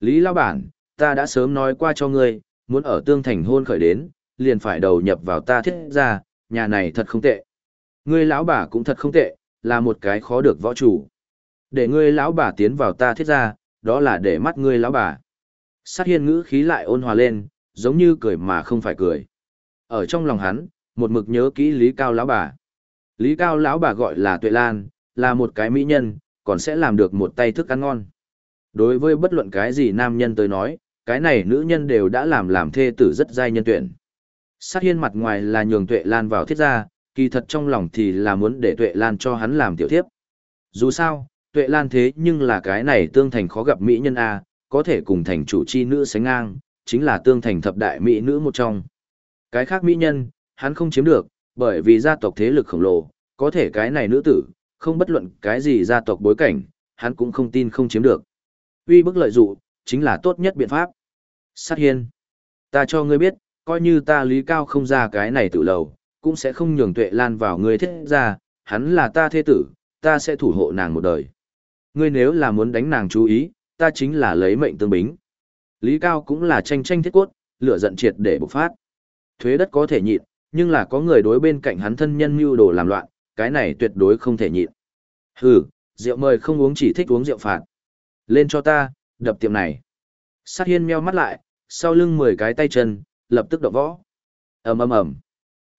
Lý Lao Bản, ta đã sớm nói qua cho ngươi, muốn ở tương thành hôn khởi đến, liền phải đầu nhập vào ta thiết ra, nhà này thật không tệ. Ngươi lão bà cũng thật không tệ, là một cái khó được võ chủ. Để ngươi lão bà tiến vào ta thiết ra, đó là để mắt ngươi lão bà. Sát hiên ngữ khí lại ôn hòa lên, giống như cười mà không phải cười. Ở trong lòng hắn, một mực nhớ kỹ Lý Cao lão bà. Lý Cao lão bà gọi là Tuệ Lan, là một cái mỹ nhân, còn sẽ làm được một tay thức ăn ngon. Đối với bất luận cái gì nam nhân tới nói, cái này nữ nhân đều đã làm làm thê tử rất giai nhân tuyển. Sát hiên mặt ngoài là nhường Tuệ Lan vào thiết gia, kỳ thật trong lòng thì là muốn để Tuệ Lan cho hắn làm tiểu thiếp. Dù sao, Tuệ Lan thế nhưng là cái này tương thành khó gặp mỹ nhân A, có thể cùng thành chủ chi nữ sánh ngang, chính là tương thành thập đại mỹ nữ một trong. Cái khác mỹ nhân, hắn không chiếm được, bởi vì gia tộc thế lực khổng lồ, có thể cái này nữ tử, không bất luận cái gì gia tộc bối cảnh, hắn cũng không tin không chiếm được. Uy bức lợi dụ, chính là tốt nhất biện pháp. Sát hiên. Ta cho ngươi biết, coi như ta lý cao không ra cái này tự lầu, cũng sẽ không nhường tuệ lan vào ngươi thiết ra, hắn là ta thế tử, ta sẽ thủ hộ nàng một đời. Ngươi nếu là muốn đánh nàng chú ý, ta chính là lấy mệnh tương bính. Lý cao cũng là tranh tranh thiết cốt, lửa giận triệt để bộc phát. Thuế đất có thể nhịn, nhưng là có người đối bên cạnh hắn thân nhân mưu đồ làm loạn, cái này tuyệt đối không thể nhịn. Hừ, rượu mời không uống chỉ thích uống rượu phạt. Lên cho ta, đập tiệm này. Sát hiên meo mắt lại, sau lưng mười cái tay chân, lập tức đập võ. ầm ầm ầm,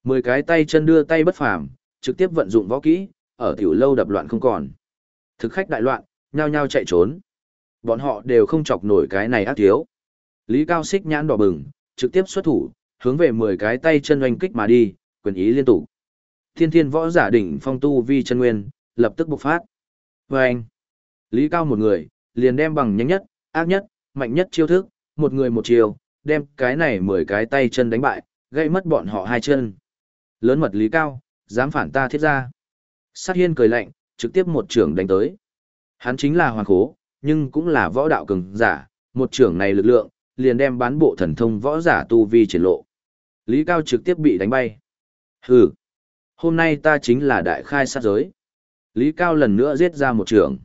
mười cái tay chân đưa tay bất phàm, trực tiếp vận dụng võ kỹ, ở tiểu lâu đập loạn không còn. Thực khách đại loạn, nhao nhao chạy trốn. Bọn họ đều không chọc nổi cái này ác thiếu. Lý Cao Xích nhãn đỏ bừng, trực tiếp xuất thủ, hướng về mười cái tay chân oanh kích mà đi, quyền ý liên tục. Thiên thiên võ giả đỉnh phong tu vi chân nguyên, lập tức bộc phát. Và anh, Lý Cao một người, liền đem bằng nhanh nhất, ác nhất, mạnh nhất chiêu thức, một người một chiều, đem cái này mười cái tay chân đánh bại, gây mất bọn họ hai chân. Lớn mật Lý Cao, dám phản ta thiết ra. Sát hiên cười lạnh, trực tiếp một trưởng đánh tới. Hắn chính là hoàng khố, nhưng cũng là võ đạo cường giả, một trưởng này lực lượng, liền đem bán bộ thần thông võ giả tu vi triển lộ. Lý Cao trực tiếp bị đánh bay. Hừ, hôm nay ta chính là đại khai sát giới. Lý Cao lần nữa giết ra một trưởng.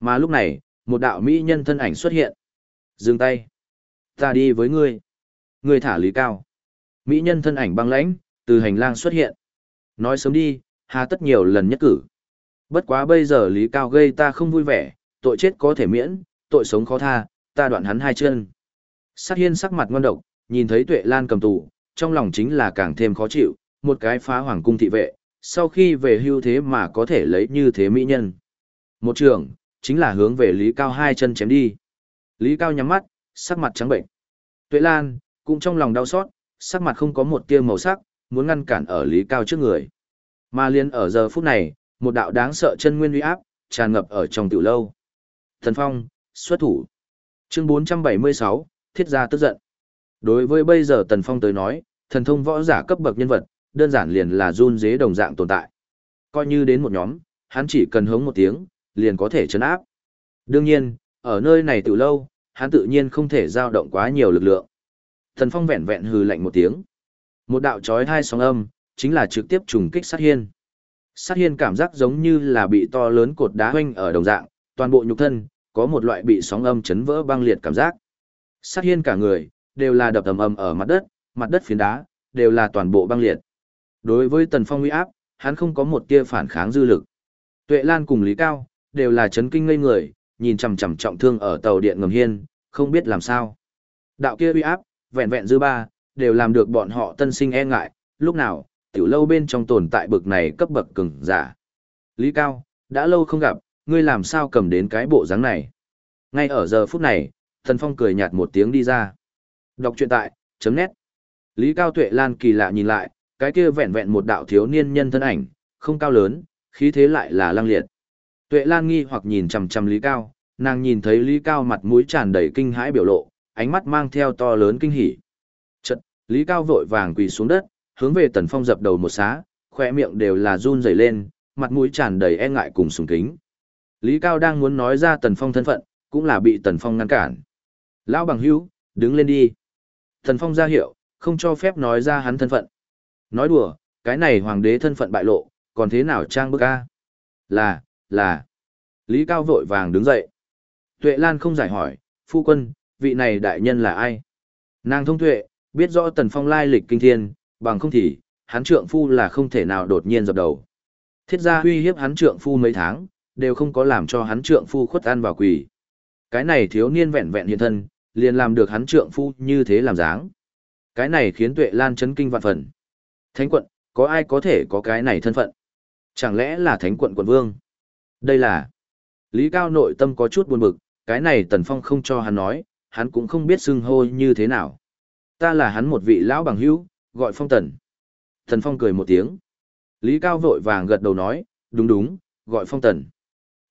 Mà lúc này, một đạo mỹ nhân thân ảnh xuất hiện. Dừng tay. Ta đi với ngươi. Ngươi thả Lý Cao. Mỹ nhân thân ảnh băng lãnh, từ hành lang xuất hiện. Nói sớm đi, hà tất nhiều lần nhất cử. Bất quá bây giờ Lý Cao gây ta không vui vẻ, tội chết có thể miễn, tội sống khó tha, ta đoạn hắn hai chân. Sát hiên sắc mặt ngon độc, nhìn thấy tuệ lan cầm tù, trong lòng chính là càng thêm khó chịu, một cái phá hoàng cung thị vệ, sau khi về hưu thế mà có thể lấy như thế mỹ nhân. Một trường, chính là hướng về Lý Cao hai chân chém đi. Lý Cao nhắm mắt, sắc mặt trắng bệnh. Tuệ Lan, cũng trong lòng đau xót, sắc mặt không có một tia màu sắc, muốn ngăn cản ở Lý Cao trước người. Mà liên ở giờ phút này, một đạo đáng sợ chân nguyên uy áp, tràn ngập ở trong tiểu lâu. Thần Phong, xuất thủ. Chương 476, thiết gia tức giận. Đối với bây giờ Tần Phong tới nói, thần thông võ giả cấp bậc nhân vật, đơn giản liền là run dế đồng dạng tồn tại. Coi như đến một nhóm, hắn chỉ cần hống một tiếng, liền có thể chấn áp. Đương nhiên, ở nơi này từ lâu, hắn tự nhiên không thể giao động quá nhiều lực lượng. Thần Phong vẹn vẹn hừ lạnh một tiếng. Một đạo chói hai sóng âm, chính là trực tiếp trùng kích sát hiên. Sát hiên cảm giác giống như là bị to lớn cột đá hoanh ở đồng dạng, toàn bộ nhục thân, có một loại bị sóng âm chấn vỡ băng liệt cảm giác. Sát hiên cả người, đều là đập ầm ầm ở mặt đất, mặt đất phiến đá, đều là toàn bộ băng liệt. Đối với Tần Phong uy áp, hắn không có một tia phản kháng dư lực. Tuệ Lan cùng Lý Cao, đều là chấn kinh ngây người, nhìn chằm chằm trọng thương ở tàu điện ngầm hiên, không biết làm sao. Đạo kia uy áp, vẹn vẹn dư ba, đều làm được bọn họ tân sinh e ngại, lúc nào, tiểu lâu bên trong tồn tại bực này cấp bậc cường giả. Lý Cao, đã lâu không gặp, ngươi làm sao cầm đến cái bộ dáng này. Ngay ở giờ phút này, Thần Phong cười nhạt một tiếng đi ra. Đọc truyện tại, chấm nét. Lý Cao Tuệ Lan kỳ lạ nhìn lại, cái kia vẹn vẹn một đạo thiếu niên nhân thân ảnh, không cao lớn, khí thế lại là lăng liệt. Tuệ Lan nghi hoặc nhìn chằm chằm Lý Cao, nàng nhìn thấy Lý Cao mặt mũi tràn đầy kinh hãi biểu lộ, ánh mắt mang theo to lớn kinh hỉ. Chợt, Lý Cao vội vàng quỳ xuống đất, hướng về Tần Phong dập đầu một xá, khóe miệng đều là run rẩy lên, mặt mũi tràn đầy e ngại cùng sùng kính. Lý Cao đang muốn nói ra Tần Phong thân phận, cũng là bị Tần Phong ngăn cản. Lão bằng hữu, đứng lên đi. Tần Phong ra hiệu, không cho phép nói ra hắn thân phận. Nói đùa, cái này hoàng đế thân phận bại lộ, còn thế nào trang bức a? Là, là. Lý Cao vội vàng đứng dậy. Tuệ Lan không giải hỏi, phu quân, vị này đại nhân là ai? Nàng thông tuệ, biết rõ Tần Phong lai lịch kinh thiên, bằng không thì, hắn trượng phu là không thể nào đột nhiên dập đầu. Thiết gia uy hiếp hắn trượng phu mấy tháng, đều không có làm cho hắn trượng phu khuất ăn vào quỳ. Cái này thiếu niên vẹn vẹn hiện thân, liền làm được hắn trượng phu như thế làm dáng. Cái này khiến Tuệ Lan chấn kinh vạn phần. Thánh quận, có ai có thể có cái này thân phận? Chẳng lẽ là thánh quận quận vương? Đây là... Lý Cao nội tâm có chút buồn bực, cái này Tần Phong không cho hắn nói, hắn cũng không biết xưng hô như thế nào. Ta là hắn một vị lão bằng hữu, gọi Phong Tần. Tần Phong cười một tiếng. Lý Cao vội vàng gật đầu nói, đúng đúng, gọi Phong Tần.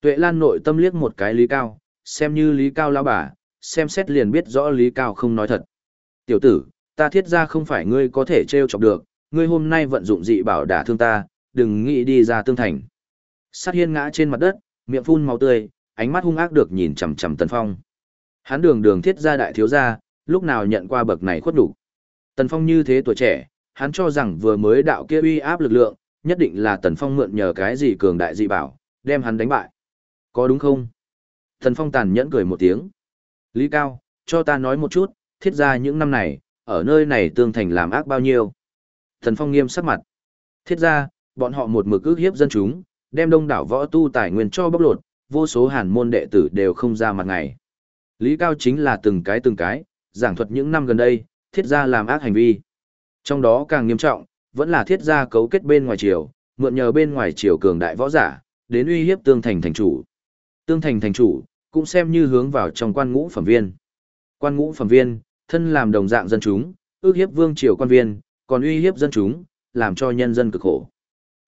Tuệ Lan nội tâm liếc một cái Lý Cao, xem như Lý Cao lão bà, xem xét liền biết rõ Lý Cao không nói thật. Tiểu tử, ta thiết ra không phải ngươi có thể trêu chọc được, ngươi hôm nay vận dụng dị bảo đả thương ta, đừng nghĩ đi ra tương thành. Sát hiên ngã trên mặt đất, miệng phun máu tươi, ánh mắt hung ác được nhìn chằm chằm Tần Phong. Hắn đường đường thiết gia đại thiếu gia, lúc nào nhận qua bậc này khuất đủ. Tần Phong như thế tuổi trẻ, hắn cho rằng vừa mới đạo kia uy áp lực lượng, nhất định là Tần Phong mượn nhờ cái gì cường đại dị bảo, đem hắn đánh bại. Có đúng không? Tần Phong tàn nhẫn cười một tiếng. Lý Cao, cho ta nói một chút, thiết gia những năm này, ở nơi này tương thành làm ác bao nhiêu. Tần Phong nghiêm sắc mặt. Thiết gia, bọn họ một mực ước hiếp dân chúng, đem đông đảo võ tu tài nguyên cho bóc lột, vô số hàn môn đệ tử đều không ra mặt ngày. Lý Cao chính là từng cái từng cái, giảng thuật những năm gần đây, thiết gia làm ác hành vi. Trong đó càng nghiêm trọng, vẫn là thiết gia cấu kết bên ngoài triều, mượn nhờ bên ngoài triều cường đại võ giả, đến uy hiếp tương thành thành chủ. Tương thành thành chủ, cũng xem như hướng vào trong quan ngũ phẩm viên. Quan ngũ phẩm viên, thân làm đồng dạng dân chúng, ước hiếp vương triều quan viên, còn uy hiếp dân chúng, làm cho nhân dân cực khổ.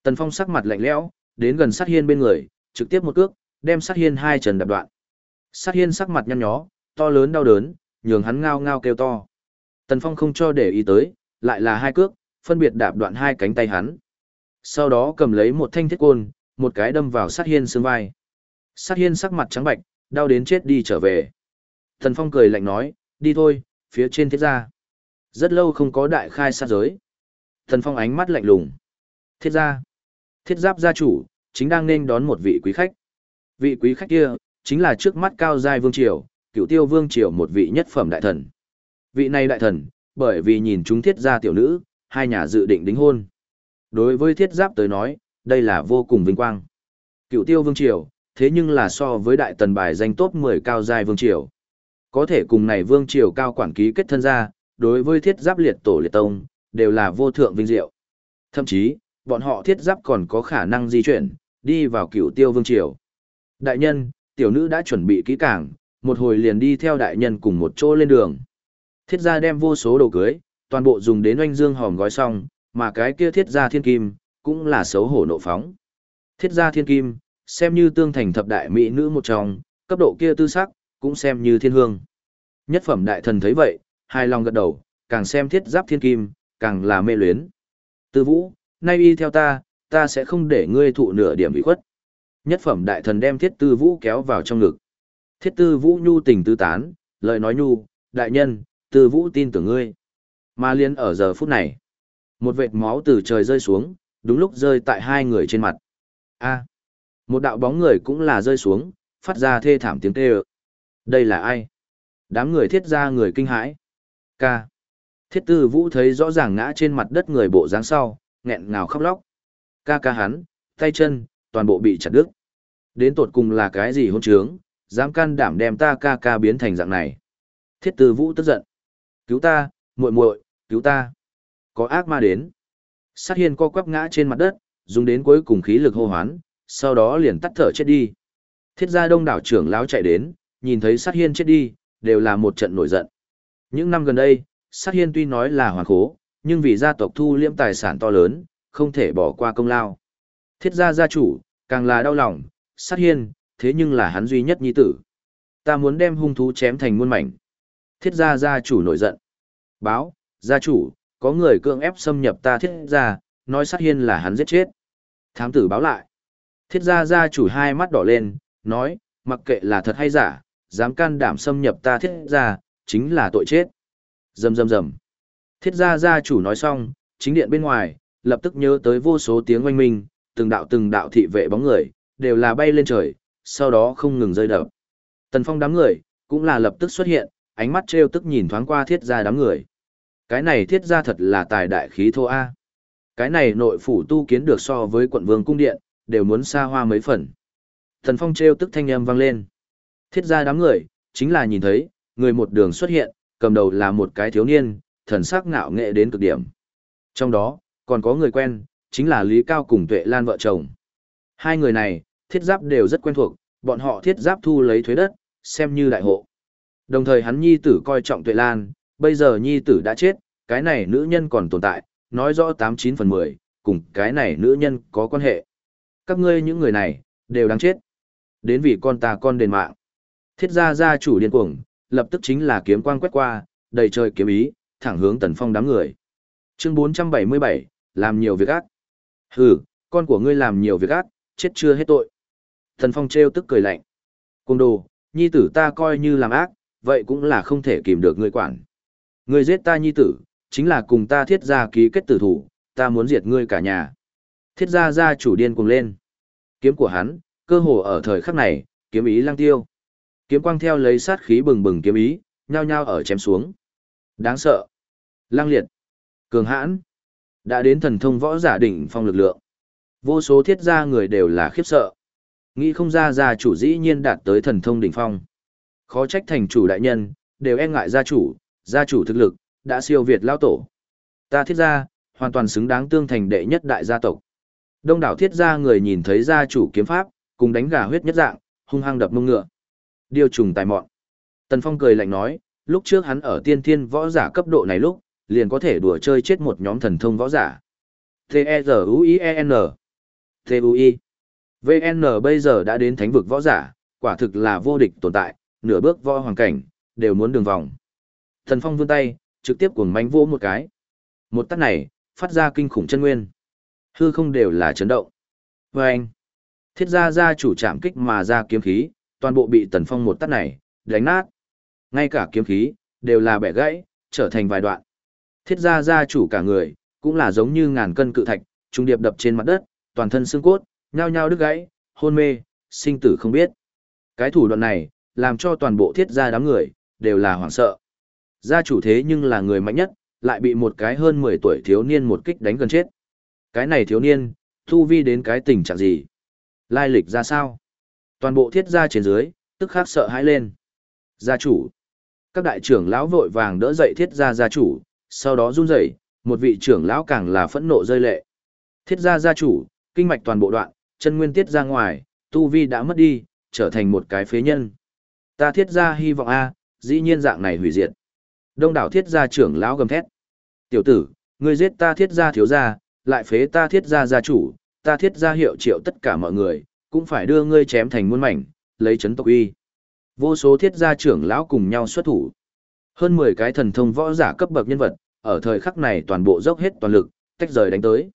Tần Phong sắc mặt lạnh lẽo, đến gần sát hiên bên người, trực tiếp một cước, đem sát hiên hai trần đạp đoạn. Sát hiên sắc mặt nhăn nhó, to lớn đau đớn, nhường hắn ngao ngao kêu to. Tần Phong không cho để ý tới, lại là hai cước, phân biệt đạp đoạn hai cánh tay hắn. Sau đó cầm lấy một thanh thiết côn, một cái đâm vào sát hiên xương vai. Sát hiên sắc mặt trắng bạch, đau đến chết đi trở về. Tần Phong cười lạnh nói, đi thôi, phía trên thiết gia. Rất lâu không có đại khai sát giới. Tần Phong ánh mắt lạnh lùng. Thiết gia. Thiết giáp gia chủ, chính đang nên đón một vị quý khách. Vị quý khách kia, chính là trước mắt cao giai vương triều, cựu tiêu vương triều một vị nhất phẩm đại thần. Vị này đại thần, bởi vì nhìn chúng thiết gia tiểu nữ, hai nhà dự định đính hôn. Đối với thiết giáp tới nói, đây là vô cùng vinh quang. Cựu tiêu vương triều, thế nhưng là so với đại tần bài danh top 10 cao giai vương triều. Có thể cùng này vương triều cao quản ký kết thân ra, đối với thiết giáp liệt tổ liệt tông, đều là vô thượng vinh diệu. Thậm chí, bọn họ thiết giáp còn có khả năng di chuyển, đi vào cựu tiêu vương triều. Đại nhân, tiểu nữ đã chuẩn bị kỹ càng, một hồi liền đi theo đại nhân cùng một chỗ lên đường. Thiết gia đem vô số đồ cưới, toàn bộ dùng đến oanh dương hòm gói xong, mà cái kia thiết gia thiên kim, cũng là xấu hổ nộ phóng. Thiết gia thiên kim, xem như tương thành thập đại mỹ nữ một trong, cấp độ kia tư sắc, cũng xem như thiên hương. Nhất phẩm đại thần thấy vậy, hai lòng gật đầu, càng xem thiết giáp thiên kim, càng là mê luyến. Tư vũ, nay y theo ta, ta sẽ không để ngươi thụ nửa điểm bị khuất. Nhất phẩm đại thần đem thiết tư vũ kéo vào trong ngực. Thiết tư vũ nhu tình tư tán, lời nói nhu, đại nhân, tư vũ tin tưởng ngươi. Mà liên ở giờ phút này, một vệt máu từ trời rơi xuống, đúng lúc rơi tại hai người trên mặt. A, một đạo bóng người cũng là rơi xuống, phát ra thê thảm tiếng kêu. Đây là ai? Đám người thiết ra người kinh hãi. Ca. Thiết tư vũ thấy rõ ràng ngã trên mặt đất người bộ dáng sau, nghẹn ngào khóc lóc. Ca ca hắn, tay chân, toàn bộ bị chặt đứt. Đến tột cùng là cái gì hôn trướng, dám can đảm đem ta ca ca biến thành dạng này. Thiết tư vũ tức giận. Cứu ta, muội muội, cứu ta. Có ác ma đến. Sát hiên co quắp ngã trên mặt đất, dùng đến cuối cùng khí lực hô hoán, sau đó liền tắt thở chết đi. Thiết gia đông đảo trưởng lão chạy đến, nhìn thấy sát hiên chết đi, đều là một trận nổi giận. Những năm gần đây, sát hiên tuy nói là hoàn khố, nhưng vì gia tộc thu liễm tài sản to lớn, không thể bỏ qua công lao. Thiết gia gia chủ, càng là đau lòng, sát hiên, thế nhưng là hắn duy nhất nhi tử. Ta muốn đem hung thú chém thành muôn mảnh. Thiết gia gia chủ nổi giận. Báo, gia chủ, có người cưỡng ép xâm nhập ta thiết gia, nói sát hiên là hắn giết chết. Thám tử báo lại. Thiết gia gia chủ hai mắt đỏ lên, nói, mặc kệ là thật hay giả, dám can đảm xâm nhập ta thiết gia, chính là tội chết. Rầm rầm rầm. Thiết gia gia chủ nói xong, chính điện bên ngoài, lập tức nhớ tới vô số tiếng oanh minh, từng đạo từng đạo thị vệ bóng người, đều là bay lên trời, sau đó không ngừng rơi đập. Tần phong đám người, cũng là lập tức xuất hiện, ánh mắt trêu tức nhìn thoáng qua thiết gia đám người. Cái này thiết gia thật là tài đại khí thô A. Cái này nội phủ tu kiến được so với quận vương cung điện, đều muốn xa hoa mấy phần. Thần Phong trêu tức thanh âm vang lên. Thiết gia đám người, chính là nhìn thấy, người một đường xuất hiện, cầm đầu là một cái thiếu niên, thần sắc ngạo nghệ đến cực điểm. Trong đó, còn có người quen, chính là Lý Cao cùng Tuệ Lan vợ chồng. Hai người này, thiết giáp đều rất quen thuộc, bọn họ thiết giáp thu lấy thuế đất, xem như đại hộ. Đồng thời hắn nhi tử coi trọng Tuệ Lan, bây giờ nhi tử đã chết, cái này nữ nhân còn tồn tại, nói rõ 89 phần 10, cùng cái này nữ nhân có quan hệ. Các ngươi những người này, đều đáng chết. Đến vì con ta con đền mạng. Thiết gia gia chủ điên cuồng, lập tức chính là kiếm quang quét qua, đầy trời kiếm ý, thẳng hướng tần phong đám người. Chương 477, làm nhiều việc ác. Hừ, con của ngươi làm nhiều việc ác, chết chưa hết tội. Tần phong trêu tức cười lạnh. Cung đồ, nhi tử ta coi như làm ác, vậy cũng là không thể kìm được ngươi quản. Ngươi giết ta nhi tử, chính là cùng ta thiết gia ký kết tử thủ, ta muốn diệt ngươi cả nhà. Thiết gia gia chủ điên cuồng lên. Kiếm của hắn, cơ hồ ở thời khắc này, kiếm ý lang tiêu. Kiếm quang theo lấy sát khí bừng bừng kiếm ý, nhao nhao ở chém xuống. Đáng sợ. Lang liệt. Cường hãn. Đã đến thần thông võ giả đỉnh phong lực lượng. Vô số thiết gia người đều là khiếp sợ. Nghĩ không ra gia chủ dĩ nhiên đạt tới thần thông đỉnh phong. Khó trách thành chủ đại nhân, đều e ngại gia chủ, gia chủ thực lực, đã siêu việt lao tổ. Ta thiết gia, hoàn toàn xứng đáng tương thành đệ nhất đại gia tộc. Đông đảo thiết gia người nhìn thấy gia chủ kiếm pháp, cùng đánh gà huyết nhất dạng, hung hăng đập mông ngựa. Điều trùng tài mọn. Tần Phong cười lạnh nói, lúc trước hắn ở tiên thiên võ giả cấp độ này lúc, liền có thể đùa chơi chết một nhóm thần thông võ giả. T-E-Z-U-I-E-N T-U-I VN bây giờ đã đến thánh vực võ giả, quả thực là vô địch tồn tại, nửa bước võ hoàng cảnh, đều muốn đường vòng. Thần Phong vươn tay, trực tiếp cuồng mánh vỗ một cái. Một tát này, phát ra kinh khủng chân nguyên. Hư không đều là chấn động. Vâng! anh, thiết gia gia chủ chạm kích mà ra kiếm khí, toàn bộ bị tần phong một tát này, đánh nát. Ngay cả kiếm khí, đều là bẻ gãy, trở thành vài đoạn. Thiết gia gia chủ cả người, cũng là giống như ngàn cân cự thạch, trung điệp đập trên mặt đất, toàn thân xương cốt, nhao nhao đứt gãy, hôn mê, sinh tử không biết. Cái thủ đoạn này, làm cho toàn bộ thiết gia đám người, đều là hoảng sợ. Gia chủ thế nhưng là người mạnh nhất, lại bị một cái hơn 10 tuổi thiếu niên một kích đánh gần chết. Cái này thiếu niên, thu vi đến cái tình trạng gì? Lai lịch ra sao? Toàn bộ thiết gia trên dưới, tức khắc sợ hãi lên. Gia chủ. Các đại trưởng lão vội vàng đỡ dậy thiết gia gia chủ, sau đó run rẩy, một vị trưởng lão càng là phẫn nộ rơi lệ. Thiết gia gia chủ, kinh mạch toàn bộ đoạn, chân nguyên tiết ra ngoài, tu vi đã mất đi, trở thành một cái phế nhân. Ta thiết gia hy vọng a, dĩ nhiên dạng này hủy diệt. Đông đảo thiết gia trưởng lão gầm thét. Tiểu tử, ngươi giết ta thiết gia thiếu gia, lại phế ta thiết gia gia chủ, ta thiết gia hiệu triệu tất cả mọi người, cũng phải đưa ngươi chém thành muôn mảnh, lấy chấn tộc uy. Vô số thiết gia trưởng lão cùng nhau xuất thủ. Hơn 10 cái thần thông võ giả cấp bậc nhân vật, ở thời khắc này toàn bộ dốc hết toàn lực, tách rời đánh tới.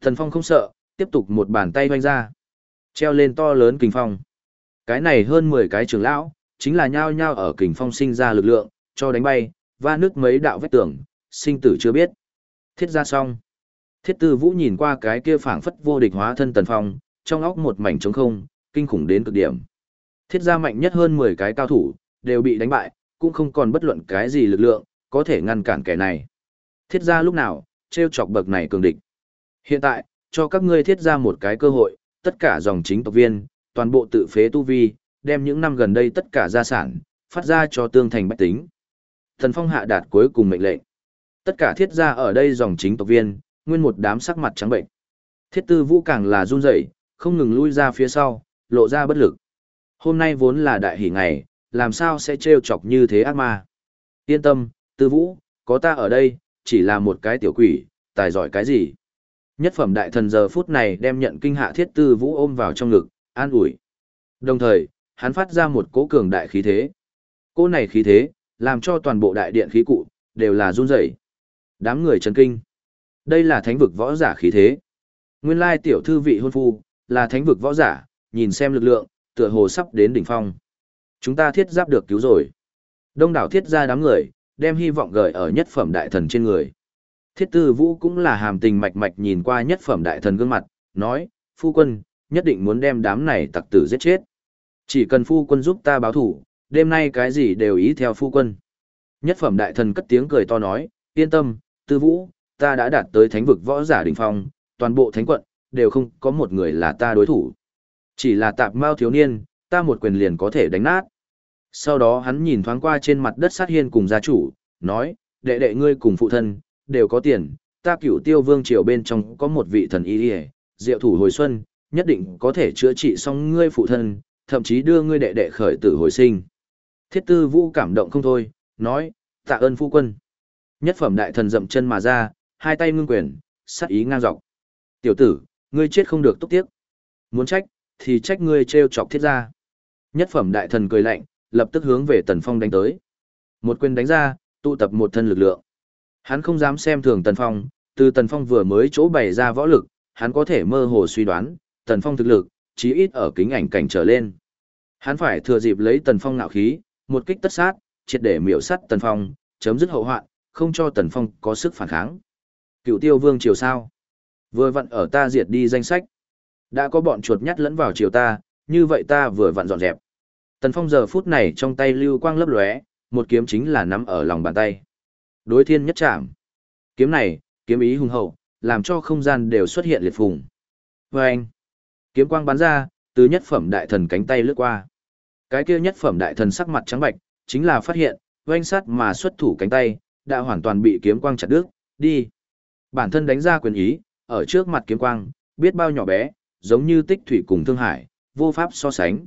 Thần phong không sợ, tiếp tục một bàn tay hoanh ra. Treo lên to lớn kình phong. Cái này hơn 10 cái trưởng lão, chính là nhao nhao ở kình phong sinh ra lực lượng, cho đánh bay, va nước mấy đạo vách tường, sinh tử chưa biết. Thiết ra xong. Thiết tư vũ nhìn qua cái kia phảng phất vô địch hóa thân tần phong, trong óc một mảnh trống không, kinh khủng đến cực điểm. Thiết gia mạnh nhất hơn 10 cái cao thủ, đều bị đánh bại, cũng không còn bất luận cái gì lực lượng, có thể ngăn cản kẻ này. Thiết gia lúc nào, treo chọc bậc này cường địch. Hiện tại, cho các ngươi thiết gia một cái cơ hội, tất cả dòng chính tộc viên, toàn bộ tự phế tu vi, đem những năm gần đây tất cả gia sản, phát ra cho tương thành bách tính. Thần Phong hạ đạt cuối cùng mệnh lệnh. Tất cả thiết gia ở đây dòng chính tộc viên, nguyên một đám sắc mặt trắng bệnh. Thiết tư vũ càng là run rẩy, không ngừng lui ra phía sau, lộ ra bất lực. Hôm nay vốn là đại hỷ ngày, làm sao sẽ trêu chọc như thế ác ma. Yên tâm, tư vũ, có ta ở đây, chỉ là một cái tiểu quỷ, tài giỏi cái gì. Nhất phẩm đại thần giờ phút này đem nhận kinh hạ thiết tư vũ ôm vào trong ngực, an ủi. Đồng thời, hắn phát ra một cỗ cường đại khí thế. Cỗ này khí thế, làm cho toàn bộ đại điện khí cụ, đều là run rẩy. Đám người chấn kinh. Đây là thánh vực võ giả khí thế. Nguyên lai tiểu thư vị hôn phu, là thánh vực võ giả, nhìn xem lực lượng, tựa hồ sắp đến đỉnh phong. Chúng ta thiết giáp được cứu rồi. Đông đảo thiết ra đám người, đem hy vọng gửi ở nhất phẩm đại thần trên người. Thiết tư vũ cũng là hàm tình mạch mạch nhìn qua nhất phẩm đại thần gương mặt, nói, phu quân, nhất định muốn đem đám này tặc tử giết chết. Chỉ cần phu quân giúp ta báo thủ, đêm nay cái gì đều ý theo phu quân. Nhất phẩm đại thần cất tiếng cười to nói, yên tâm, tư vũ, ta đã đạt tới thánh vực võ giả đỉnh phong, toàn bộ thánh quận, đều không có một người là ta đối thủ. Chỉ là tạp mao thiếu niên, ta một quyền liền có thể đánh nát. Sau đó hắn nhìn thoáng qua trên mặt đất sát hiên cùng gia chủ, nói, đệ đệ ngươi cùng phụ thân, đều có tiền, ta cửu tiêu vương triều bên trong có một vị thần y đi diệu thủ hồi xuân, nhất định có thể chữa trị xong ngươi phụ thân, thậm chí đưa ngươi đệ đệ khởi tử hồi sinh. Thiết tư vũ cảm động không thôi, nói, tạ ơn phu quân. Nhất phẩm đại thần dậm chân mà ra, hai tay ngưng quyền, sát ý ngang dọc. Tiểu tử, ngươi chết không được túc tiếc. Muốn trách, thì trách ngươi treo chọc thiết ra. Nhất phẩm đại thần cười lạnh, lập tức hướng về Tần Phong đánh tới. Một quyền đánh ra, tụ tập một thân lực lượng. Hắn không dám xem thường Tần Phong, từ Tần Phong vừa mới chỗ bày ra võ lực, hắn có thể mơ hồ suy đoán, Tần Phong thực lực, chí ít ở kính ảnh cảnh trở lên. Hắn phải thừa dịp lấy Tần Phong nạo khí, một kích tất sát, triệt để miểu sát Tần Phong, chấm dứt hậu hoạn, không cho Tần Phong có sức phản kháng. Cựu Tiêu Vương triều sao? Vừa vặn ở ta diệt đi danh sách. Đã có bọn chuột nhắt lẫn vào triều ta, như vậy ta vừa vặn dọn dẹp. Tần Phong giờ phút này trong tay lưu quang lấp lóe, một kiếm chính là nắm ở lòng bàn tay. Đối thiên nhất chạm. Kiếm này, kiếm ý hùng hậu, làm cho không gian đều xuất hiện liệt phùng. Và anh, kiếm quang bắn ra, từ nhất phẩm đại thần cánh tay lướt qua. Cái kia nhất phẩm đại thần sắc mặt trắng bạch, chính là phát hiện, oanh sát mà xuất thủ cánh tay, đã hoàn toàn bị kiếm quang chặt đứt, đi. Bản thân đánh ra quyền ý, ở trước mặt kiếm quang, biết bao nhỏ bé, giống như tích thủy cùng thương hải, vô pháp so sánh.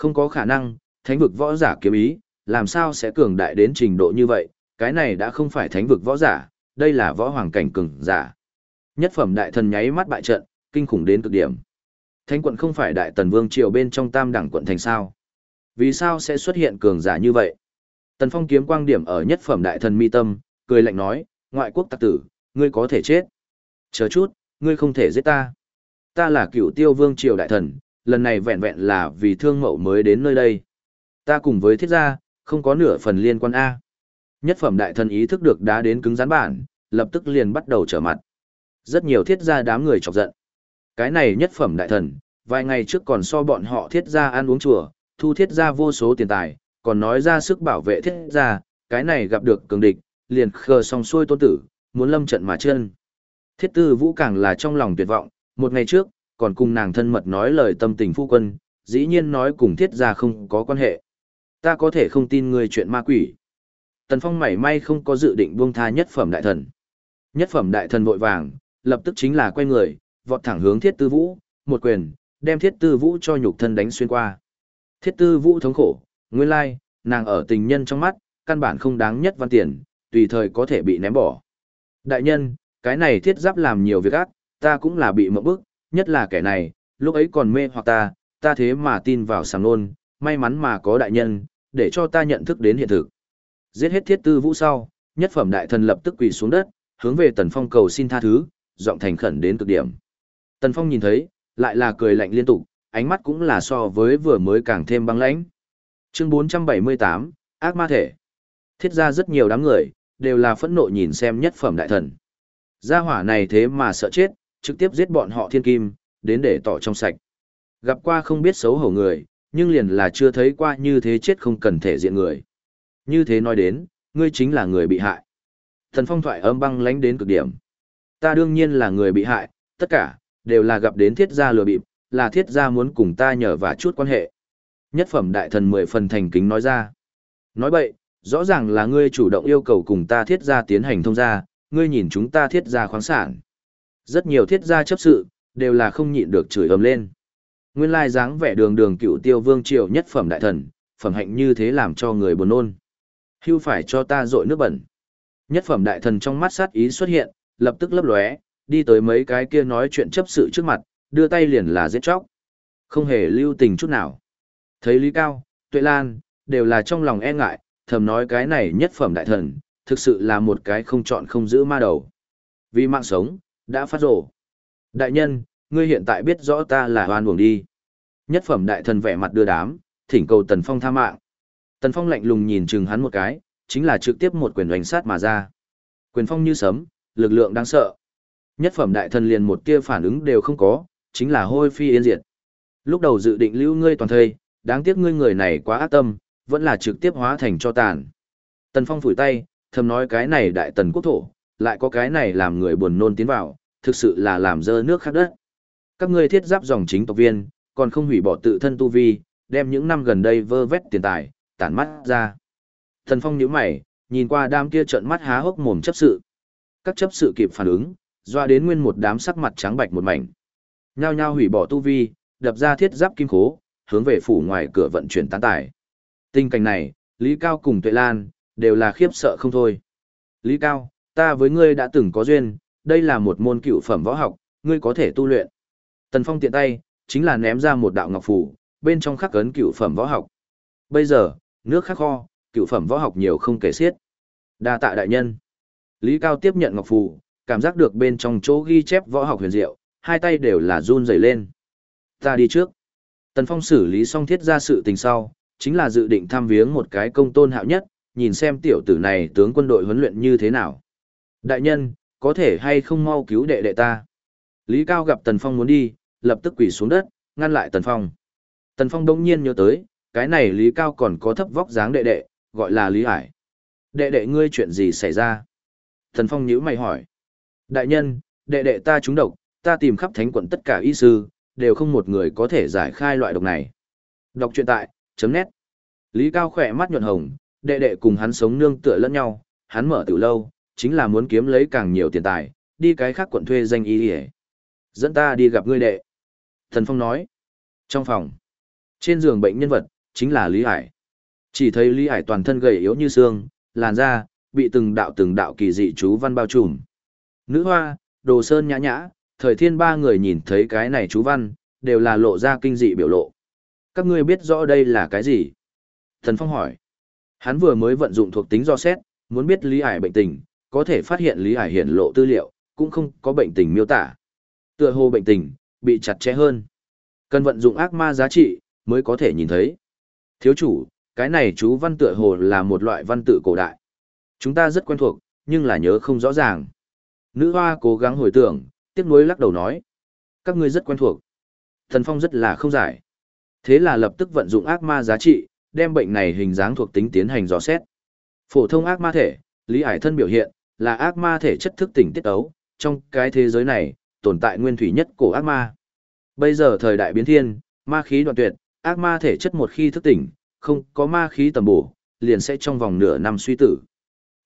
Không có khả năng, thánh vực võ giả kiếm ý, làm sao sẽ cường đại đến trình độ như vậy, cái này đã không phải thánh vực võ giả, đây là võ hoàng cảnh cường giả. Nhất phẩm đại thần nháy mắt bại trận, kinh khủng đến cực điểm. Thánh quận không phải đại tần vương triều bên trong tam đẳng quận thành sao? Vì sao sẽ xuất hiện cường giả như vậy? Tần Phong kiếm quang điểm ở nhất phẩm đại thần mi tâm, cười lạnh nói, ngoại quốc tặc tử, ngươi có thể chết. Chờ chút, ngươi không thể giết ta. Ta là cựu tiêu vương triều đại thần, lần này vẹn vẹn là vì thương mậu mới đến nơi đây. Ta cùng với thiết gia, không có nửa phần liên quan A. Nhất phẩm đại thần ý thức được đá đến cứng rắn bản, lập tức liền bắt đầu trở mặt. Rất nhiều thiết gia đám người chọc giận. Cái này nhất phẩm đại thần, vài ngày trước còn so bọn họ thiết gia ăn uống chùa, thu thiết gia vô số tiền tài, còn nói ra sức bảo vệ thiết gia, cái này gặp được cường địch, liền khờ song xuôi tôn tử, muốn lâm trận mà chân. Thiết tư vũ càng là trong lòng tuyệt vọng, một ngày trước, còn cùng nàng thân mật nói lời tâm tình phu quân, dĩ nhiên nói cùng thiết gia không có quan hệ. Ta có thể không tin người chuyện ma quỷ. Tần Phong mảy may không có dự định buông tha nhất phẩm đại thần. Nhất phẩm đại thần vội vàng, lập tức chính là quay người, vọt thẳng hướng thiết tư vũ, một quyền, đem thiết tư vũ cho nhục thân đánh xuyên qua. Thiết tư vũ thống khổ, nguyên lai, nàng ở tình nhân trong mắt, căn bản không đáng nhất văn tiền, tùy thời có thể bị ném bỏ. Đại nhân, cái này thiết giáp làm nhiều việc ác, ta cũng là bị mộng bức, nhất là kẻ này, lúc ấy còn mê hoặc ta, ta thế mà tin vào sàng nôn, may mắn mà có đại nhân, để cho ta nhận thức đến hiện thực. Giết hết thiết tư vũ sau, nhất phẩm đại thần lập tức quỳ xuống đất, hướng về Tần Phong cầu xin tha thứ, giọng thành khẩn đến cực điểm. Tần Phong nhìn thấy, lại là cười lạnh liên tục, ánh mắt cũng là so với vừa mới càng thêm băng lãnh. Chương 478, ác ma thể. Thiết ra rất nhiều đám người, đều là phẫn nộ nhìn xem nhất phẩm đại thần. Gia hỏa này thế mà sợ chết, trực tiếp giết bọn họ thiên kim, đến để tỏ trong sạch. Gặp qua không biết xấu hổ người, nhưng liền là chưa thấy qua như thế chết không cần thể diện người. Như thế nói đến, ngươi chính là người bị hại. Thần phong thoại âm băng lánh đến cực điểm. Ta đương nhiên là người bị hại, tất cả, đều là gặp đến thiết gia lừa bịp, là thiết gia muốn cùng ta nhờ và chút quan hệ. Nhất phẩm đại thần mười phần thành kính nói ra. Nói bậy, rõ ràng là ngươi chủ động yêu cầu cùng ta thiết gia tiến hành thông gia, ngươi nhìn chúng ta thiết gia khoáng sản. Rất nhiều thiết gia chấp sự, đều là không nhịn được chửi ầm lên. Nguyên lai dáng vẻ đường đường cựu tiêu vương triều nhất phẩm đại thần, phẩm hạnh như thế làm cho người buồn nôn. Hưu phải cho ta dội nước bẩn. Nhất phẩm đại thần trong mắt sát ý xuất hiện, lập tức lấp lóe, đi tới mấy cái kia nói chuyện chấp sự trước mặt, đưa tay liền là giết chóc. Không hề lưu tình chút nào. Thấy Lý Cao, Tuệ Lan, đều là trong lòng e ngại, thầm nói cái này nhất phẩm đại thần, thực sự là một cái không chọn không giữ ma đầu. Vì mạng sống, đã phát rổ. Đại nhân, ngươi hiện tại biết rõ ta là hoan uổng đi. Nhất phẩm đại thần vẻ mặt đưa đám, thỉnh cầu Tần Phong tha mạng. Tần Phong lạnh lùng nhìn chừng hắn một cái, chính là trực tiếp một quyền oanh sát mà ra. Quyền phong như sấm, lực lượng đáng sợ. Nhất phẩm đại thần liền một tia phản ứng đều không có, chính là hôi phi yên diệt. Lúc đầu dự định lưu ngươi toàn thây, đáng tiếc ngươi người này quá ác tâm, vẫn là trực tiếp hóa thành cho tàn. Tần Phong phủi tay, thầm nói cái này đại tần quốc thổ, lại có cái này làm người buồn nôn tiến vào, thực sự là làm dơ nước khác đất. Các ngươi thiết giáp dòng chính tộc viên, còn không hủy bỏ tự thân tu vi, đem những năm gần đây vơ vét tiền tài, tản mắt ra. thần Phong nhíu mày, nhìn qua đám kia trợn mắt há hốc mồm chấp sự. Các chấp sự kịp phản ứng, doa đến nguyên một đám sắc mặt trắng bạch một mảnh. Nhao nhao hủy bỏ tu vi, đập ra thiết giáp kim khố, hướng về phủ ngoài cửa vận chuyển tán tài. Tình cảnh này, Lý Cao cùng Tuệ Lan, đều là khiếp sợ không thôi. Lý Cao, ta với ngươi đã từng có duyên, đây là một môn cựu phẩm võ học, ngươi có thể tu luyện. Tần Phong tiện tay, chính là ném ra một đạo ngọc phủ, bên trong khắc cấn cựu phẩm võ học. Bây giờ, nước khắc kho, cựu phẩm võ học nhiều không kể xiết. Đa tạ đại nhân. Lý Cao tiếp nhận ngọc phù, cảm giác được bên trong chỗ ghi chép võ học huyền diệu, hai tay đều là run rẩy lên. Ta đi trước. Tần Phong xử lý xong thiết ra sự tình sau, chính là dự định thăm viếng một cái công tôn hạo nhất, nhìn xem tiểu tử này tướng quân đội huấn luyện như thế nào. Đại nhân, có thể hay không mau cứu đệ đệ ta. Lý Cao gặp Tần Phong muốn đi, lập tức quỳ xuống đất, ngăn lại Tần Phong. Tần Phong đông nhiên nhớ tới, cái này Lý Cao còn có thấp vóc dáng đệ đệ, gọi là Lý Hải. Đệ đệ ngươi chuyện gì xảy ra? Tần Phong nhíu mày hỏi. Đại nhân, đệ đệ ta trúng độc, ta tìm khắp thánh quận tất cả y sư, đều không một người có thể giải khai loại độc này. Đọc truyện tại, chấm nét. Lý Cao khỏe mắt nhuận hồng, đệ đệ cùng hắn sống nương tựa lẫn nhau, hắn mở từ lâu, chính là muốn kiếm lấy càng nhiều tiền tài, đi cái khác quận thuê danh y hề. Dẫn ta đi gặp ngươi đệ. Thần Phong nói. Trong phòng, trên giường bệnh nhân vật, chính là Lý Hải. Chỉ thấy Lý Hải toàn thân gầy yếu như xương, làn da, bị từng đạo từng đạo kỳ dị chú văn bao trùm. Nữ hoa, đồ sơn nhã nhã, thời thiên ba người nhìn thấy cái này chú văn, đều là lộ ra kinh dị biểu lộ. Các ngươi biết rõ đây là cái gì? Thần Phong hỏi. Hắn vừa mới vận dụng thuộc tính do xét, muốn biết Lý Hải bệnh tình, có thể phát hiện Lý Hải hiển lộ tư liệu, cũng không có bệnh tình miêu tả. Tựa hồ bệnh tình, bị chặt chẽ hơn. Cần vận dụng ác ma giá trị, mới có thể nhìn thấy. Thiếu chủ, cái này chú văn tựa hồ là một loại văn tự cổ đại. Chúng ta rất quen thuộc, nhưng là nhớ không rõ ràng. Nữ hoa cố gắng hồi tưởng, tiếc nuối lắc đầu nói. Các ngươi rất quen thuộc. Thần Phong rất là không giải. Thế là lập tức vận dụng ác ma giá trị, đem bệnh này hình dáng thuộc tính tiến hành dò xét. Phổ thông ác ma thể, lý ải thân biểu hiện, là ác ma thể chất thức tỉnh tiết ấu, trong cái thế giới này, tồn tại nguyên thủy nhất cổ ác ma. Bây giờ thời đại biến thiên, ma khí đoạn tuyệt, ác ma thể chất một khi thức tỉnh, không có ma khí tầm bổ, liền sẽ trong vòng nửa năm suy tử.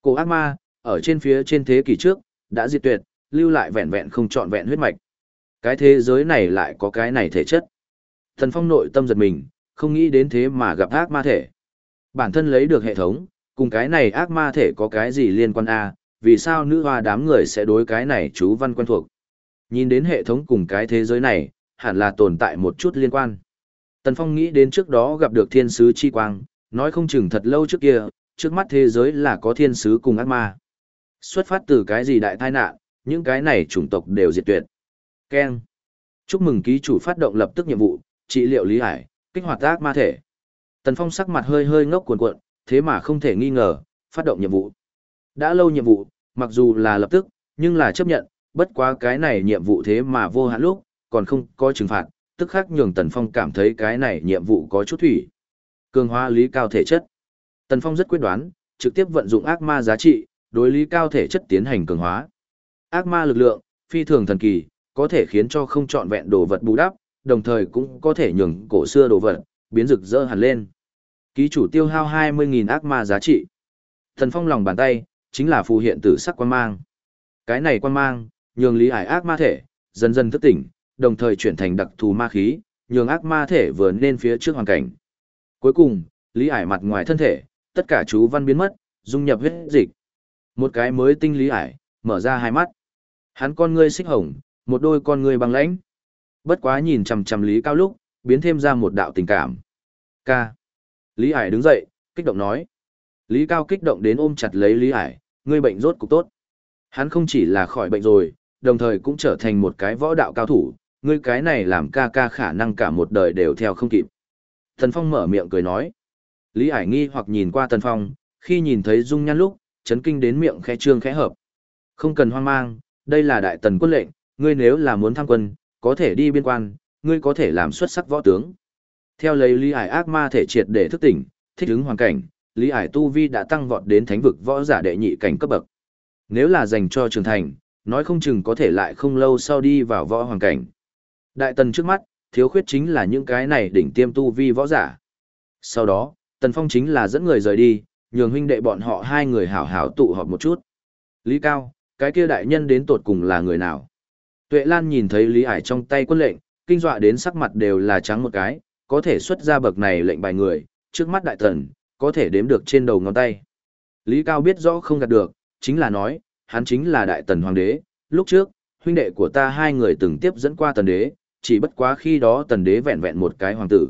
Cổ ác ma, ở trên phía trên thế kỷ trước, đã diệt tuyệt, lưu lại vẹn vẹn không trọn vẹn huyết mạch. Cái thế giới này lại có cái này thể chất. Thần phong nội tâm giật mình, không nghĩ đến thế mà gặp ác ma thể. Bản thân lấy được hệ thống, cùng cái này ác ma thể có cái gì liên quan a? Vì sao nữ hoa đám người sẽ đối cái này chú văn quen thuộc. Nhìn đến hệ thống cùng cái thế giới này, hẳn là tồn tại một chút liên quan. Tần Phong nghĩ đến trước đó gặp được thiên sứ chi quang, nói không chừng thật lâu trước kia, trước mắt thế giới là có thiên sứ cùng ác ma. Xuất phát từ cái gì đại tai nạn, những cái này chủng tộc đều diệt tuyệt. Ken. Chúc mừng ký chủ phát động lập tức nhiệm vụ, trị liệu lý hải, kích hoạt ác ma thể. Tần Phong sắc mặt hơi hơi ngốc cuộn cuộn, thế mà không thể nghi ngờ, phát động nhiệm vụ. Đã lâu nhiệm vụ, mặc dù là lập tức, nhưng là chấp nhận, bất quá cái này nhiệm vụ thế mà vô hạn lúc, còn không có trừng phạt, tức khắc nhường Tần Phong cảm thấy cái này nhiệm vụ có chút thủy. Cường hóa lý cao thể chất. Tần Phong rất quyết đoán, trực tiếp vận dụng ác ma giá trị, đối lý cao thể chất tiến hành cường hóa. Ác ma lực lượng, phi thường thần kỳ, có thể khiến cho không trọn vẹn đồ vật bù đắp, đồng thời cũng có thể nhường cổ xưa đồ vật, biến rực rỡ hẳn lên. Ký chủ tiêu hao 20.000 ác ma giá trị. Thần phong lòng bàn tay, chính là phù hiện tử sắc quan mang. Cái này quan mang, nhường lý ải ác ma thể, dần dần thức tỉnh, đồng thời chuyển thành đặc thù ma khí, nhường ác ma thể vừa lên phía trước hoàn cảnh. Cuối cùng, lý ải mặt ngoài thân thể, tất cả chú văn biến mất, dung nhập huyết dịch. Một cái mới tinh lý ải, mở ra hai mắt. Hắn con ngươi xích hồng, một đôi con ngươi băng lãnh. Bất quá nhìn chằm chằm Lý Cao lúc, biến thêm ra một đạo tình cảm. Ca. Lý Hải đứng dậy, kích động nói. Lý Cao kích động đến ôm chặt lấy Lý Hải, ngươi bệnh rốt cục tốt. Hắn không chỉ là khỏi bệnh rồi, đồng thời cũng trở thành một cái võ đạo cao thủ, ngươi cái này làm ca ca khả năng cả một đời đều theo không kịp. Thần Phong mở miệng cười nói. Lý Hải nghi hoặc nhìn qua Thần Phong, khi nhìn thấy dung nhan lúc, chấn kinh đến miệng khẽ trương khẽ hợp. Không cần hoang mang, đây là đại tần quân lệnh, ngươi nếu là muốn tham quân, có thể đi biên quan, ngươi có thể làm xuất sắc võ tướng. Theo lấy Lý Hải ác ma thể triệt để thức tỉnh, thích ứng hoàn cảnh, Lý Ải Tu Vi đã tăng vọt đến thánh vực võ giả đệ nhị cảnh cấp bậc. Nếu là dành cho trưởng thành, nói không chừng có thể lại không lâu sau đi vào võ hoàng cảnh. Đại tần trước mắt, thiếu khuyết chính là những cái này đỉnh tiêm tu vi võ giả. Sau đó, Tần Phong chính là dẫn người rời đi, nhường huynh đệ bọn họ hai người hảo hảo tụ họp một chút. Lý Cao, cái kia đại nhân đến tột cùng là người nào? Tuệ Lan nhìn thấy Lý Ải trong tay quân lệnh, kinh dọa đến sắc mặt đều là trắng một cái, có thể xuất ra bậc này lệnh bài người, trước mắt đại tần, có thể đếm được trên đầu ngón tay. Lý Cao biết rõ không gạt được, chính là nói, hắn chính là đại tần hoàng đế, lúc trước, huynh đệ của ta hai người từng tiếp dẫn qua tần đế, chỉ bất quá khi đó tần đế vẹn vẹn một cái hoàng tử.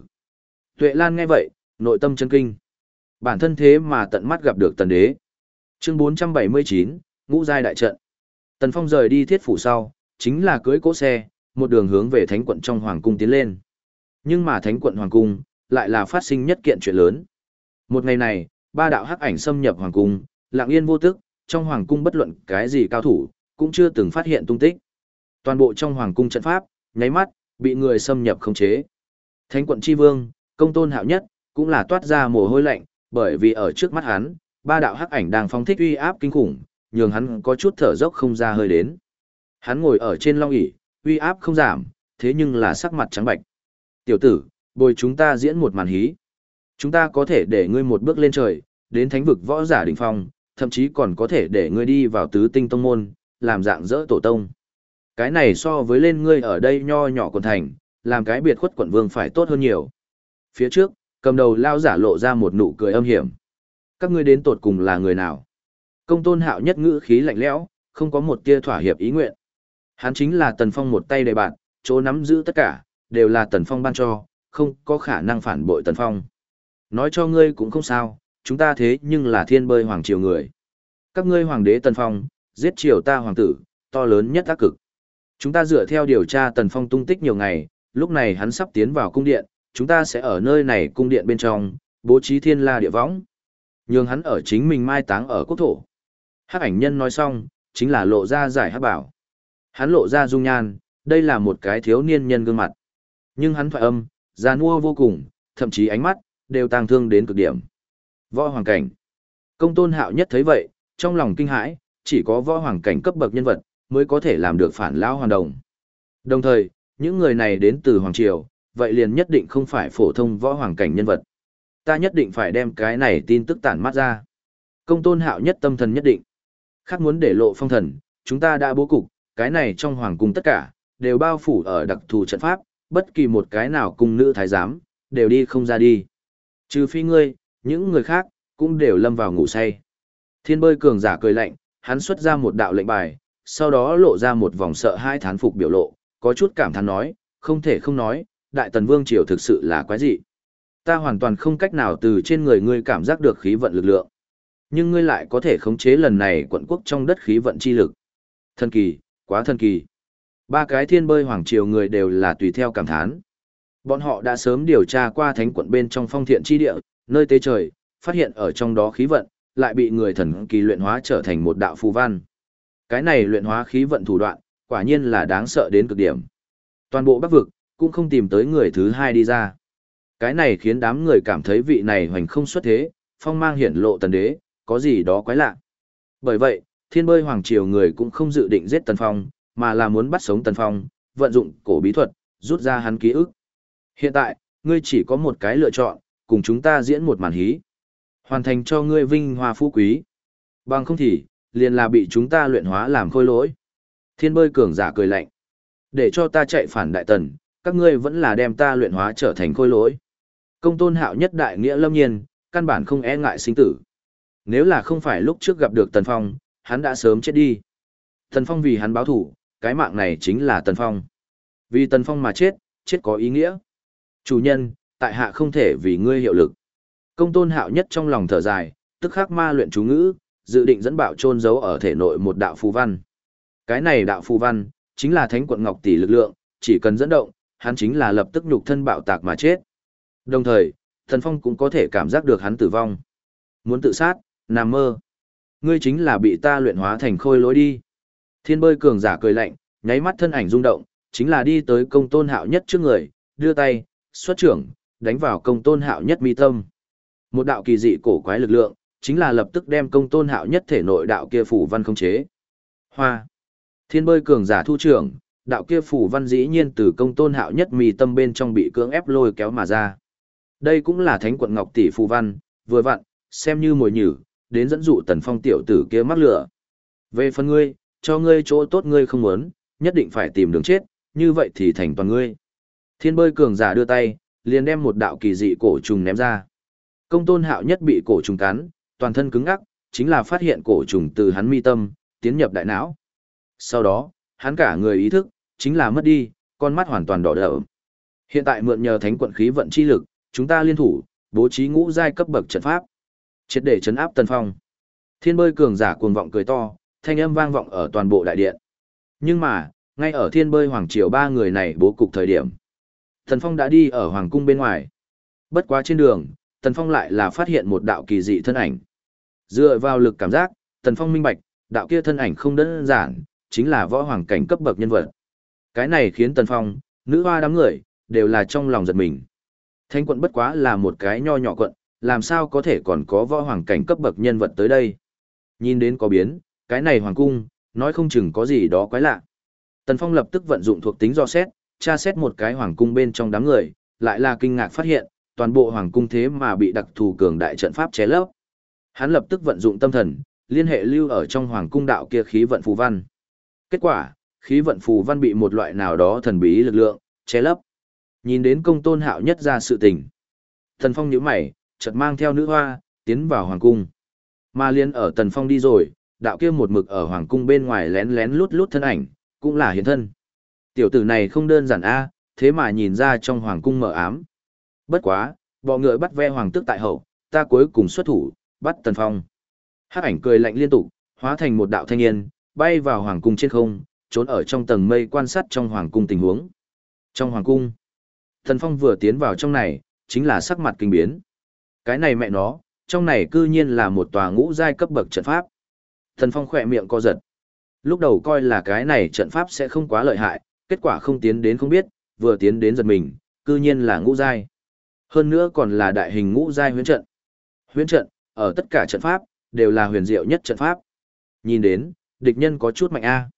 Tuệ Lan nghe vậy, nội tâm chân kinh. Bản thân thế mà tận mắt gặp được tần đế. Chương 479, ngũ giai đại trận. Tần Phong rời đi thiết phủ sau, chính là cưới cỗ xe, một đường hướng về thánh quận trong hoàng cung tiến lên. Nhưng mà thánh quận hoàng cung, lại là phát sinh nhất kiện chuyện lớn. Một ngày này, ba đạo hắc ảnh xâm nhập hoàng cung, lặng yên vô tức, trong hoàng cung bất luận cái gì cao thủ, cũng chưa từng phát hiện tung tích. Toàn bộ trong hoàng cung trận pháp, nháy mắt, bị người xâm nhập khống chế. Thánh quận chi vương, công tôn hạo nhất, cũng là toát ra mồ hôi lạnh, bởi vì ở trước mắt hắn, ba đạo hắc ảnh đang phong thích uy áp kinh khủng, nhường hắn có chút thở dốc không ra hơi đến. Hắn ngồi ở trên long ỷ, uy áp không giảm, thế nhưng là sắc mặt trắng bạch. Tiểu tử, bồi chúng ta diễn một màn hí. Chúng ta có thể để ngươi một bước lên trời, đến thánh vực võ giả đỉnh phong, thậm chí còn có thể để ngươi đi vào tứ tinh tông môn, làm dạng dỡ tổ tông. Cái này so với lên ngươi ở đây nho nhỏ quần thành, làm cái biệt khuất quận vương phải tốt hơn nhiều. Phía trước, cầm đầu lao giả lộ ra một nụ cười âm hiểm. Các ngươi đến tột cùng là người nào? Công tôn hạo nhất ngữ khí lạnh lẽo, không có một tia thỏa hiệp ý nguyện. Hắn chính là Tần Phong một tay đầy bạn, chỗ nắm giữ tất cả, đều là Tần Phong ban cho, không có khả năng phản bội Tần Phong. Nói cho ngươi cũng không sao, chúng ta thế nhưng là thiên bơi hoàng triều người. Các ngươi hoàng đế Tần Phong, giết triều ta hoàng tử, to lớn nhất ác cực. Chúng ta dựa theo điều tra Tần Phong tung tích nhiều ngày, lúc này hắn sắp tiến vào cung điện, chúng ta sẽ ở nơi này cung điện bên trong, bố trí thiên la địa võng. Nhưng hắn ở chính mình mai táng ở quốc thổ. Hắc ảnh nhân nói xong, chính là lộ ra giải hắc bảo. Hắn lộ ra dung nhan, đây là một cái thiếu niên nhân gương mặt. Nhưng hắn thoại âm, già nua vô cùng, thậm chí ánh mắt, đều tang thương đến cực điểm. Võ hoàng cảnh. Công tôn hạo nhất thấy vậy, trong lòng kinh hãi, chỉ có võ hoàng cảnh cấp bậc nhân vật, mới có thể làm được phản lão hoàn đồng. Đồng thời, những người này đến từ Hoàng Triều, vậy liền nhất định không phải phổ thông võ hoàng cảnh nhân vật. Ta nhất định phải đem cái này tin tức tản mát ra. Công tôn hạo nhất tâm thần nhất định. Khác muốn để lộ phong thần, chúng ta đã bố cục, cái này trong hoàng cung tất cả, đều bao phủ ở đặc thù trận pháp, bất kỳ một cái nào cung nữ thái giám, đều đi không ra đi. Trừ phi ngươi, những người khác, cũng đều lâm vào ngủ say. Thiên bơi cường giả cười lạnh, hắn xuất ra một đạo lệnh bài, sau đó lộ ra một vòng sợ hai thán phục biểu lộ, có chút cảm thán nói, không thể không nói, đại tần vương triều thực sự là quái dị. Ta hoàn toàn không cách nào từ trên người ngươi cảm giác được khí vận lực lượng. Nhưng ngươi lại có thể khống chế lần này quận quốc trong đất khí vận chi lực. Thần kỳ, quá thần kỳ. Ba cái thiên bơi hoàng triều người đều là tùy theo cảm thán. Bọn họ đã sớm điều tra qua thánh quận bên trong phong thiện chi địa, nơi tế trời, phát hiện ở trong đó khí vận, lại bị người thần kỳ luyện hóa trở thành một đạo phù văn. Cái này luyện hóa khí vận thủ đoạn, quả nhiên là đáng sợ đến cực điểm. Toàn bộ bắc vực, cũng không tìm tới người thứ hai đi ra. Cái này khiến đám người cảm thấy vị này hoành không xuất thế, phong mang hiển lộ tần đế, có gì đó quái lạ. Bởi vậy, thiên bơi hoàng triều người cũng không dự định giết tần phong, mà là muốn bắt sống tần phong, vận dụng cổ bí thuật, rút ra hắn ký ức. Hiện tại, ngươi chỉ có một cái lựa chọn, cùng chúng ta diễn một màn hí. Hoàn thành cho ngươi vinh hoa phú quý. Bằng không thì, liền là bị chúng ta luyện hóa làm khôi lỗi. Thiên bơi cường giả cười lạnh. Để cho ta chạy phản đại tần, các ngươi vẫn là đem ta luyện hóa trở thành khôi lỗi. Công tôn hạo nhất đại nghĩa lâm nhiên, căn bản không e ngại sinh tử. Nếu là không phải lúc trước gặp được Tần Phong, hắn đã sớm chết đi. Tần Phong vì hắn báo thủ, cái mạng này chính là Tần Phong. Vì Tần Phong mà chết, chết có ý nghĩa. Chủ nhân, tại hạ không thể vì ngươi hiệu lực. Công tôn hạo nhất trong lòng thở dài, tức khắc ma luyện chú ngữ, dự định dẫn bảo trôn giấu ở thể nội một đạo phù văn. Cái này đạo phù văn, chính là thánh quận ngọc tỷ lực lượng, chỉ cần dẫn động, hắn chính là lập tức nhục thân bạo tạc mà chết. Đồng thời, thần phong cũng có thể cảm giác được hắn tử vong. Muốn tự sát, nằm mơ. Ngươi chính là bị ta luyện hóa thành khôi lối đi. Thiên bơi cường giả cười lạnh, nháy mắt thân ảnh rung động, chính là đi tới công tôn hạo nhất trước người, đưa tay, xuất trưởng, đánh vào công tôn hạo nhất mi tâm. Một đạo kỳ dị cổ quái lực lượng, chính là lập tức đem công tôn hạo nhất thể nội đạo kia phủ văn không chế. Hoa. Thiên bơi cường giả thu trưởng, đạo kia phủ văn dĩ nhiên từ công tôn hạo nhất mi tâm bên trong bị cưỡng ép lôi kéo mà ra. Đây cũng là thánh quận ngọc tỷ phù văn, vừa vặn, xem như mồi nhử, đến dẫn dụ tần phong tiểu tử kia mắc lửa. Về phần ngươi, cho ngươi chỗ tốt ngươi không muốn, nhất định phải tìm đường chết, như vậy thì thành toàn ngươi. Thiên bơi cường giả đưa tay, liền đem một đạo kỳ dị cổ trùng ném ra. Công tôn hạo nhất bị cổ trùng cắn, toàn thân cứng ngắc, chính là phát hiện cổ trùng từ hắn mi tâm, tiến nhập đại não. Sau đó, hắn cả người ý thức, chính là mất đi, con mắt hoàn toàn đỏ đỡ. Hiện tại mượn nhờ thánh quận khí vận chi lực, chúng ta liên thủ, bố trí ngũ giai cấp bậc trận pháp, triệt để chấn áp Tần Phong. Thiên bơi cường giả cuồng vọng cười to, thanh âm vang vọng ở toàn bộ đại điện. Nhưng mà, ngay ở thiên bơi hoàng triều ba người này bố cục thời điểm, Tần Phong đã đi ở hoàng cung bên ngoài. Bất quá trên đường, Tần Phong lại là phát hiện một đạo kỳ dị thân ảnh. Dựa vào lực cảm giác, Tần Phong minh bạch, đạo kia thân ảnh không đơn giản, chính là võ hoàng cảnh cấp bậc nhân vật. Cái này khiến Tần Phong, nữ hoa đám người, đều là trong lòng giật mình. Thánh quận bất quá là một cái nho nhỏ quận, làm sao có thể còn có võ hoàng cảnh cấp bậc nhân vật tới đây. Nhìn đến có biến, cái này hoàng cung, nói không chừng có gì đó quái lạ. Tần Phong lập tức vận dụng thuộc tính do xét, tra xét một cái hoàng cung bên trong đám người, lại là kinh ngạc phát hiện, toàn bộ hoàng cung thế mà bị đặc thù cường đại trận pháp chế lấp. Hắn lập tức vận dụng tâm thần, liên hệ lưu ở trong hoàng cung đạo kia khí vận phù văn. Kết quả, khí vận phù văn bị một loại nào đó thần bí lực lượng che lấp. Nhìn đến công tôn hạo nhất ra sự tình. Thần Phong nhíu mày, chợt mang theo nữ hoa, tiến vào hoàng cung. Mà liên ở Tần Phong đi rồi, đạo kia một mực ở hoàng cung bên ngoài lén lén lút lút thân ảnh, cũng là hiện thân. Tiểu tử này không đơn giản a, thế mà nhìn ra trong hoàng cung mờ ám. Bất quá, bọ ngựa bắt ve hoàng tước tại hậu, ta cuối cùng xuất thủ, bắt Tần Phong. Hắc ảnh cười lạnh liên tục, hóa thành một đạo thanh niên, bay vào hoàng cung trên không, trốn ở trong tầng mây quan sát trong hoàng cung tình huống. Trong hoàng cung, Tần Phong vừa tiến vào trong này, chính là sắc mặt kinh biến. Cái này mẹ nó, trong này cư nhiên là một tòa ngũ giai cấp bậc trận pháp. Tần Phong khỏe miệng co giật. Lúc đầu coi là cái này trận pháp sẽ không quá lợi hại, kết quả không tiến đến không biết, vừa tiến đến giật mình, cư nhiên là ngũ giai. Hơn nữa còn là đại hình ngũ giai huyễn trận. Huyễn trận, ở tất cả trận pháp, đều là huyền diệu nhất trận pháp. Nhìn đến, địch nhân có chút mạnh a.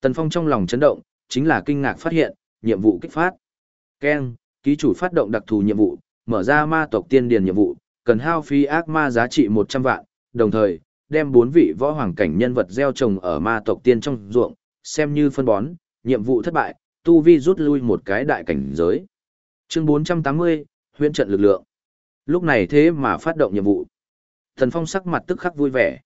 Tần Phong trong lòng chấn động, chính là kinh ngạc phát hiện, nhiệm vụ kích phát. Ken, ký chủ phát động đặc thù nhiệm vụ, mở ra ma tộc tiên điền nhiệm vụ, cần hao phí ác ma giá trị 100 vạn, đồng thời, đem bốn vị võ hoàng cảnh nhân vật gieo trồng ở ma tộc tiên trong ruộng, xem như phân bón, nhiệm vụ thất bại, tu vi rút lui một cái đại cảnh giới. Chương 480, Huyện trận lực lượng. Lúc này thế mà phát động nhiệm vụ. Thần Phong sắc mặt tức khắc vui vẻ.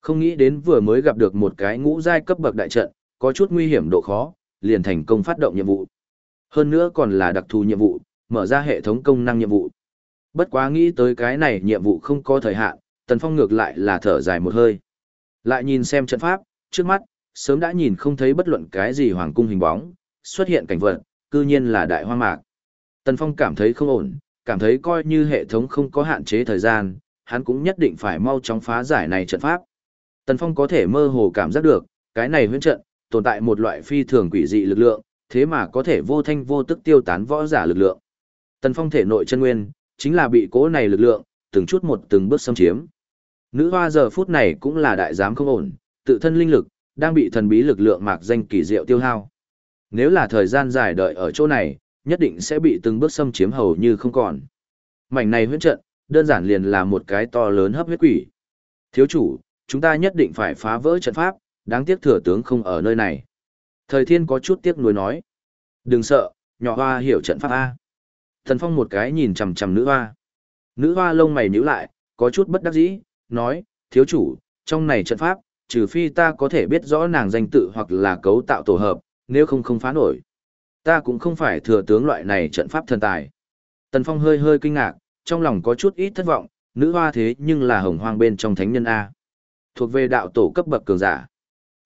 Không nghĩ đến vừa mới gặp được một cái ngũ giai cấp bậc đại trận, có chút nguy hiểm độ khó, liền thành công phát động nhiệm vụ. Hơn nữa còn là đặc thù nhiệm vụ, mở ra hệ thống công năng nhiệm vụ. Bất quá nghĩ tới cái này nhiệm vụ không có thời hạn, Tần Phong ngược lại là thở dài một hơi. Lại nhìn xem trận pháp, trước mắt, sớm đã nhìn không thấy bất luận cái gì hoàng cung hình bóng, xuất hiện cảnh vật, cư nhiên là đại hoang mạc. Tần Phong cảm thấy không ổn, cảm thấy coi như hệ thống không có hạn chế thời gian, hắn cũng nhất định phải mau chóng phá giải này trận pháp. Tần Phong có thể mơ hồ cảm giác được, cái này huyễn trận, tồn tại một loại phi thường quỷ dị lực lượng, thế mà có thể vô thanh vô tức tiêu tán võ giả lực lượng. Tần Phong thể nội chân nguyên, chính là bị cố này lực lượng, từng chút một từng bước xâm chiếm. Nữ hoa giờ phút này cũng là đại giám không ổn, tự thân linh lực, đang bị thần bí lực lượng mạc danh kỳ diệu tiêu hao. Nếu là thời gian dài đợi ở chỗ này, nhất định sẽ bị từng bước xâm chiếm hầu như không còn. Mảnh này huyễn trận, đơn giản liền là một cái to lớn hấp huyết quỷ. Thiếu chủ, chúng ta nhất định phải phá vỡ trận pháp, đáng tiếc thừa tướng không ở nơi này. Thời thiên có chút tiếc nuối nói. Đừng sợ, nhỏ hoa hiểu trận pháp A. Thần phong một cái nhìn chằm chằm nữ hoa. Nữ hoa lông mày nhíu lại, có chút bất đắc dĩ, nói, thiếu chủ, trong này trận pháp, trừ phi ta có thể biết rõ nàng danh tự hoặc là cấu tạo tổ hợp, nếu không không phá nổi. Ta cũng không phải thừa tướng loại này trận pháp thần tài. Tần Phong hơi hơi kinh ngạc, trong lòng có chút ít thất vọng, nữ hoa thế nhưng là hồng hoang bên trong thánh nhân A. Thuộc về đạo tổ cấp bậc cường giả.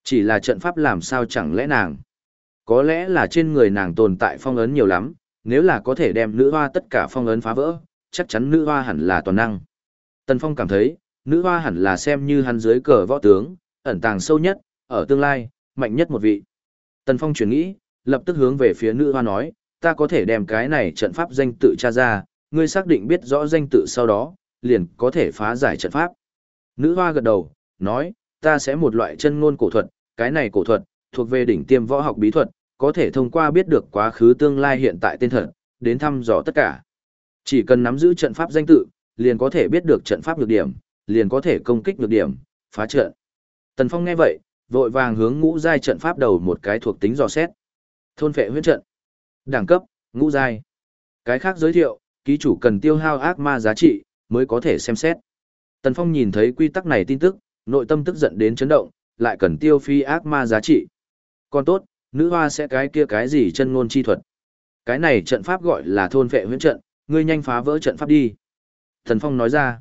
Chỉ là trận pháp làm sao chẳng lẽ nàng. Có lẽ là trên người nàng tồn tại phong ấn nhiều lắm, nếu là có thể đem nữ hoa tất cả phong ấn phá vỡ, chắc chắn nữ hoa hẳn là toàn năng. Tần Phong cảm thấy, nữ hoa hẳn là xem như hắn dưới cờ võ tướng, ẩn tàng sâu nhất, ở tương lai, mạnh nhất một vị. Tần Phong chuyển nghĩ, lập tức hướng về phía nữ hoa nói, ta có thể đem cái này trận pháp danh tự tra ra, ngươi xác định biết rõ danh tự sau đó, liền có thể phá giải trận pháp. Nữ hoa gật đầu, nói, ta sẽ một loại chân ngôn cổ thuật, cái này cổ thuật, thuộc về đỉnh tiêm võ học bí thuật, có thể thông qua biết được quá khứ tương lai hiện tại tên thật, đến thăm dò tất cả. Chỉ cần nắm giữ trận pháp danh tự, liền có thể biết được trận pháp nhược điểm, liền có thể công kích nhược điểm, phá trận. Tần Phong nghe vậy, vội vàng hướng ngũ giai trận pháp đầu một cái thuộc tính dò xét. Thôn phệ huyết trận. Đẳng cấp, ngũ giai. Cái khác giới thiệu, ký chủ cần tiêu hao ác ma giá trị, mới có thể xem xét. Tần Phong nhìn thấy quy tắc này tin tức, nội tâm tức giận đến chấn động, lại cần tiêu phi ác ma giá trị. Còn tốt, nữ hoa sẽ cái kia cái gì chân ngôn chi thuật. Cái này trận pháp gọi là thôn vệ huyễn trận, ngươi nhanh phá vỡ trận pháp đi. Thần Phong nói ra.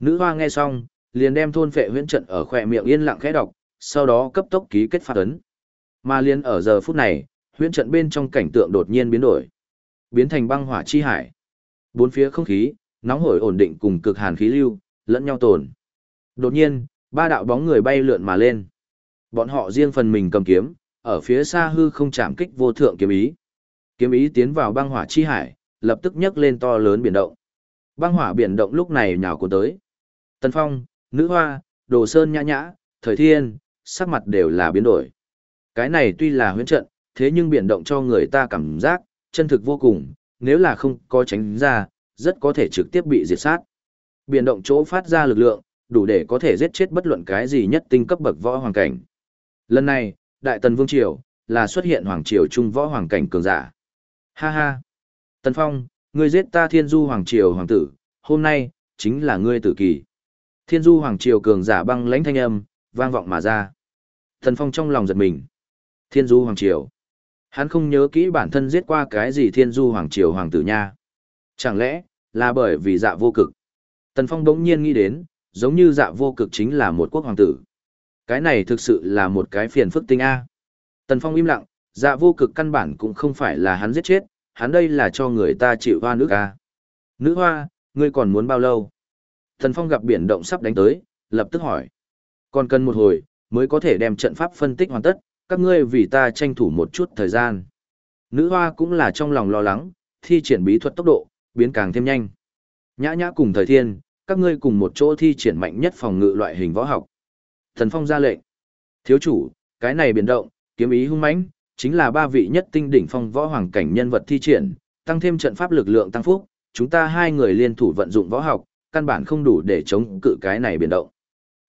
Nữ hoa nghe xong, liền đem thôn vệ huyễn trận ở khỏe miệng yên lặng khẽ đọc, sau đó cấp tốc ký kết phát ấn. Mà liền ở giờ phút này, huyễn trận bên trong cảnh tượng đột nhiên biến đổi, biến thành băng hỏa chi hải. Bốn phía không khí, nóng hổi ổn định cùng cực hàn khí lưu, lẫn nhau tồn. Đột nhiên, ba đạo bóng người bay lượn mà lên. Bọn họ riêng phần mình cầm kiếm, ở phía xa hư không chạm kích vô thượng kiếm ý. Kiếm ý tiến vào băng hỏa chi hải, lập tức nhấc lên to lớn biển động. Băng hỏa biển động lúc này nhào cuốn tới. Tần Phong, Nữ Hoa, Đồ Sơn nhã nhã, Thời Thiên, sắc mặt đều là biến đổi. Cái này tuy là huyễn trận, thế nhưng biển động cho người ta cảm giác, chân thực vô cùng, nếu là không có tránh ra, rất có thể trực tiếp bị diệt sát. Biển động chỗ phát ra lực lượng, đủ để có thể giết chết bất luận cái gì nhất tinh cấp bậc võ hoàng cảnh. Lần này, Đại Tần Vương Triều, là xuất hiện hoàng triều trung võ hoàng cảnh cường giả. Ha ha! Tần Phong, ngươi giết ta thiên du hoàng triều hoàng tử, hôm nay, chính là ngươi tử kỳ. Thiên du hoàng triều cường giả băng lãnh thanh âm, vang vọng mà ra. Tần Phong trong lòng giật mình. Thiên du hoàng triều. Hắn không nhớ kỹ bản thân giết qua cái gì thiên du hoàng triều hoàng tử nha. Chẳng lẽ, là bởi vì dạ vô cực. Tần Phong đống nhiên nghĩ đến, giống như dạ vô cực chính là một quốc hoàng tử. Cái này thực sự là một cái phiền phức tinh A. Tần Phong im lặng, dạ vô cực căn bản cũng không phải là hắn giết chết, hắn đây là cho người ta chịu hoa nước A. Nữ hoa, ngươi còn muốn bao lâu? Thần Phong gặp biển động sắp đánh tới, lập tức hỏi. Còn cần một hồi, mới có thể đem trận pháp phân tích hoàn tất, các ngươi vì ta tranh thủ một chút thời gian. Nữ hoa cũng là trong lòng lo lắng, thi triển bí thuật tốc độ, biến càng thêm nhanh. Nhã nhã cùng thời thiên, các ngươi cùng một chỗ thi triển mạnh nhất phòng ngự loại hình võ học. Thần Phong ra lệnh. Thiếu chủ, cái này biến động, kiếm ý hung mãnh, chính là ba vị nhất tinh đỉnh phong võ hoàng cảnh nhân vật thi triển, tăng thêm trận pháp lực lượng tăng phúc, chúng ta hai người liên thủ vận dụng võ học, căn bản không đủ để chống cự cái này biến động.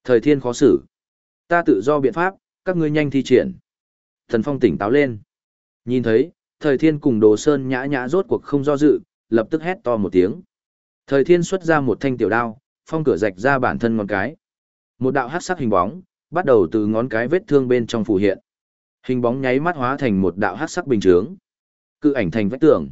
Thời thiên khó xử. Ta tự do biện pháp, các ngươi nhanh thi triển. Thần Phong tỉnh táo lên. Nhìn thấy, thời thiên cùng đồ sơn nhã nhã rốt cuộc không do dự, lập tức hét to một tiếng. Thời thiên xuất ra một thanh tiểu đao, phong cửa rạch ra bản thân ngón cái. Một đạo hắc sắc hình bóng, bắt đầu từ ngón cái vết thương bên trong phủ hiện. Hình bóng nháy mắt hóa thành một đạo hắc sắc bình chướng. Cự ảnh thành vách tường.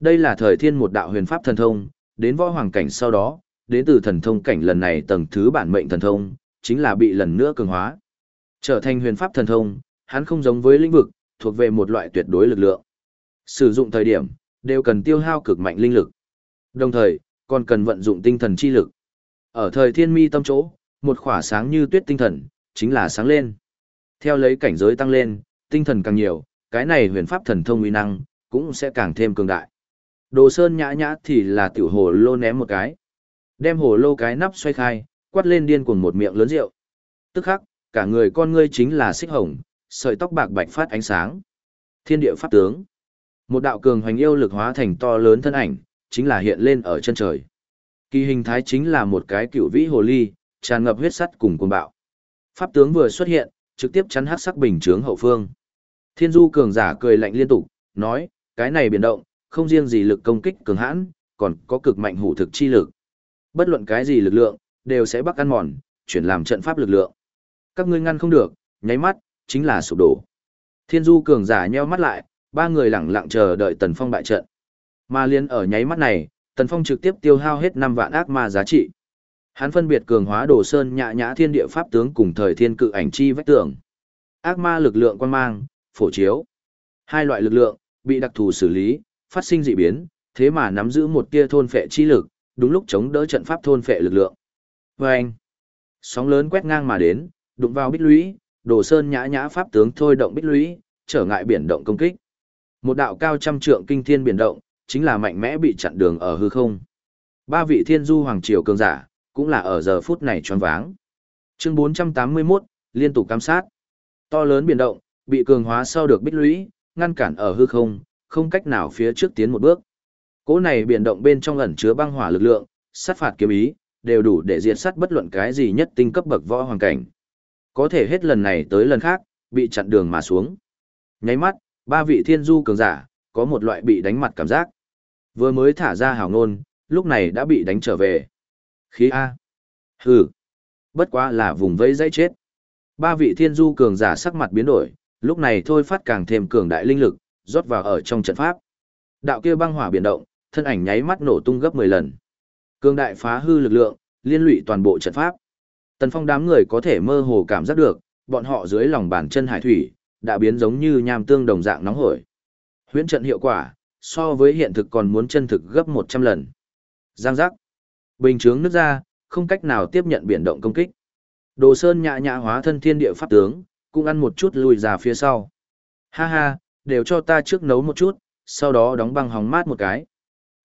Đây là thời thiên một đạo huyền pháp thần thông, đến võ hoàng cảnh sau đó, đến từ thần thông cảnh lần này tầng thứ bản mệnh thần thông, chính là bị lần nữa cường hóa. Trở thành huyền pháp thần thông, hắn không giống với lĩnh vực, thuộc về một loại tuyệt đối lực lượng. Sử dụng thời điểm, đều cần tiêu hao cực mạnh linh lực. Đồng thời, còn cần vận dụng tinh thần chi lực. Ở thời thiên mi tâm chỗ, một khỏa sáng như tuyết tinh thần, chính là sáng lên. Theo lấy cảnh giới tăng lên, tinh thần càng nhiều, cái này huyền pháp thần thông uy năng, cũng sẽ càng thêm cường đại. Đồ sơn nhã nhã thì là tiểu hồ lô ném một cái. Đem hồ lô cái nắp xoay khai, quát lên điên cuồng một miệng lớn rượu. Tức khắc, cả người con ngươi chính là xích hồng, sợi tóc bạc bạch phát ánh sáng. Thiên địa pháp tướng. Một đạo cường hoành yêu lực hóa thành to lớn thân ảnh, chính là hiện lên ở chân trời. Kỳ hình thái chính là một cái cựu vĩ hồ ly, tràn ngập huyết sắt cùng cuồng bạo. Pháp tướng vừa xuất hiện, trực tiếp chắn hắc sắc bình chướng hậu phương. Thiên Du cường giả cười lạnh liên tục, nói, cái này biến động, không riêng gì lực công kích cường hãn, còn có cực mạnh hủ thực chi lực. Bất luận cái gì lực lượng, đều sẽ bắt ăn mòn, chuyển làm trận pháp lực lượng. Các ngươi ngăn không được, nháy mắt, chính là sụp đổ. Thiên Du cường giả nheo mắt lại, ba người lẳng lặng chờ đợi Tần Phong bại trận. Mà liên ở nháy mắt này, Tần Phong trực tiếp tiêu hao hết 5 vạn ác ma giá trị. Hắn phân biệt cường hóa đồ sơn nhã nhã thiên địa pháp tướng cùng thời thiên cự ảnh chi vách tường. Ác ma lực lượng quan mang, phổ chiếu. Hai loại lực lượng, bị đặc thù xử lý, phát sinh dị biến, thế mà nắm giữ một tia thôn phệ chi lực, đúng lúc chống đỡ trận pháp thôn phệ lực lượng. Và anh, sóng lớn quét ngang mà đến, đụng vào bích lũy, đồ sơn nhã nhã pháp tướng thôi động bích lũy, trở ngại biển động công kích. Một đạo cao trăm trượng kinh thiên biển động, chính là mạnh mẽ bị chặn đường ở hư không. Ba vị thiên du hoàng triều cường giả, cũng là ở giờ phút này tròn váng. Chương 481, liên tục cam sát. To lớn biển động, bị cường hóa sau được bích lũy, ngăn cản ở hư không, không cách nào phía trước tiến một bước. Cỗ này biển động bên trong ẩn chứa băng hỏa lực lượng, sát phạt kiếm ý, đều đủ để diệt sát bất luận cái gì nhất tinh cấp bậc võ hoàng cảnh. Có thể hết lần này tới lần khác, bị chặn đường mà xuống. Nháy mắt, ba vị thiên du cường giả, có một loại bị đánh mặt cảm giác. Vừa mới thả ra hào ngôn, lúc này đã bị đánh trở về. Khí A. Hừ. Bất quá là vùng vây dãy chết. Ba vị thiên du cường giả sắc mặt biến đổi, lúc này thôi phát càng thêm cường đại linh lực, rót vào ở trong trận pháp. Đạo kia băng hỏa biến động, thân ảnh nháy mắt nổ tung gấp 10 lần. Cường đại phá hư lực lượng, liên lụy toàn bộ trận pháp. Tần Phong đám người có thể mơ hồ cảm giác được, bọn họ dưới lòng bàn chân hải thủy, đã biến giống như nham tương đồng dạng nóng hổi. Huyễn trận hiệu quả, so với hiện thực còn muốn chân thực gấp 100 lần. Giang giác. Bình chướng nước ra, không cách nào tiếp nhận biển động công kích. Đồ Sơn nhã nhã hóa thân thiên địa pháp tướng, cũng ăn một chút lùi ra phía sau. Ha ha, đều cho ta trước nấu một chút, sau đó đóng băng hóng mát một cái.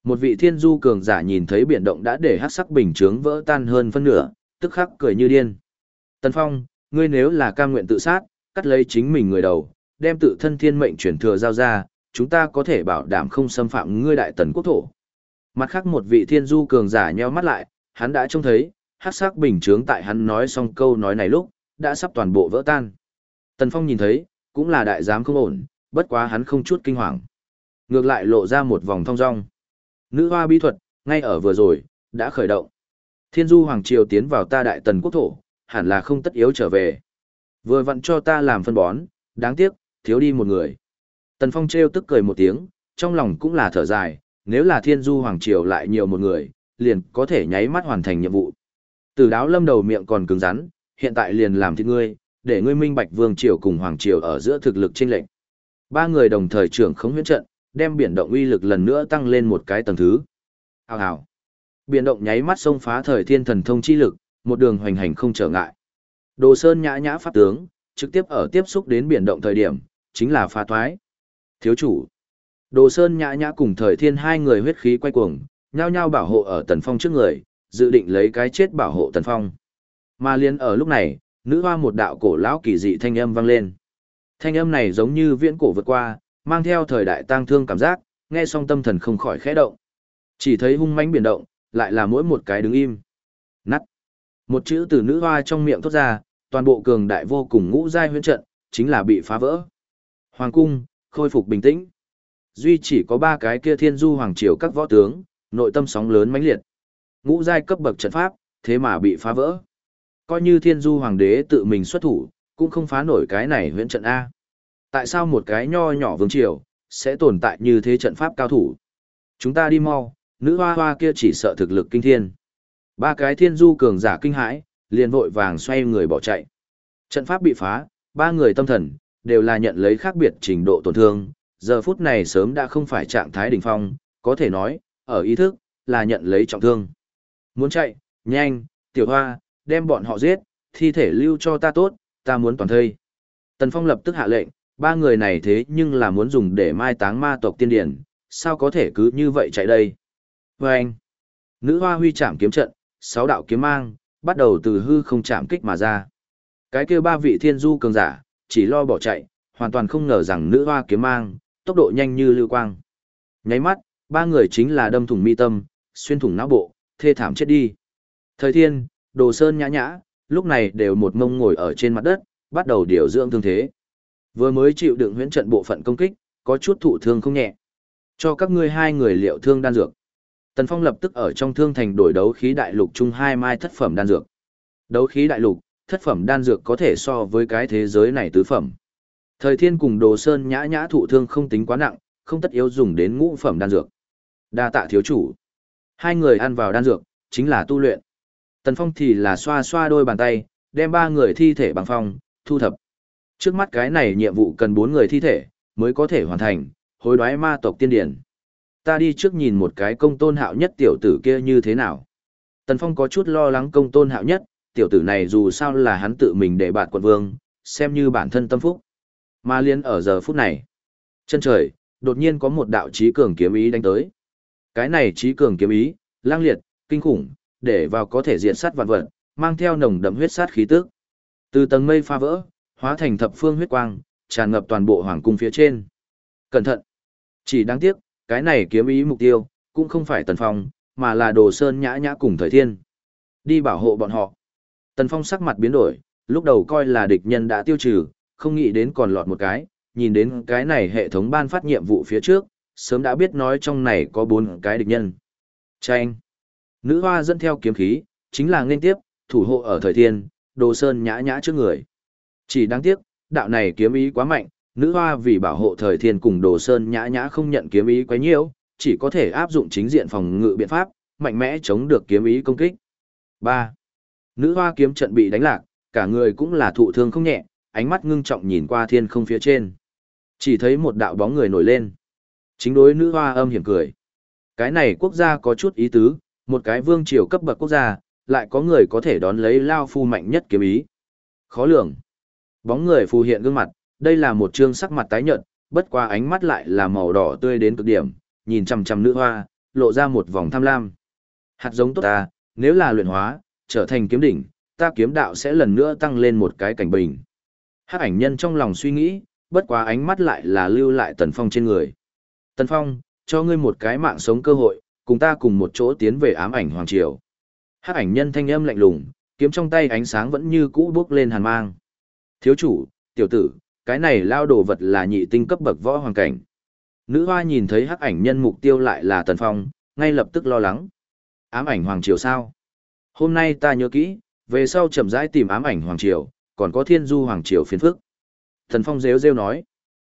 Một vị thiên du cường giả nhìn thấy biển động đã để hắc sắc bình chướng vỡ tan hơn phân nửa, tức khắc cười như điên. Tần Phong, ngươi nếu là cam nguyện tự sát, cắt lấy chính mình người đầu, đem tự thân thiên mệnh chuyển thừa giao ra, chúng ta có thể bảo đảm không xâm phạm ngươi đại tần quốc thổ. Mặt khác một vị thiên du cường giả nheo mắt lại, hắn đã trông thấy, hắc sắc bình chướng tại hắn nói xong câu nói này lúc, đã sắp toàn bộ vỡ tan. Tần Phong nhìn thấy, cũng là đại giám không ổn, bất quá hắn không chút kinh hoàng. Ngược lại lộ ra một vòng thong dong. Nữ hoa bí thuật, ngay ở vừa rồi, đã khởi động. Thiên du hoàng triều tiến vào ta đại tần quốc thổ, hẳn là không tất yếu trở về. Vừa vặn cho ta làm phân bón, đáng tiếc, thiếu đi một người. Tần Phong trêu tức cười một tiếng, trong lòng cũng là thở dài, nếu là thiên du hoàng triều lại nhiều một người, liền có thể nháy mắt hoàn thành nhiệm vụ. Từ đáo lâm đầu miệng còn cứng rắn, hiện tại liền làm thịt ngươi, để ngươi minh bạch vương triều cùng hoàng triều ở giữa thực lực chênh lệnh. Ba người đồng thời trưởng khống huyễn trận, đem biển động uy lực lần nữa tăng lên một cái tầng thứ. Hào hào. Biển động nháy mắt xông phá thời thiên thần thông chi lực, một đường hoành hành không trở ngại. Đồ Sơn nhã nhã pháp tướng, trực tiếp ở tiếp xúc đến biển động thời điểm, chính là phá thoái. Thiếu chủ. Đồ Sơn nhã nhã cùng thời thiên hai người huyết khí quay cuồng, nhao nhao bảo hộ ở Tần Phong trước người, dự định lấy cái chết bảo hộ Tần Phong. Mà liên ở lúc này, nữ hoa một đạo cổ lão kỳ dị thanh âm vang lên. Thanh âm này giống như viễn cổ vượt qua, mang theo thời đại tang thương cảm giác, nghe xong tâm thần không khỏi khẽ động. Chỉ thấy hung mãnh biển động, lại là mỗi một cái đứng im. Nắt. Một chữ từ nữ hoa trong miệng thoát ra, toàn bộ cường đại vô cùng ngũ giai huyễn trận, chính là bị phá vỡ. Hoàng cung, khôi phục bình tĩnh. Duy chỉ có ba cái kia thiên du hoàng triều các võ tướng, nội tâm sóng lớn mãnh liệt. Ngũ giai cấp bậc trận pháp, thế mà bị phá vỡ. Coi như thiên du hoàng đế tự mình xuất thủ, cũng không phá nổi cái này huyễn trận A. Tại sao một cái nho nhỏ vương triều, sẽ tồn tại như thế trận pháp cao thủ? Chúng ta đi mau, nữ hoa hoa kia chỉ sợ thực lực kinh thiên. Ba cái thiên du cường giả kinh hãi, liền vội vàng xoay người bỏ chạy. Trận pháp bị phá, ba người tâm thần, đều là nhận lấy khác biệt trình độ tổn thương, giờ phút này sớm đã không phải trạng thái đỉnh phong, có thể nói, ở ý thức, là nhận lấy trọng thương. Muốn chạy, nhanh, tiểu hoa, đem bọn họ giết, thi thể lưu cho ta tốt, ta muốn toàn thây. Tần Phong lập tức hạ lệnh, ba người này thế nhưng là muốn dùng để mai táng ma tộc tiên điển, sao có thể cứ như vậy chạy đây. Và anh, nữ hoa huy chạm kiếm trận, sáu đạo kiếm mang, bắt đầu từ hư không chạm kích mà ra. Cái kia ba vị thiên du cường giả, chỉ lo bỏ chạy, hoàn toàn không ngờ rằng nữ hoa kiếm mang, tốc độ nhanh như lưu quang. Nháy mắt, ba người chính là đâm thủng mi tâm, xuyên thủng não bộ, thê thảm chết đi. Thời thiên, đồ sơn nhã nhã, lúc này đều một mông ngồi ở trên mặt đất, bắt đầu điều dưỡng thương thế. Vừa mới chịu đựng huyễn trận bộ phận công kích, có chút thụ thương không nhẹ. Cho các ngươi hai người liệu thương đan dược. Tần Phong lập tức ở trong thương thành đổi đấu khí đại lục chung hai mai thất phẩm đan dược. Đấu khí đại lục, thất phẩm đan dược có thể so với cái thế giới này tứ phẩm. Thời thiên cùng đồ sơn nhã nhã thụ thương không tính quá nặng, không tất yếu dùng đến ngũ phẩm đan dược. Đa tạ thiếu chủ. Hai người ăn vào đan dược, chính là tu luyện. Tần Phong thì là xoa xoa đôi bàn tay, đem ba người thi thể bằng phong, thu thập. Trước mắt cái này nhiệm vụ cần bốn người thi thể, mới có thể hoàn thành, hối đoái ma tộc tiên điển. Ta đi trước nhìn một cái công tôn hạo nhất tiểu tử kia như thế nào. Tần Phong có chút lo lắng công tôn hạo nhất, tiểu tử này dù sao là hắn tự mình để bạt quận vương, xem như bản thân tâm phúc. Mà liên ở giờ phút này, chân trời, đột nhiên có một đạo trí cường kiếm ý đánh tới. Cái này trí cường kiếm ý, lang liệt, Kinh khủng, để vào có thể diện sát vạn vật, mang theo nồng đậm huyết sát khí tức. Từ tầng mây pha vỡ, hóa thành thập phương huyết quang, tràn ngập toàn bộ hoàng cung phía trên. Cẩn thận! Chỉ đáng tiếc, cái này kiếm ý mục tiêu, cũng không phải Tần Phong, mà là Đồ Sơn nhã nhã cùng Thời Thiên. Đi bảo hộ bọn họ. Tần Phong sắc mặt biến đổi, lúc đầu coi là địch nhân đã tiêu trừ, không nghĩ đến còn lọt một cái, nhìn đến cái này hệ thống ban phát nhiệm vụ phía trước, sớm đã biết nói trong này có bốn cái địch nhân. Chanh! Nữ hoa dẫn theo kiếm khí, chính là nên tiếp, thủ hộ ở Thời Thiên, Đồ Sơn nhã nhã trước người. Chỉ đáng tiếc, đạo này kiếm ý quá mạnh, nữ hoa vì bảo hộ thời thiên cùng đồ sơn nhã nhã không nhận kiếm ý quấy nhiễu, chỉ có thể áp dụng chính diện phòng ngự biện pháp, mạnh mẽ chống được kiếm ý công kích. 3. Nữ hoa kiếm trận bị đánh lạc, cả người cũng là thụ thương không nhẹ, ánh mắt ngưng trọng nhìn qua thiên không phía trên. Chỉ thấy một đạo bóng người nổi lên. Chính đối nữ hoa âm hiểm cười. Cái này quốc gia có chút ý tứ, một cái vương triều cấp bậc quốc gia, lại có người có thể đón lấy lao phu mạnh nhất kiếm ý. Khó lường. Bóng người phù hiện gương mặt, đây là một trương sắc mặt tái nhợt, bất qua ánh mắt lại là màu đỏ tươi đến cực điểm, nhìn chằm chằm nữ hoa, lộ ra một vòng tham lam. Hạt giống tốt ta, nếu là luyện hóa, trở thành kiếm đỉnh, ta kiếm đạo sẽ lần nữa tăng lên một cái cảnh bình. Hắc ảnh nhân trong lòng suy nghĩ, bất quá ánh mắt lại là lưu lại Tần Phong trên người. Tần Phong, cho ngươi một cái mạng sống cơ hội, cùng ta cùng một chỗ tiến về ám ảnh hoàng triều. Hắc ảnh nhân thanh âm lạnh lùng, kiếm trong tay ánh sáng vẫn như cũ bước lên hàn mang. Thiếu chủ, tiểu tử, cái này lao đồ vật là nhị tinh cấp bậc võ hoàng cảnh. Nữ hoa nhìn thấy hắc ảnh nhân mục tiêu lại là Tần Phong, ngay lập tức lo lắng. Ám ảnh hoàng triều sao? Hôm nay ta nhớ kỹ, về sau chậm rãi tìm ám ảnh hoàng triều, còn có thiên du hoàng triều phiền phức. Tần Phong rêu rêu nói.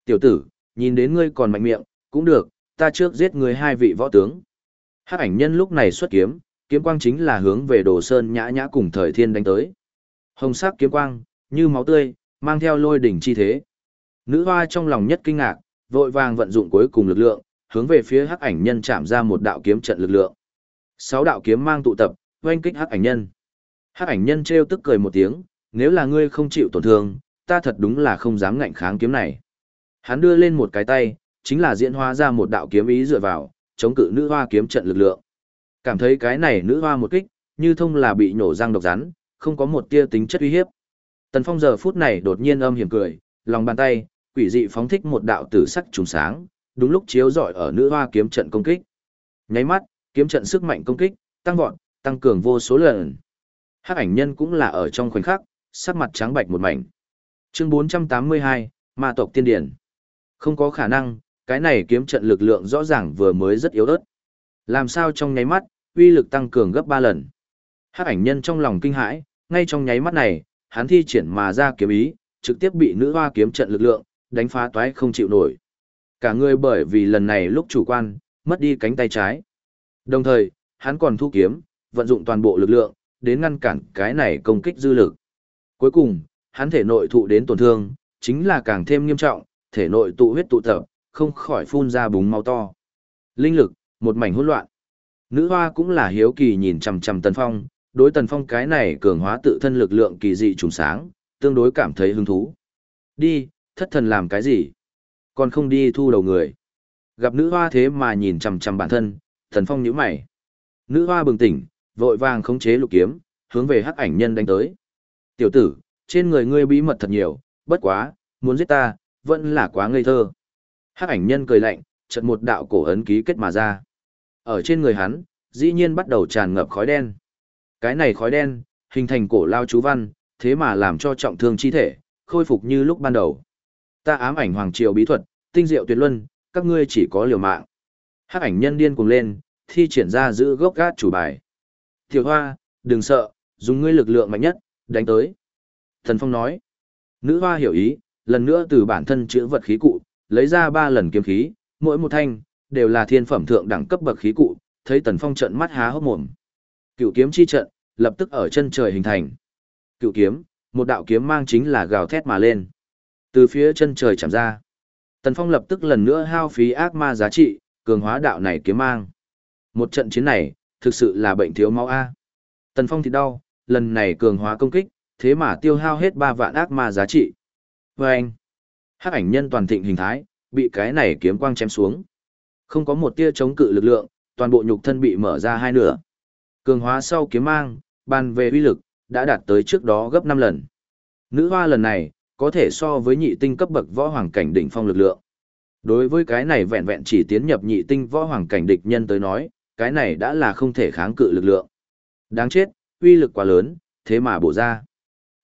Tiểu tử, nhìn đến ngươi còn mạnh miệng, cũng được, ta trước giết ngươi hai vị võ tướng. Hắc ảnh nhân lúc này xuất kiếm, kiếm quang chính là hướng về đồ sơn nhã nhã cùng thời thiên đánh tới. Hồng sắc kiếm quang, như máu tươi, mang theo lôi đỉnh chi thế. Nữ hoa trong lòng nhất kinh ngạc, vội vàng vận dụng cuối cùng lực lượng, hướng về phía hắc ảnh nhân chạm ra một đạo kiếm trận lực lượng. Sáu đạo kiếm mang tụ tập, oanh kích hắc ảnh nhân. Hắc ảnh nhân trêu tức cười một tiếng, nếu là ngươi không chịu tổn thương, ta thật đúng là không dám ngạnh kháng kiếm này. Hắn đưa lên một cái tay, chính là diễn hóa ra một đạo kiếm ý dựa vào, chống cự nữ hoa kiếm trận lực lượng. Cảm thấy cái này nữ hoa một kích, như thông là bị nổ răng độc rắn, không có một tia tính chất uy hiếp. Tần Phong giờ phút này đột nhiên âm hiểm cười, lòng bàn tay, quỷ dị phóng thích một đạo tử sắc trùng sáng, đúng lúc chiếu rọi ở nữ hoa kiếm trận công kích. Nháy mắt, kiếm trận sức mạnh công kích, tăng vọt, tăng cường vô số lần. Hắc ảnh nhân cũng là ở trong khoảnh khắc, sắc mặt trắng bạch một mảnh. Chương 482, Ma tộc tiên điển. Không có khả năng, cái này kiếm trận lực lượng rõ ràng vừa mới rất yếu ớt. Làm sao trong nháy mắt, uy lực tăng cường gấp 3 lần. Hắc ảnh nhân trong lòng kinh hãi, ngay trong nháy mắt này, hắn thi triển mà ra kiếm ý, trực tiếp bị nữ hoa kiếm trận lực lượng, đánh phá toái không chịu nổi. Cả người bởi vì lần này lúc chủ quan, mất đi cánh tay trái. Đồng thời, hắn còn thu kiếm, vận dụng toàn bộ lực lượng, đến ngăn cản cái này công kích dư lực. Cuối cùng, hắn thể nội thụ đến tổn thương, chính là càng thêm nghiêm trọng, thể nội tụ huyết tụ tập, không khỏi phun ra búng máu to. Linh lực, một mảnh hỗn loạn. Nữ hoa cũng là hiếu kỳ nhìn chằm chằm Tần Phong, đối Tần Phong cái này cường hóa tự thân lực lượng kỳ dị trùng sáng, tương đối cảm thấy hứng thú. Đi, thất thần làm cái gì? Còn không đi thu đầu người. Gặp nữ hoa thế mà nhìn chằm chằm bản thân, Tần Phong nhíu mày. Nữ hoa bừng tỉnh, vội vàng khống chế lục kiếm, hướng về hắc ảnh nhân đánh tới. Tiểu tử, trên người ngươi bí mật thật nhiều, bất quá, muốn giết ta, vẫn là quá ngây thơ. Hắc ảnh nhân cười lạnh, chợt một đạo cổ ấn ký kết mà ra. Ở trên người hắn, dĩ nhiên bắt đầu tràn ngập khói đen. Cái này khói đen, hình thành cổ lao chú văn, thế mà làm cho trọng thương chi thể, khôi phục như lúc ban đầu. Ta ám ảnh hoàng triều bí thuật, tinh diệu tuyệt luân, các ngươi chỉ có liều mạng. Hắc ảnh nhân điên cuồng lên, thi triển ra giữ gốc gác chủ bài. Tiểu hoa, đừng sợ, dùng ngươi lực lượng mạnh nhất, đánh tới. Thần Phong nói. Nữ hoa hiểu ý, lần nữa từ bản thân chữa vật khí cụ, lấy ra ba lần kiếm khí, mỗi một thanh, đều là thiên phẩm thượng đẳng cấp bậc khí cụ, thấy Tần Phong trận mắt há hốc mồm. Cựu kiếm chi trận, lập tức ở chân trời hình thành. Cựu kiếm, một đạo kiếm mang chính là gào thét mà lên. Từ phía chân trời chạm ra. Tần Phong lập tức lần nữa hao phí ác ma giá trị, cường hóa đạo này kiếm mang. Một trận chiến này, thực sự là bệnh thiếu máu A. Tần Phong thì đau, lần này cường hóa công kích, thế mà tiêu hao hết ba vạn ác ma giá trị. Và anh, hắc ảnh nhân toàn thịnh hình thái, bị cái này kiếm quang chém xuống. Không có một tia chống cự lực lượng, toàn bộ nhục thân bị mở ra hai nửa. Cường hóa sau kiếm mang, bàn về uy lực, đã đạt tới trước đó gấp 5 lần. Nữ hoa lần này, có thể so với nhị tinh cấp bậc võ hoàng cảnh đỉnh phong lực lượng. Đối với cái này vẹn vẹn chỉ tiến nhập nhị tinh võ hoàng cảnh địch nhân tới nói, cái này đã là không thể kháng cự lực lượng. Đáng chết, uy lực quá lớn, thế mà bổ ra.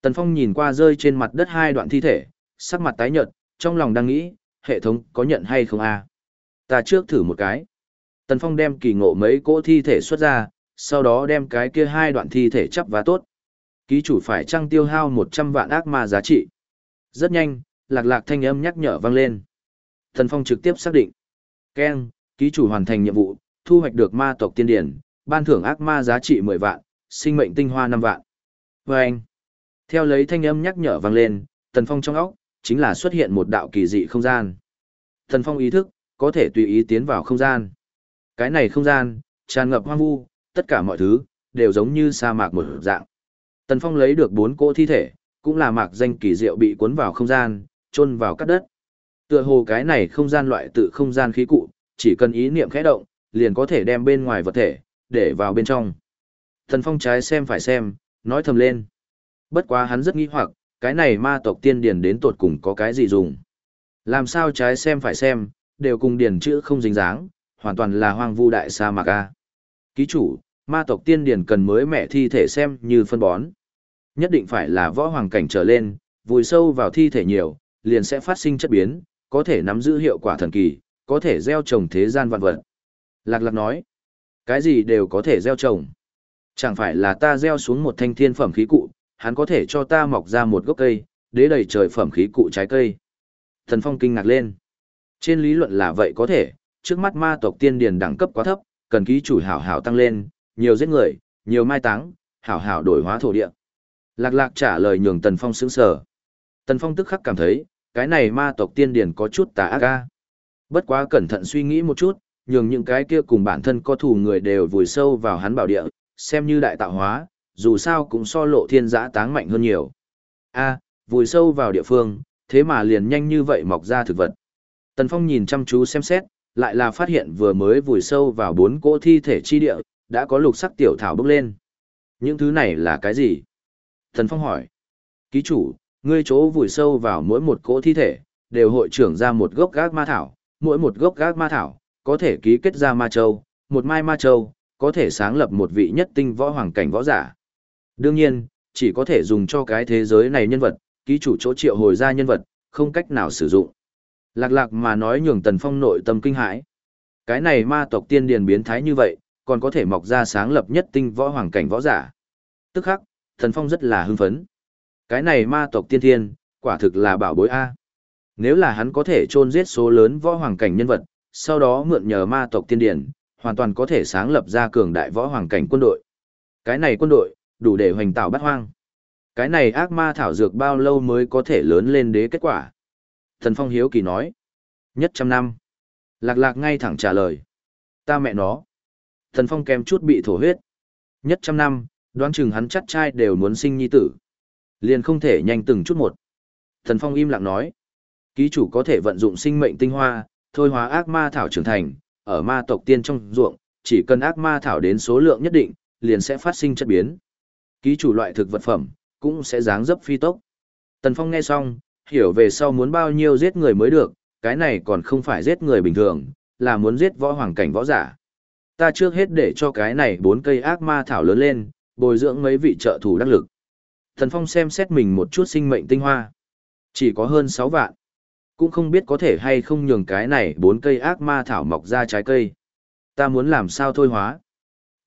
Tần Phong nhìn qua rơi trên mặt đất hai đoạn thi thể, sắc mặt tái nhợt, trong lòng đang nghĩ, hệ thống có nhận hay không a? Ta trước thử một cái. Tần Phong đem kỳ ngộ mấy cỗ thi thể xuất ra, sau đó đem cái kia hai đoạn thi thể chắp vá tốt. Ký chủ phải trăng tiêu hao 100 vạn ác ma giá trị. Rất nhanh, lạc lạc thanh âm nhắc nhở vang lên. thần Phong trực tiếp xác định. Ken, ký chủ hoàn thành nhiệm vụ, thu hoạch được ma tộc tiên điển, ban thưởng ác ma giá trị 10 vạn, sinh mệnh tinh hoa 5 vạn. Và anh, theo lấy thanh âm nhắc nhở vang lên, Tần Phong trong óc, chính là xuất hiện một đạo kỳ dị không gian. Tần Phong ý thức, có thể tùy ý tiến vào không gian. Cái này không gian, tràn ngập hoang vu, tất cả mọi thứ, đều giống như sa mạc một dạng. Tần Phong lấy được bốn cỗ thi thể, cũng là mạc danh kỳ diệu bị cuốn vào không gian, chôn vào cắt đất. Tựa hồ cái này không gian loại tự không gian khí cụ, chỉ cần ý niệm khẽ động, liền có thể đem bên ngoài vật thể, để vào bên trong. Tần Phong trái xem phải xem, nói thầm lên. Bất quá hắn rất nghi hoặc, cái này ma tộc tiên điển đến tột cùng có cái gì dùng. Làm sao trái xem phải xem, đều cùng điển chữ không dính dáng, hoàn toàn là hoang vu đại sa mạc a. Ký chủ, ma tộc tiên điển cần mới mẹ thi thể xem như phân bón. Nhất định phải là võ hoàng cảnh trở lên, vùi sâu vào thi thể nhiều, liền sẽ phát sinh chất biến, có thể nắm giữ hiệu quả thần kỳ, có thể gieo trồng thế gian vạn vật. Lạc lạc nói, cái gì đều có thể gieo trồng. Chẳng phải là ta gieo xuống một thanh thiên phẩm khí cụ, hắn có thể cho ta mọc ra một gốc cây, đế đầy trời phẩm khí cụ trái cây. Thần Phong kinh ngạc lên. Trên lý luận là vậy có thể, trước mắt ma tộc tiên điền đẳng cấp quá thấp, cần ký chủ hảo hảo tăng lên, nhiều giết người, nhiều mai táng, hảo hảo đổi hóa thổ địa. Lạc lạc trả lời nhường Tần Phong sững sờ. Tần Phong tức khắc cảm thấy, cái này ma tộc tiên điển có chút tà ác ga. Bất quá cẩn thận suy nghĩ một chút, nhường những cái kia cùng bản thân có thù người đều vùi sâu vào hắn bảo địa, xem như đại tạo hóa, dù sao cũng so lộ thiên giã táng mạnh hơn nhiều. A, vùi sâu vào địa phương, thế mà liền nhanh như vậy mọc ra thực vật. Tần Phong nhìn chăm chú xem xét, lại là phát hiện vừa mới vùi sâu vào bốn cỗ thi thể chi địa, đã có lục sắc tiểu thảo bước lên. Những thứ này là cái gì? Thần Phong hỏi. Ký chủ, ngươi chỗ vùi sâu vào mỗi một cỗ thi thể, đều hội trưởng ra một gốc gác ma thảo, mỗi một gốc gác ma thảo, có thể ký kết ra ma châu, một mai ma châu, có thể sáng lập một vị nhất tinh võ hoàng cảnh võ giả. Đương nhiên, chỉ có thể dùng cho cái thế giới này nhân vật, ký chủ chỗ triệu hồi ra nhân vật, không cách nào sử dụng. Lạc lạc mà nói nhường Tần Phong nội tâm kinh hãi. Cái này ma tộc tiên điền biến thái như vậy, còn có thể mọc ra sáng lập nhất tinh võ hoàng cảnh võ giả. Tức khắc, thần Phong rất là hưng phấn. Cái này ma tộc tiên thiên, quả thực là bảo bối A. Nếu là hắn có thể chôn giết số lớn võ hoàng cảnh nhân vật, sau đó mượn nhờ ma tộc tiên điển, hoàn toàn có thể sáng lập ra cường đại võ hoàng cảnh quân đội. Cái này quân đội, đủ để hoành tạo bắt hoang. Cái này ác ma thảo dược bao lâu mới có thể lớn lên đế kết quả? Thần Phong hiếu kỳ nói. Nhất trăm năm. Lạc lạc ngay thẳng trả lời. Ta mẹ nó. Thần Phong kém chút bị thổ huyết. Nhất trăm năm, đoán chừng hắn chắc trai đều muốn sinh nhi tử. Liền không thể nhanh từng chút một. Thần Phong im lặng nói. Ký chủ có thể vận dụng sinh mệnh tinh hoa, thôi hóa ác ma thảo trưởng thành, ở ma tộc tiên trong ruộng, chỉ cần ác ma thảo đến số lượng nhất định, liền sẽ phát sinh chất biến. Ký chủ loại thực vật phẩm, cũng sẽ dáng dấp phi tốc. Tần Phong nghe xong, hiểu về sau muốn bao nhiêu giết người mới được, cái này còn không phải giết người bình thường, là muốn giết võ hoàng cảnh võ giả. Ta trước hết để cho cái này bốn cây ác ma thảo lớn lên, bồi dưỡng mấy vị trợ thủ đắc lực. Thần Phong xem xét mình một chút sinh mệnh tinh hoa. Chỉ có hơn 6 vạn. Cũng không biết có thể hay không nhường cái này bốn cây ác ma thảo mọc ra trái cây. Ta muốn làm sao thôi hóa?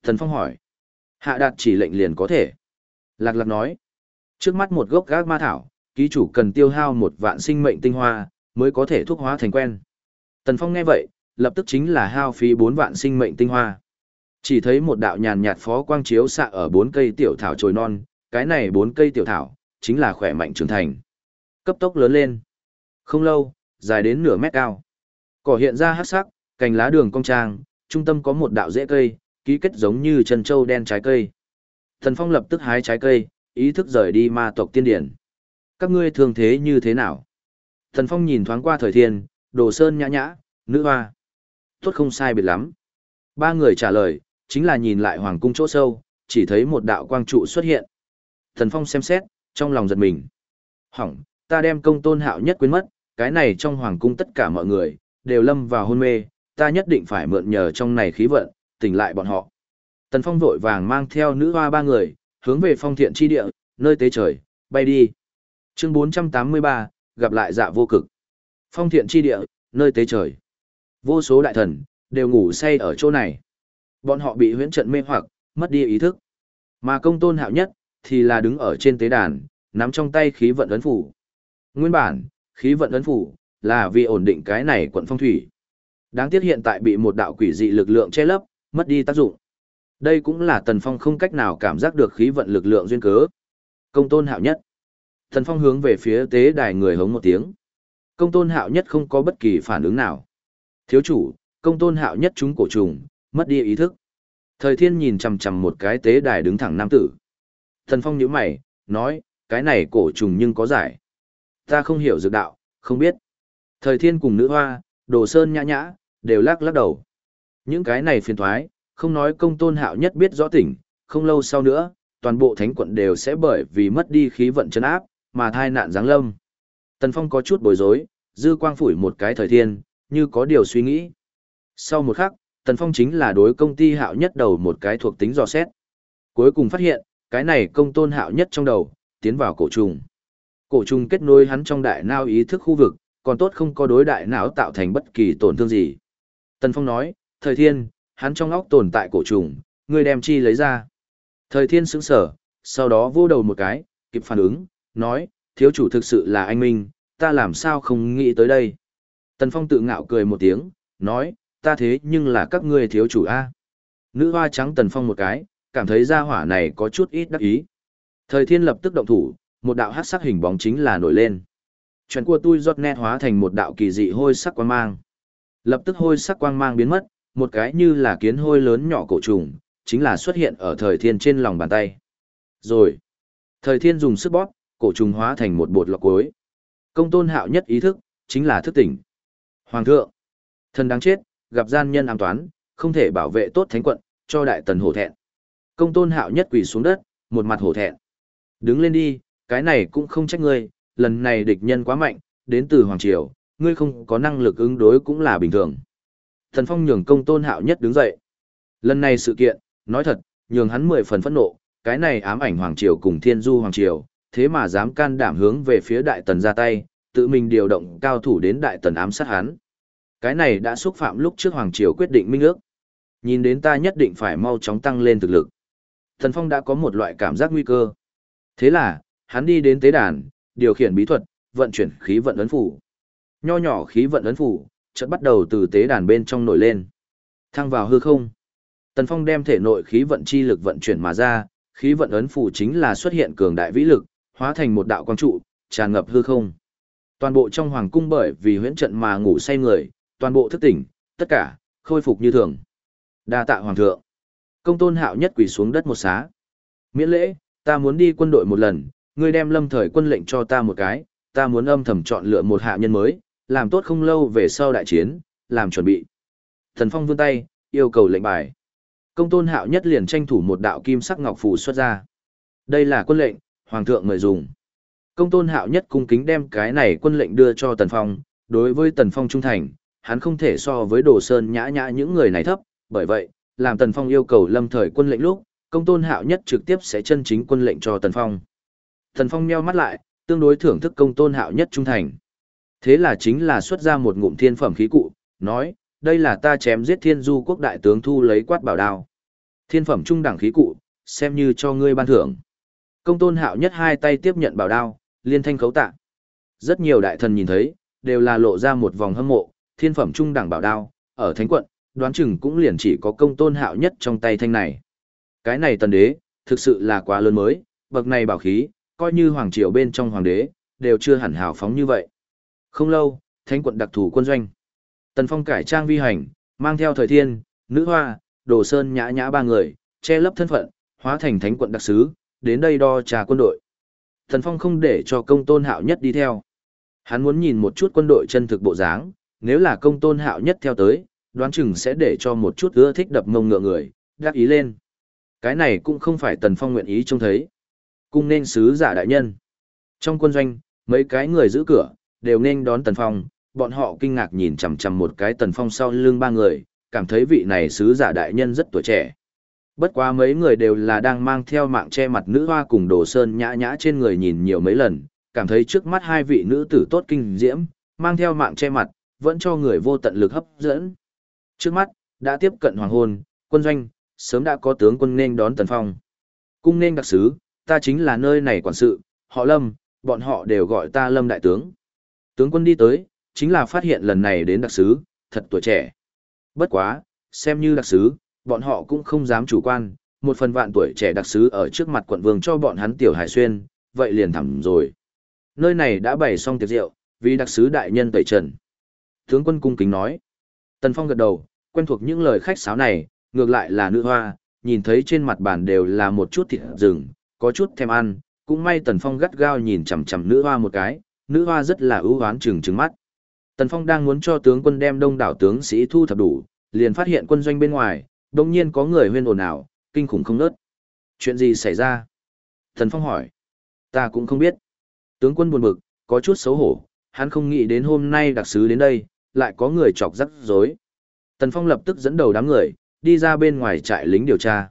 Thần Phong hỏi. Hạ đạt chỉ lệnh liền có thể. Lạc lạc nói. Trước mắt một gốc ác ma thảo, ký chủ cần tiêu hao một vạn sinh mệnh tinh hoa, mới có thể thuốc hóa thành quen. Tần Phong nghe vậy, lập tức chính là hao phí bốn vạn sinh mệnh tinh hoa. Chỉ thấy một đạo nhàn nhạt phó quang chiếu xạ ở bốn cây tiểu thảo trồi non, cái này bốn cây tiểu thảo, chính là khỏe mạnh trưởng thành. Cấp tốc lớn lên. Không lâu, dài đến nửa mét cao. Cỏ hiện ra hát sắc, cành lá đường cong trang, trung tâm có một đạo rễ cây, ký kết giống như chân châu đen trái cây. Thần Phong lập tức hái trái cây, ý thức rời đi ma tộc tiên điển. Các ngươi thường thế như thế nào? Thần Phong nhìn thoáng qua thời thiên, đồ sơn nhã nhã, nữ hoa. Tốt không sai biệt lắm. Ba người trả lời, chính là nhìn lại hoàng cung chỗ sâu, chỉ thấy một đạo quang trụ xuất hiện. Thần Phong xem xét, trong lòng giật mình. Hỏng, ta đem công tôn hạo nhất quên mất, cái này trong hoàng cung tất cả mọi người, đều lâm vào hôn mê, ta nhất định phải mượn nhờ trong này khí vận, tỉnh lại bọn họ. Tần Phong vội vàng mang theo nữ hoa ba người, hướng về phong thiện chi địa, nơi tế trời, bay đi. Chương 483, gặp lại dạ vô cực. Phong thiện chi địa, nơi tế trời. Vô số đại thần, đều ngủ say ở chỗ này. Bọn họ bị huyễn trận mê hoặc, mất đi ý thức. Mà công tôn hạo nhất, thì là đứng ở trên tế đàn, nắm trong tay khí vận ấn phủ. Nguyên bản, khí vận ấn phủ, là vì ổn định cái này quận phong thủy. Đáng tiếc hiện tại bị một đạo quỷ dị lực lượng che lấp, mất đi tác dụng. Đây cũng là Tần Phong không cách nào cảm giác được khí vận lực lượng duyên cớ. Công tôn hạo nhất. Tần Phong hướng về phía tế đài người hống một tiếng. Công tôn hạo nhất không có bất kỳ phản ứng nào. Thiếu chủ, công tôn hạo nhất chúng cổ trùng, mất đi ý thức. Thời thiên nhìn chằm chằm một cái tế đài đứng thẳng nam tử. thần Phong nhíu mày, nói, cái này cổ trùng nhưng có giải. Ta không hiểu dược đạo, không biết. Thời thiên cùng nữ hoa, đồ sơn nhã nhã, đều lắc lắc đầu. Những cái này phiền thoái, không nói công tôn hạo nhất biết rõ tỉnh, không lâu sau nữa, toàn bộ thánh quận đều sẽ bởi vì mất đi khí vận chân áp, mà thai nạn giáng lâm. Tần Phong có chút bối rối, dư quang phủi một cái thời thiên, như có điều suy nghĩ. Sau một khắc, Tần Phong chính là đối công ty hạo nhất đầu một cái thuộc tính dò xét. Cuối cùng phát hiện, cái này công tôn hạo nhất trong đầu, tiến vào cổ trùng. Cổ trùng kết nối hắn trong đại não ý thức khu vực, còn tốt không có đối đại não tạo thành bất kỳ tổn thương gì. Tần Phong nói, thời thiên, hắn trong óc tồn tại cổ trùng, người đem chi lấy ra. Thời thiên sững sở, sau đó vô đầu một cái, kịp phản ứng, nói, thiếu chủ thực sự là anh Minh, ta làm sao không nghĩ tới đây. Tần Phong tự ngạo cười một tiếng, nói, ta thế nhưng là các ngươi thiếu chủ A. Nữ hoa trắng Tần Phong một cái, cảm thấy gia hỏa này có chút ít đắc ý. Thời thiên lập tức động thủ, một đạo hát sắc hình bóng chính là nổi lên. Chuyện của tôi giọt nét hóa thành một đạo kỳ dị hôi sắc quang mang. Lập tức hôi sắc quang mang biến mất, một cái như là kiến hôi lớn nhỏ cổ trùng, chính là xuất hiện ở thời thiên trên lòng bàn tay. Rồi, thời thiên dùng sức bóp, cổ trùng hóa thành một bột lọc cối. Công tôn hạo nhất ý thức, chính là thức tỉnh. Hoàng thượng, thần đáng chết, gặp gian nhân ám toán, không thể bảo vệ tốt thánh quận, cho đại tần hổ thẹn. Công tôn hạo nhất quỳ xuống đất, một mặt hổ thẹn. Đứng lên đi, cái này cũng không trách ngươi, lần này địch nhân quá mạnh, đến từ Hoàng Triều, ngươi không có năng lực ứng đối cũng là bình thường. Thần Phong nhường công tôn hạo nhất đứng dậy. Lần này sự kiện, nói thật, nhường hắn mười phần phẫn nộ, cái này ám ảnh Hoàng Triều cùng Thiên Du Hoàng Triều, thế mà dám can đảm hướng về phía Đại Tần ra tay, tự mình điều động cao thủ đến Đại Tần ám sát hắn. Cái này đã xúc phạm lúc trước Hoàng Triều quyết định minh ước. Nhìn đến ta nhất định phải mau chóng tăng lên thực lực. Thần Phong đã có một loại cảm giác nguy cơ. Thế là, hắn đi đến tế đàn, điều khiển bí thuật, vận chuyển khí vận ấn phủ. Nho nhỏ khí vận ấn phủ, chợt bắt đầu từ tế đàn bên trong nổi lên. Thăng vào hư không. Tần Phong đem thể nội khí vận chi lực vận chuyển mà ra, khí vận ấn phủ chính là xuất hiện cường đại vĩ lực, hóa thành một đạo quang trụ, tràn ngập hư không. Toàn bộ trong hoàng cung bởi vì huyễn trận mà ngủ say người, toàn bộ thức tỉnh, tất cả khôi phục như thường. Đa tạ hoàng thượng. Công tôn hạo nhất quỳ xuống đất một xá. Miễn lễ, ta muốn đi quân đội một lần, ngươi đem lâm thời quân lệnh cho ta một cái, ta muốn âm thầm chọn lựa một hạ nhân mới, làm tốt không lâu về sau đại chiến, làm chuẩn bị. Thần Phong vươn tay, yêu cầu lệnh bài. Công tôn hạo nhất liền tranh thủ một đạo kim sắc ngọc phù xuất ra. Đây là quân lệnh, hoàng thượng mời dùng. Công tôn hạo nhất cung kính đem cái này quân lệnh đưa cho Tần Phong, đối với Tần Phong trung thành, hắn không thể so với đồ sơn nhã nhã những người này thấp, bởi vậy, làm Tần Phong yêu cầu lâm thời quân lệnh lúc, công tôn hạo nhất trực tiếp sẽ chân chính quân lệnh cho Tần Phong. Tần Phong meo mắt lại, tương đối thưởng thức công tôn hạo nhất trung thành. Thế là chính là xuất ra một ngụm thiên phẩm khí cụ, nói, đây là ta chém giết thiên du quốc đại tướng thu lấy quát bảo đao. Thiên phẩm trung đẳng khí cụ, xem như cho ngươi ban thưởng. Công tôn hạo nhất hai tay tiếp nhận bảo đao, liên thanh khấu tạ. Rất nhiều đại thần nhìn thấy, đều là lộ ra một vòng hâm mộ, thiên phẩm trung đẳng bảo đao, ở thánh quận, đoán chừng cũng liền chỉ có công tôn hạo nhất trong tay thanh này. Cái này tần đế, thực sự là quá lớn mới, bậc này bảo khí, coi như hoàng triều bên trong hoàng đế, đều chưa hẳn hào phóng như vậy. Không lâu, thánh quận đặc thù quân doanh. Tần Phong cải trang vi hành, mang theo thời thiên, nữ hoa, đồ sơn nhã nhã ba người, che lấp thân phận, hóa thành thánh quận đặc sứ, đến đây đo trà quân đội. Tần Phong không để cho công tôn hạo nhất đi theo. Hắn muốn nhìn một chút quân đội chân thực bộ dáng, nếu là công tôn hạo nhất theo tới, đoán chừng sẽ để cho một chút ưa thích đập mông ngựa người, đắc ý lên. Cái này cũng không phải Tần Phong nguyện ý trông thấy. Cung nên sứ giả đại nhân. Trong quân doanh, mấy cái người giữ cửa, đều nên đón Tần Phong, bọn họ kinh ngạc nhìn chằm chằm một cái Tần Phong sau lưng ba người, cảm thấy vị này sứ giả đại nhân rất tuổi trẻ. Bất quá mấy người đều là đang mang theo mạng che mặt nữ hoa cùng đồ sơn nhã nhã trên người nhìn nhiều mấy lần, cảm thấy trước mắt hai vị nữ tử tốt kinh diễm, mang theo mạng che mặt, vẫn cho người vô tận lực hấp dẫn. Trước mắt, đã tiếp cận hoàng hôn, quân doanh, sớm đã có tướng quân nên đón Tần Phong. Cung nên đặc sứ, ta chính là nơi này quản sự, họ Lâm, bọn họ đều gọi ta Lâm đại tướng. Tướng quân đi tới, chính là phát hiện lần này đến đặc sứ, thật tuổi trẻ. Bất quá, xem như đặc sứ, bọn họ cũng không dám chủ quan, một phần vạn tuổi trẻ đặc sứ ở trước mặt quận vương cho bọn hắn tiểu hải xuyên, vậy liền thẳng rồi. Nơi này đã bày xong tiệc rượu, vì đặc sứ đại nhân tẩy trần. Tướng quân cung kính nói. Tần Phong gật đầu, quen thuộc những lời khách sáo này, ngược lại là nữ hoa, nhìn thấy trên mặt bàn đều là một chút thịt rừng, có chút thèm ăn, cũng may Tần Phong gắt gao nhìn chằm chằm nữ hoa một cái, nữ hoa rất là ưu hoán trừng trừng mắt. Tần Phong đang muốn cho tướng quân đem đông đảo tướng sĩ thu thập đủ, liền phát hiện quân doanh bên ngoài, đồng nhiên có người huyên ồn ào, kinh khủng không nớt. Chuyện gì xảy ra? Thần Phong hỏi. Ta cũng không biết. Tướng quân buồn bực, có chút xấu hổ, hắn không nghĩ đến hôm nay đặc sứ đến đây, lại có người chọc rắc rối. Tần Phong lập tức dẫn đầu đám người, đi ra bên ngoài trại lính điều tra.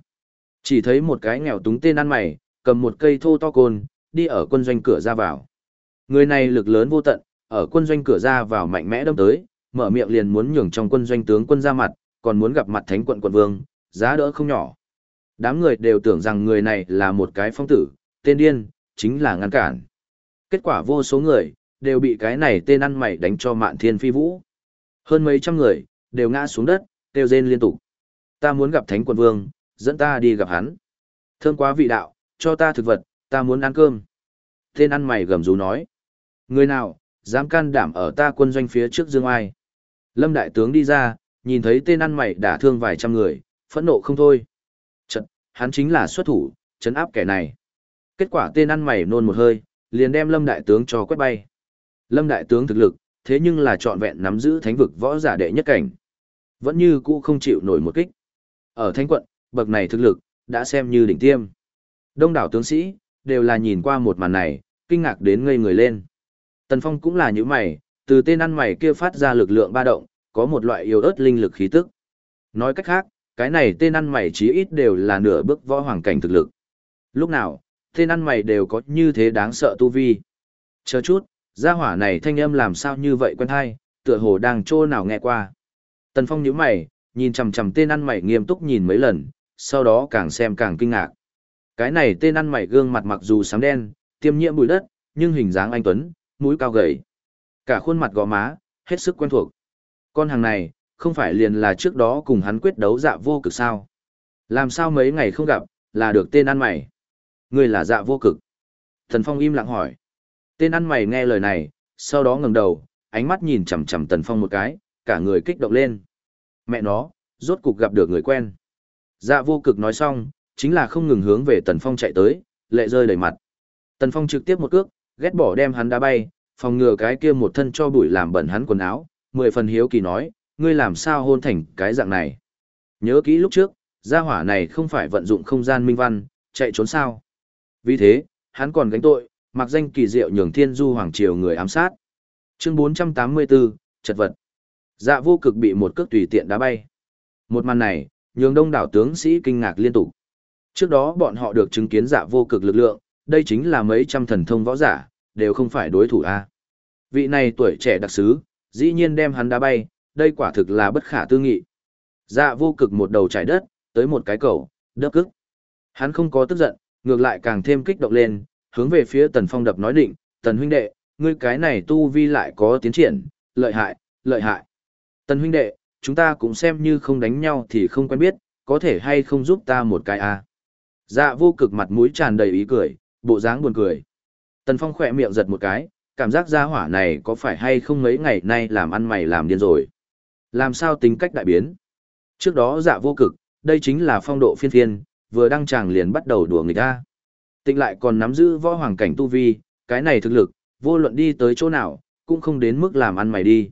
Chỉ thấy một cái nghèo túng tên ăn mày, cầm một cây thô to côn, đi ở quân doanh cửa ra vào. Người này lực lớn vô tận, ở quân doanh cửa ra vào mạnh mẽ đâm tới, mở miệng liền muốn nhường trong quân doanh tướng quân ra mặt, còn muốn gặp mặt thánh quận quận vương, giá đỡ không nhỏ. Đám người đều tưởng rằng người này là một cái phong tử, tên điên, chính là ngăn cản. Kết quả vô số người, đều bị cái này tên ăn mày đánh cho mạn thiên phi vũ. Hơn mấy trăm người, đều ngã xuống đất, kêu rên liên tục. Ta muốn gặp thánh quận vương, dẫn ta đi gặp hắn. Thơm quá vị đạo, cho ta thực vật, ta muốn ăn cơm. Tên ăn mày gầm rú nói. Người nào, dám can đảm ở ta quân doanh phía trước dương ai. Lâm đại tướng đi ra, nhìn thấy tên ăn mày đả thương vài trăm người, phẫn nộ không thôi. Chật, hắn chính là xuất thủ, chấn áp kẻ này. Kết quả tên ăn mày nôn một hơi, liền đem Lâm đại tướng cho quét bay. Lâm đại tướng thực lực, thế nhưng là trọn vẹn nắm giữ thánh vực võ giả đệ nhất cảnh. Vẫn như cũ không chịu nổi một kích. Ở thánh quận, bậc này thực lực, đã xem như đỉnh tiêm. Đông đảo tướng sĩ, đều là nhìn qua một màn này, kinh ngạc đến ngây người lên. Tần Phong cũng là như mày, từ tên ăn mày kia phát ra lực lượng ba động, có một loại yếu ớt linh lực khí tức. Nói cách khác, cái này tên ăn mày chí ít đều là nửa bước võ hoàng cảnh thực lực. Lúc nào, tên ăn mày đều có như thế đáng sợ tu vi. Chờ chút, gia hỏa này thanh âm làm sao như vậy quen hay, tựa hồ đang trô nào nghe qua. Tần Phong nhíu mày, nhìn chằm chằm tên ăn mày nghiêm túc nhìn mấy lần, sau đó càng xem càng kinh ngạc. Cái này tên ăn mày gương mặt mặc dù sáng đen, tiêm nhiễm bụi đất, nhưng hình dáng anh tuấn, mũi cao gầy. Cả khuôn mặt gò má, hết sức quen thuộc. Con hàng này, không phải liền là trước đó cùng hắn quyết đấu dạ vô cực sao? Làm sao mấy ngày không gặp, là được tên ăn mày? Người là dạ vô cực. Thần Phong im lặng hỏi. Tên ăn mày nghe lời này, sau đó ngẩng đầu, ánh mắt nhìn chằm chằm Tần Phong một cái, cả người kích động lên. Mẹ nó, rốt cục gặp được người quen. Dạ vô cực nói xong, chính là không ngừng hướng về Tần Phong chạy tới, lệ rơi đầy mặt. Tần Phong trực tiếp một cước, ghét bỏ đem hắn đá bay, phòng ngừa cái kia một thân cho bụi làm bẩn hắn quần áo, mười phần hiếu kỳ nói, ngươi làm sao hôn thành cái dạng này. Nhớ kỹ lúc trước, gia hỏa này không phải vận dụng không gian minh văn, chạy trốn sao. Vì thế, hắn còn gánh tội, mặc danh kỳ diệu nhường thiên du hoàng triều người ám sát. Chương 484, chật vật. Dạ vô cực bị một cước tùy tiện đá bay. Một màn này, nhường đông đảo tướng sĩ kinh ngạc liên tục. Trước đó bọn họ được chứng kiến dạ vô cực lực lượng, đây chính là mấy trăm thần thông võ giả, đều không phải đối thủ a. Vị này tuổi trẻ đặc sứ, dĩ nhiên đem hắn đá bay, đây quả thực là bất khả tư nghị. Dạ vô cực một đầu trải đất, tới một cái cầu, đớp cức. Hắn không có tức giận, ngược lại càng thêm kích động lên, hướng về phía tần phong đập nói định, tần huynh đệ, ngươi cái này tu vi lại có tiến triển, lợi hại, lợi hại. Tần huynh đệ, chúng ta cũng xem như không đánh nhau thì không quen biết, có thể hay không giúp ta một cái à. Dạ vô cực mặt mũi tràn đầy ý cười, bộ dáng buồn cười. Tần Phong khỏe miệng giật một cái, cảm giác gia hỏa này có phải hay không mấy ngày nay làm ăn mày làm điên rồi. Làm sao tính cách đại biến? Trước đó dạ vô cực, đây chính là phong độ phiên phiên, vừa đăng tràng liền bắt đầu đùa người ta. Tịnh lại còn nắm giữ võ hoàng cảnh tu vi, cái này thực lực, vô luận đi tới chỗ nào, cũng không đến mức làm ăn mày đi.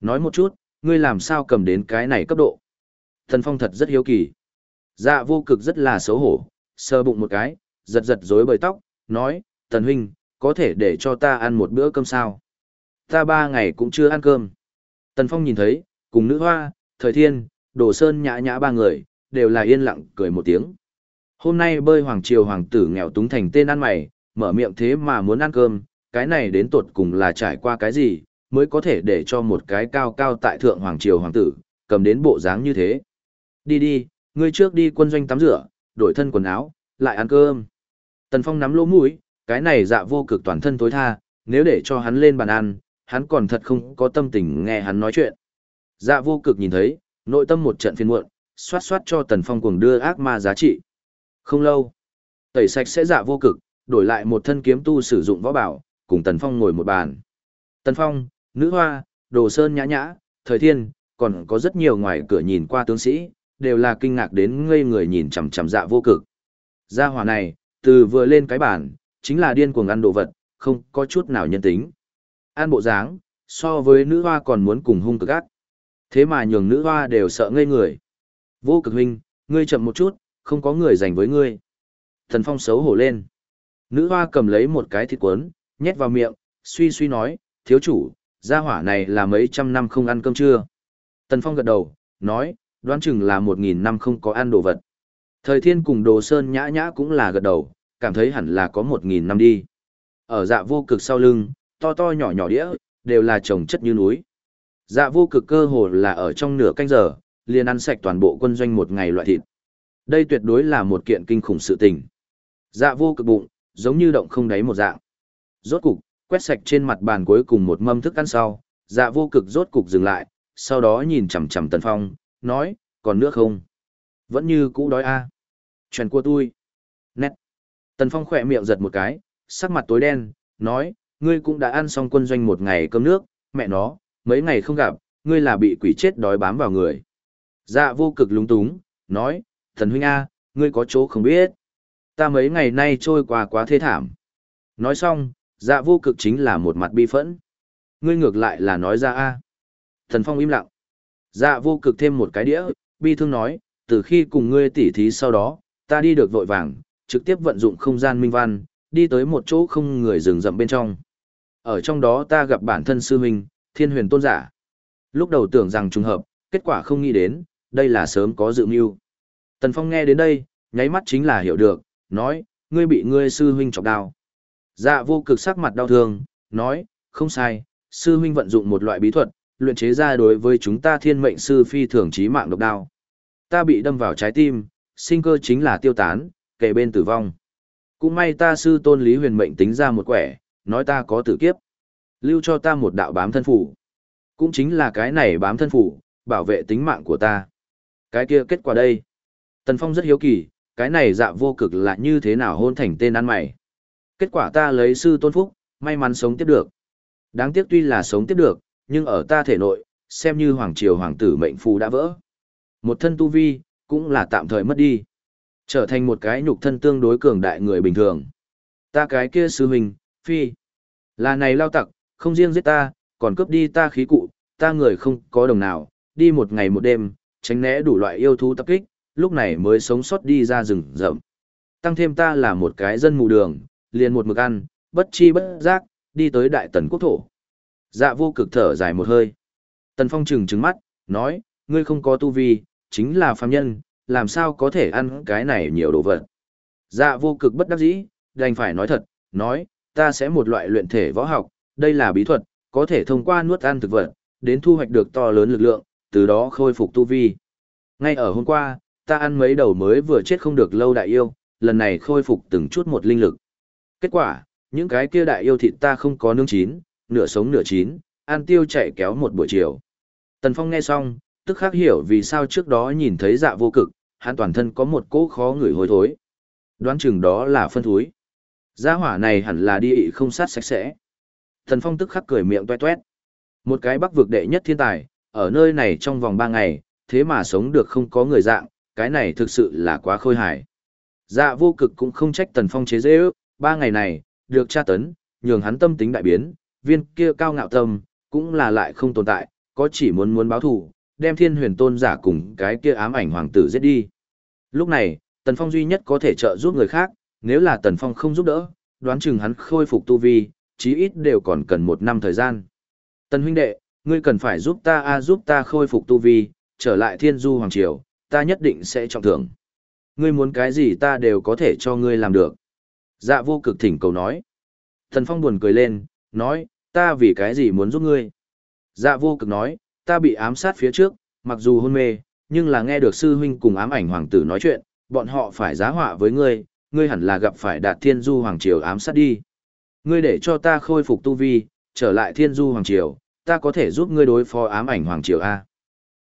Nói một chút, ngươi làm sao cầm đến cái này cấp độ. Thần Phong thật rất hiếu kỳ. Dạ vô cực rất là xấu hổ, sơ bụng một cái, giật giật rối bời tóc, nói, Tần Huynh, có thể để cho ta ăn một bữa cơm sao? Ta ba ngày cũng chưa ăn cơm. Tần Phong nhìn thấy, cùng nữ hoa, thời thiên, đồ sơn nhã nhã ba người, đều là yên lặng cười một tiếng. Hôm nay bơi hoàng triều hoàng tử nghèo túng thành tên ăn mày, mở miệng thế mà muốn ăn cơm, cái này đến tột cùng là trải qua cái gì, mới có thể để cho một cái cao cao tại thượng hoàng triều hoàng tử, cầm đến bộ dáng như thế. Đi đi, ngươi trước đi quân doanh tắm rửa, đổi thân quần áo, lại ăn cơm. Tần Phong nắm lỗ mũi, cái này dạ vô cực toàn thân tối tha, nếu để cho hắn lên bàn ăn, hắn còn thật không có tâm tình nghe hắn nói chuyện. Dạ vô cực nhìn thấy, nội tâm một trận phiền muộn, xoát xoát cho Tần Phong cuồng đưa ác ma giá trị. Không lâu, tẩy sạch sẽ dạ vô cực, đổi lại một thân kiếm tu sử dụng võ bảo, cùng Tần Phong ngồi một bàn. Tần Phong, nữ hoa, đồ sơn nhã nhã, thời thiên, còn có rất nhiều ngoài cửa nhìn qua tướng sĩ, đều là kinh ngạc đến ngây người nhìn chằm chằm dạ vô cực. Gia hỏa này, từ vừa lên cái bàn, chính là điên cuồng ăn đồ vật, không có chút nào nhân tính. Ăn bộ dáng, so với nữ hoa còn muốn cùng hung cực ác. Thế mà nhường nữ hoa đều sợ ngây người. Vô cực huynh, ngươi chậm một chút, không có người dành với ngươi. Thần Phong xấu hổ lên. Nữ hoa cầm lấy một cái thịt cuốn, nhét vào miệng, suy suy nói, thiếu chủ, gia hỏa này là mấy trăm năm không ăn cơm chưa? Tần Phong gật đầu, nói, đoán chừng là một nghìn năm không có ăn đồ vật. Thời thiên cùng đồ sơn nhã nhã cũng là gật đầu, cảm thấy hẳn là có một nghìn năm đi. Ở dạ vô cực sau lưng, to to nhỏ nhỏ đĩa, đều là trồng chất như núi. Dạ vô cực cơ hồ là ở trong nửa canh giờ, liền ăn sạch toàn bộ quân doanh một ngày loại thịt. Đây tuyệt đối là một kiện kinh khủng sự tình. Dạ vô cực bụng, giống như động không đáy một dạng. Rốt cục, quét sạch trên mặt bàn cuối cùng một mâm thức ăn sau, dạ vô cực rốt cục dừng lại, sau đó nhìn chằm chằm Tần Phong, nói, còn nước không? Vẫn như cũ đói a. À. Chuyện của tôi. Tần Phong khỏe miệng giật một cái, sắc mặt tối đen, nói, ngươi cũng đã ăn xong quân doanh một ngày cơm nước, mẹ nó, mấy ngày không gặp, ngươi là bị quỷ chết đói bám vào người. Dạ vô cực lúng túng, nói, thần huynh A, ngươi có chỗ không biết. Ta mấy ngày nay trôi qua quá thê thảm. Nói xong, dạ vô cực chính là một mặt bi phẫn. Ngươi ngược lại là nói ra A. Thần phong im lặng. Dạ vô cực thêm một cái đĩa, bi thương nói, từ khi cùng ngươi tỉ thí sau đó, ta đi được vội vàng, trực tiếp vận dụng không gian minh văn, đi tới một chỗ không người rừng rậm bên trong. Ở trong đó ta gặp bản thân sư huynh, thiên huyền tôn giả. Lúc đầu tưởng rằng trùng hợp, kết quả không nghĩ đến, đây là sớm có dự mưu. Tần Phong nghe đến đây, nháy mắt chính là hiểu được, nói, ngươi bị ngươi sư huynh chọc đau. Dạ vô cực sắc mặt đau thương, nói, không sai, sư huynh vận dụng một loại bí thuật, luyện chế ra đối với chúng ta thiên mệnh sư phi thường trí mạng độc đao. Ta bị đâm vào trái tim, sinh cơ chính là tiêu tán, kề bên tử vong. Cũng may ta sư tôn lý huyền mệnh tính ra một quẻ, nói ta có tử kiếp. Lưu cho ta một đạo bám thân phủ. Cũng chính là cái này bám thân phủ, bảo vệ tính mạng của ta. Cái kia kết quả đây. Tần Phong rất hiếu kỳ, cái này dạ vô cực là như thế nào hôn thành tên ăn mày. Kết quả ta lấy sư tôn phúc, may mắn sống tiếp được. Đáng tiếc tuy là sống tiếp được, nhưng ở ta thể nội, xem như hoàng triều hoàng tử mệnh phù đã vỡ. Một thân tu vi, cũng là tạm thời mất đi. Trở thành một cái nhục thân tương đối cường đại người bình thường. Ta cái kia sư huynh, phi. Là này lao tặc, không riêng giết ta, còn cướp đi ta khí cụ, ta người không có đồng nào, đi một ngày một đêm, tránh né đủ loại yêu thú tập kích, lúc này mới sống sót đi ra rừng rậm. Tăng thêm ta là một cái dân mù đường, liền một mực ăn, bất chi bất giác, đi tới đại tần quốc thổ. Dạ vô cực thở dài một hơi. Tần Phong trừng trừng mắt, nói, ngươi không có tu vi, chính là phàm nhân, làm sao có thể ăn cái này nhiều đồ vật. Dạ vô cực bất đắc dĩ, đành phải nói thật, nói, ta sẽ một loại luyện thể võ học, đây là bí thuật, có thể thông qua nuốt ăn thực vật, đến thu hoạch được to lớn lực lượng, từ đó khôi phục tu vi. Ngay ở hôm qua, ta ăn mấy đầu mới vừa chết không được lâu đại yêu, lần này khôi phục từng chút một linh lực. Kết quả, những cái kia đại yêu thịt ta không có nướng chín, nửa sống nửa chín, ăn tiêu chạy kéo một buổi chiều. Tần Phong nghe xong, tức khắc hiểu vì sao trước đó nhìn thấy dạ vô cực, hắn toàn thân có một cỗ khó người hối thối. Đoán chừng đó là phân thúi. Gia hỏa này hẳn là đi ị không sát sạch sẽ. thần Phong tức khắc cười miệng toe toét. Một cái bắc vực đệ nhất thiên tài, ở nơi này trong vòng ba ngày, thế mà sống được không có người dạng, cái này thực sự là quá khôi hài. Dạ vô cực cũng không trách Tần Phong chế dễ ước, ba ngày này, được tra tấn, nhường hắn tâm tính đại biến, viên kia cao ngạo tâm, cũng là lại không tồn tại, có chỉ muốn muốn báo thù, đem thiên huyền tôn giả cùng cái kia ám ảnh hoàng tử giết đi. Lúc này, Tần Phong duy nhất có thể trợ giúp người khác, nếu là Tần Phong không giúp đỡ, đoán chừng hắn khôi phục tu vi, chí ít đều còn cần một năm thời gian. Tần huynh đệ, ngươi cần phải giúp ta a giúp ta khôi phục tu vi, trở lại thiên du hoàng triều, ta nhất định sẽ trọng thưởng. Ngươi muốn cái gì ta đều có thể cho ngươi làm được. Dạ vô cực thỉnh cầu nói. Tần Phong buồn cười lên, nói, ta vì cái gì muốn giúp ngươi. Dạ vô cực nói, ta bị ám sát phía trước, mặc dù hôn mê, nhưng là nghe được sư huynh cùng ám ảnh hoàng tử nói chuyện, bọn họ phải giá họa với ngươi, ngươi hẳn là gặp phải đạt thiên du hoàng triều ám sát đi. Ngươi để cho ta khôi phục tu vi, trở lại thiên du hoàng triều, ta có thể giúp ngươi đối phó ám ảnh hoàng triều A.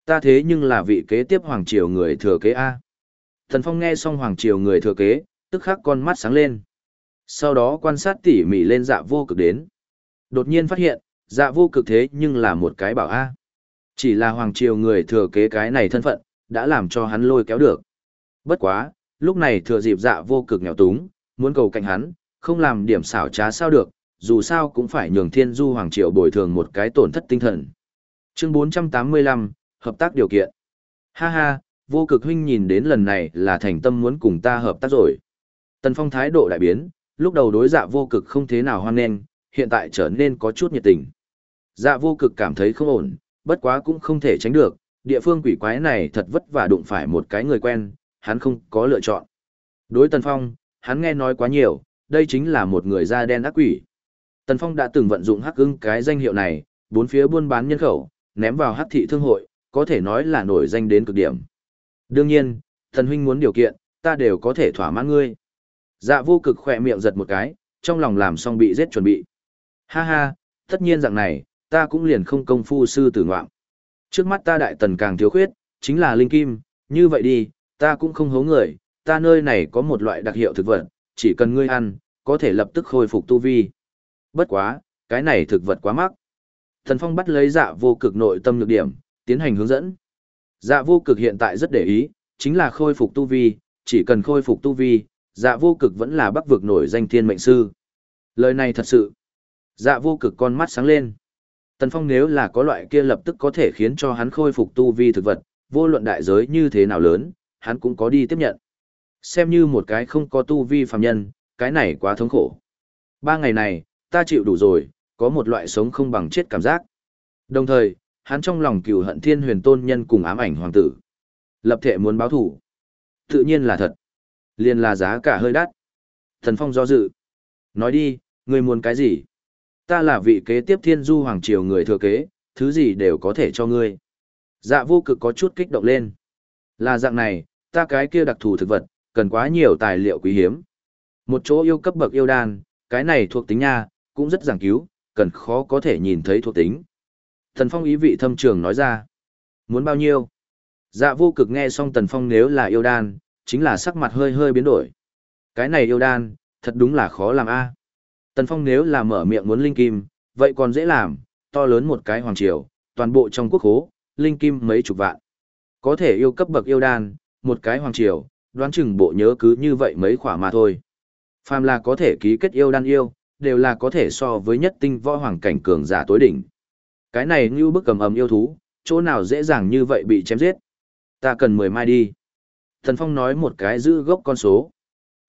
Ta thế nhưng là vị kế tiếp hoàng triều người thừa kế A. Thần Phong nghe xong hoàng triều người thừa kế, tức khắc con mắt sáng lên. Sau đó quan sát tỉ mỉ lên dạ vô cực đến. Đột nhiên phát hiện, dạ vô cực thế nhưng là một cái bảo A. Chỉ là hoàng triều người thừa kế cái này thân phận, đã làm cho hắn lôi kéo được. Bất quá, lúc này thừa dịp dạ vô cực nghèo túng, muốn cầu cạnh hắn, không làm điểm xảo trá sao được, dù sao cũng phải nhường thiên du hoàng triều bồi thường một cái tổn thất tinh thần. Chương 485, hợp tác điều kiện. Ha ha, vô cực huynh nhìn đến lần này là thành tâm muốn cùng ta hợp tác rồi. Tần Phong thái độ đại biến, lúc đầu đối dạ vô cực không thế nào hoan nghênh, hiện tại trở nên có chút nhiệt tình. Dạ vô cực cảm thấy không ổn, bất quá cũng không thể tránh được, địa phương quỷ quái này thật vất vả đụng phải một cái người quen, hắn không có lựa chọn. Đối Tần Phong, hắn nghe nói quá nhiều, đây chính là một người da đen ác quỷ. Tần Phong đã từng vận dụng hắc ưng cái danh hiệu này, bốn phía buôn bán nhân khẩu, ném vào hắc thị thương hội, có thể nói là nổi danh đến cực điểm. Đương nhiên, thần huynh muốn điều kiện, ta đều có thể thỏa mãn ngươi. Dạ vô cực khỏe miệng giật một cái, trong lòng làm xong bị giết chuẩn bị. Ha ha, tất nhiên dạng này, ta cũng liền không công phu sư tử ngoạm. Trước mắt ta đại tần càng thiếu khuyết, chính là linh kim, như vậy đi, ta cũng không hố người, ta nơi này có một loại đặc hiệu thực vật, chỉ cần ngươi ăn, có thể lập tức khôi phục tu vi. Bất quá, cái này thực vật quá mắc. Thần Phong bắt lấy dạ vô cực nội tâm nhược điểm, tiến hành hướng dẫn. Dạ vô cực hiện tại rất để ý, chính là khôi phục tu vi, chỉ cần khôi phục tu vi, dạ vô cực vẫn là bắc vực nổi danh thiên mệnh sư. Lời này thật sự. Dạ vô cực con mắt sáng lên. Tần Phong nếu là có loại kia lập tức có thể khiến cho hắn khôi phục tu vi thực vật, vô luận đại giới như thế nào lớn, hắn cũng có đi tiếp nhận. Xem như một cái không có tu vi phàm nhân, cái này quá thống khổ. Ba ngày này, ta chịu đủ rồi, có một loại sống không bằng chết cảm giác. Đồng thời, hắn trong lòng cừu hận thiên huyền tôn nhân cùng ám ảnh hoàng tử. Lập thể muốn báo thủ. Tự nhiên là thật. Liên là giá cả hơi đắt. Thần Phong do dự. Nói đi, ngươi muốn cái gì? Ta là vị kế tiếp thiên du hoàng triều người thừa kế, thứ gì đều có thể cho ngươi. Dạ vô cực có chút kích động lên. Là dạng này, ta cái kia đặc thù thực vật, cần quá nhiều tài liệu quý hiếm. Một chỗ yêu cấp bậc yêu đan, cái này thuộc tính nha, cũng rất giảng cứu, cần khó có thể nhìn thấy thuộc tính. Thần Phong ý vị thâm trường nói ra. Muốn bao nhiêu? Dạ vô cực nghe xong Tần Phong nếu là yêu đan, chính là sắc mặt hơi hơi biến đổi. Cái này yêu đan, thật đúng là khó làm a. Tần Phong nếu là mở miệng muốn linh kim, vậy còn dễ làm, to lớn một cái hoàng triều, toàn bộ trong quốc hố, linh kim mấy chục vạn. Có thể yêu cấp bậc yêu đan, một cái hoàng triều, đoán chừng bộ nhớ cứ như vậy mấy khỏa mà thôi. Phàm là có thể ký kết yêu đan yêu, đều là có thể so với nhất tinh võ hoàng cảnh cường giả tối đỉnh. Cái này như bức cầm ầm yêu thú, chỗ nào dễ dàng như vậy bị chém giết. Ta cần 10 mai đi. Thần Phong nói một cái giữ gốc con số.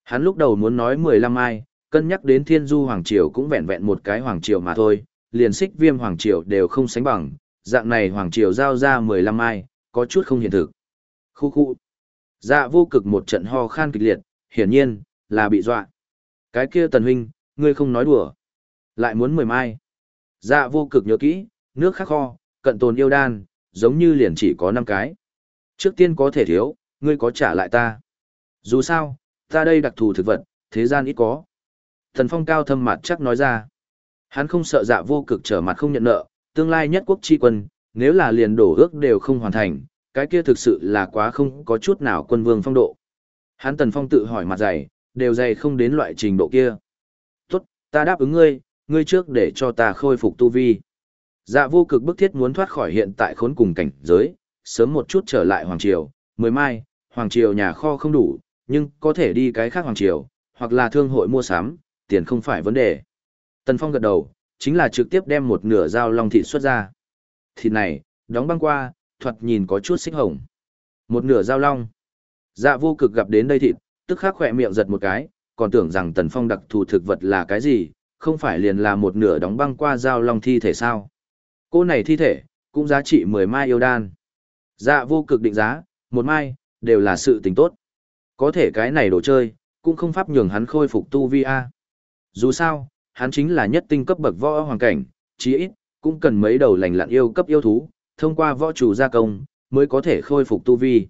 Hắn lúc đầu muốn nói 15 mai, cân nhắc đến thiên du hoàng triều cũng vẹn vẹn một cái hoàng triều mà thôi, liền xích viêm hoàng triều đều không sánh bằng, dạng này hoàng triều giao ra 15 mai, có chút không hiện thực. Khu khu. Dạ vô cực một trận ho khan kịch liệt, hiển nhiên, là bị dọa. Cái kia tần huynh, ngươi không nói đùa. Lại muốn mười mai. Dạ vô cực nhớ kỹ, nước khắc kho, cận tồn yêu đan, giống như liền chỉ có 5 cái. Trước tiên có thể thiếu, ngươi có trả lại ta. Dù sao, ta đây đặc thù thực vật, thế gian ít có. Thần phong cao thâm mặt chắc nói ra. Hắn không sợ dạ vô cực trở mặt không nhận nợ, tương lai nhất quốc chi quân, nếu là liền đổ ước đều không hoàn thành, cái kia thực sự là quá không có chút nào quân vương phong độ. Hắn tần phong tự hỏi mặt dày, đều dày không đến loại trình độ kia. Tốt, ta đáp ứng ngươi, ngươi trước để cho ta khôi phục tu vi. Dạ vô cực bức thiết muốn thoát khỏi hiện tại khốn cùng cảnh giới, sớm một chút trở lại Hoàng Triều, mười mai, Hoàng Triều nhà kho không đủ, nhưng có thể đi cái khác Hoàng Triều, hoặc là thương hội mua sắm, tiền không phải vấn đề. Tần Phong gật đầu, chính là trực tiếp đem một nửa dao long thịt xuất ra. Thịt này, đóng băng qua, thoạt nhìn có chút xích hồng. Một nửa dao long. Dạ vô cực gặp đến đây thịt, tức khắc khỏe miệng giật một cái, còn tưởng rằng tần phong đặc thù thực vật là cái gì, không phải liền là một nửa đóng băng qua dao long thi thể sao. Cô này thi thể, cũng giá trị 10 mai yêu đan. Dạ vô cực định giá, một mai, đều là sự tình tốt. Có thể cái này đồ chơi, cũng không pháp nhường hắn khôi phục tu vi A. Dù sao, hắn chính là nhất tinh cấp bậc võ hoàng cảnh, chí ít, cũng cần mấy đầu lành lặn yêu cấp yêu thú, thông qua võ chủ gia công, mới có thể khôi phục tu vi.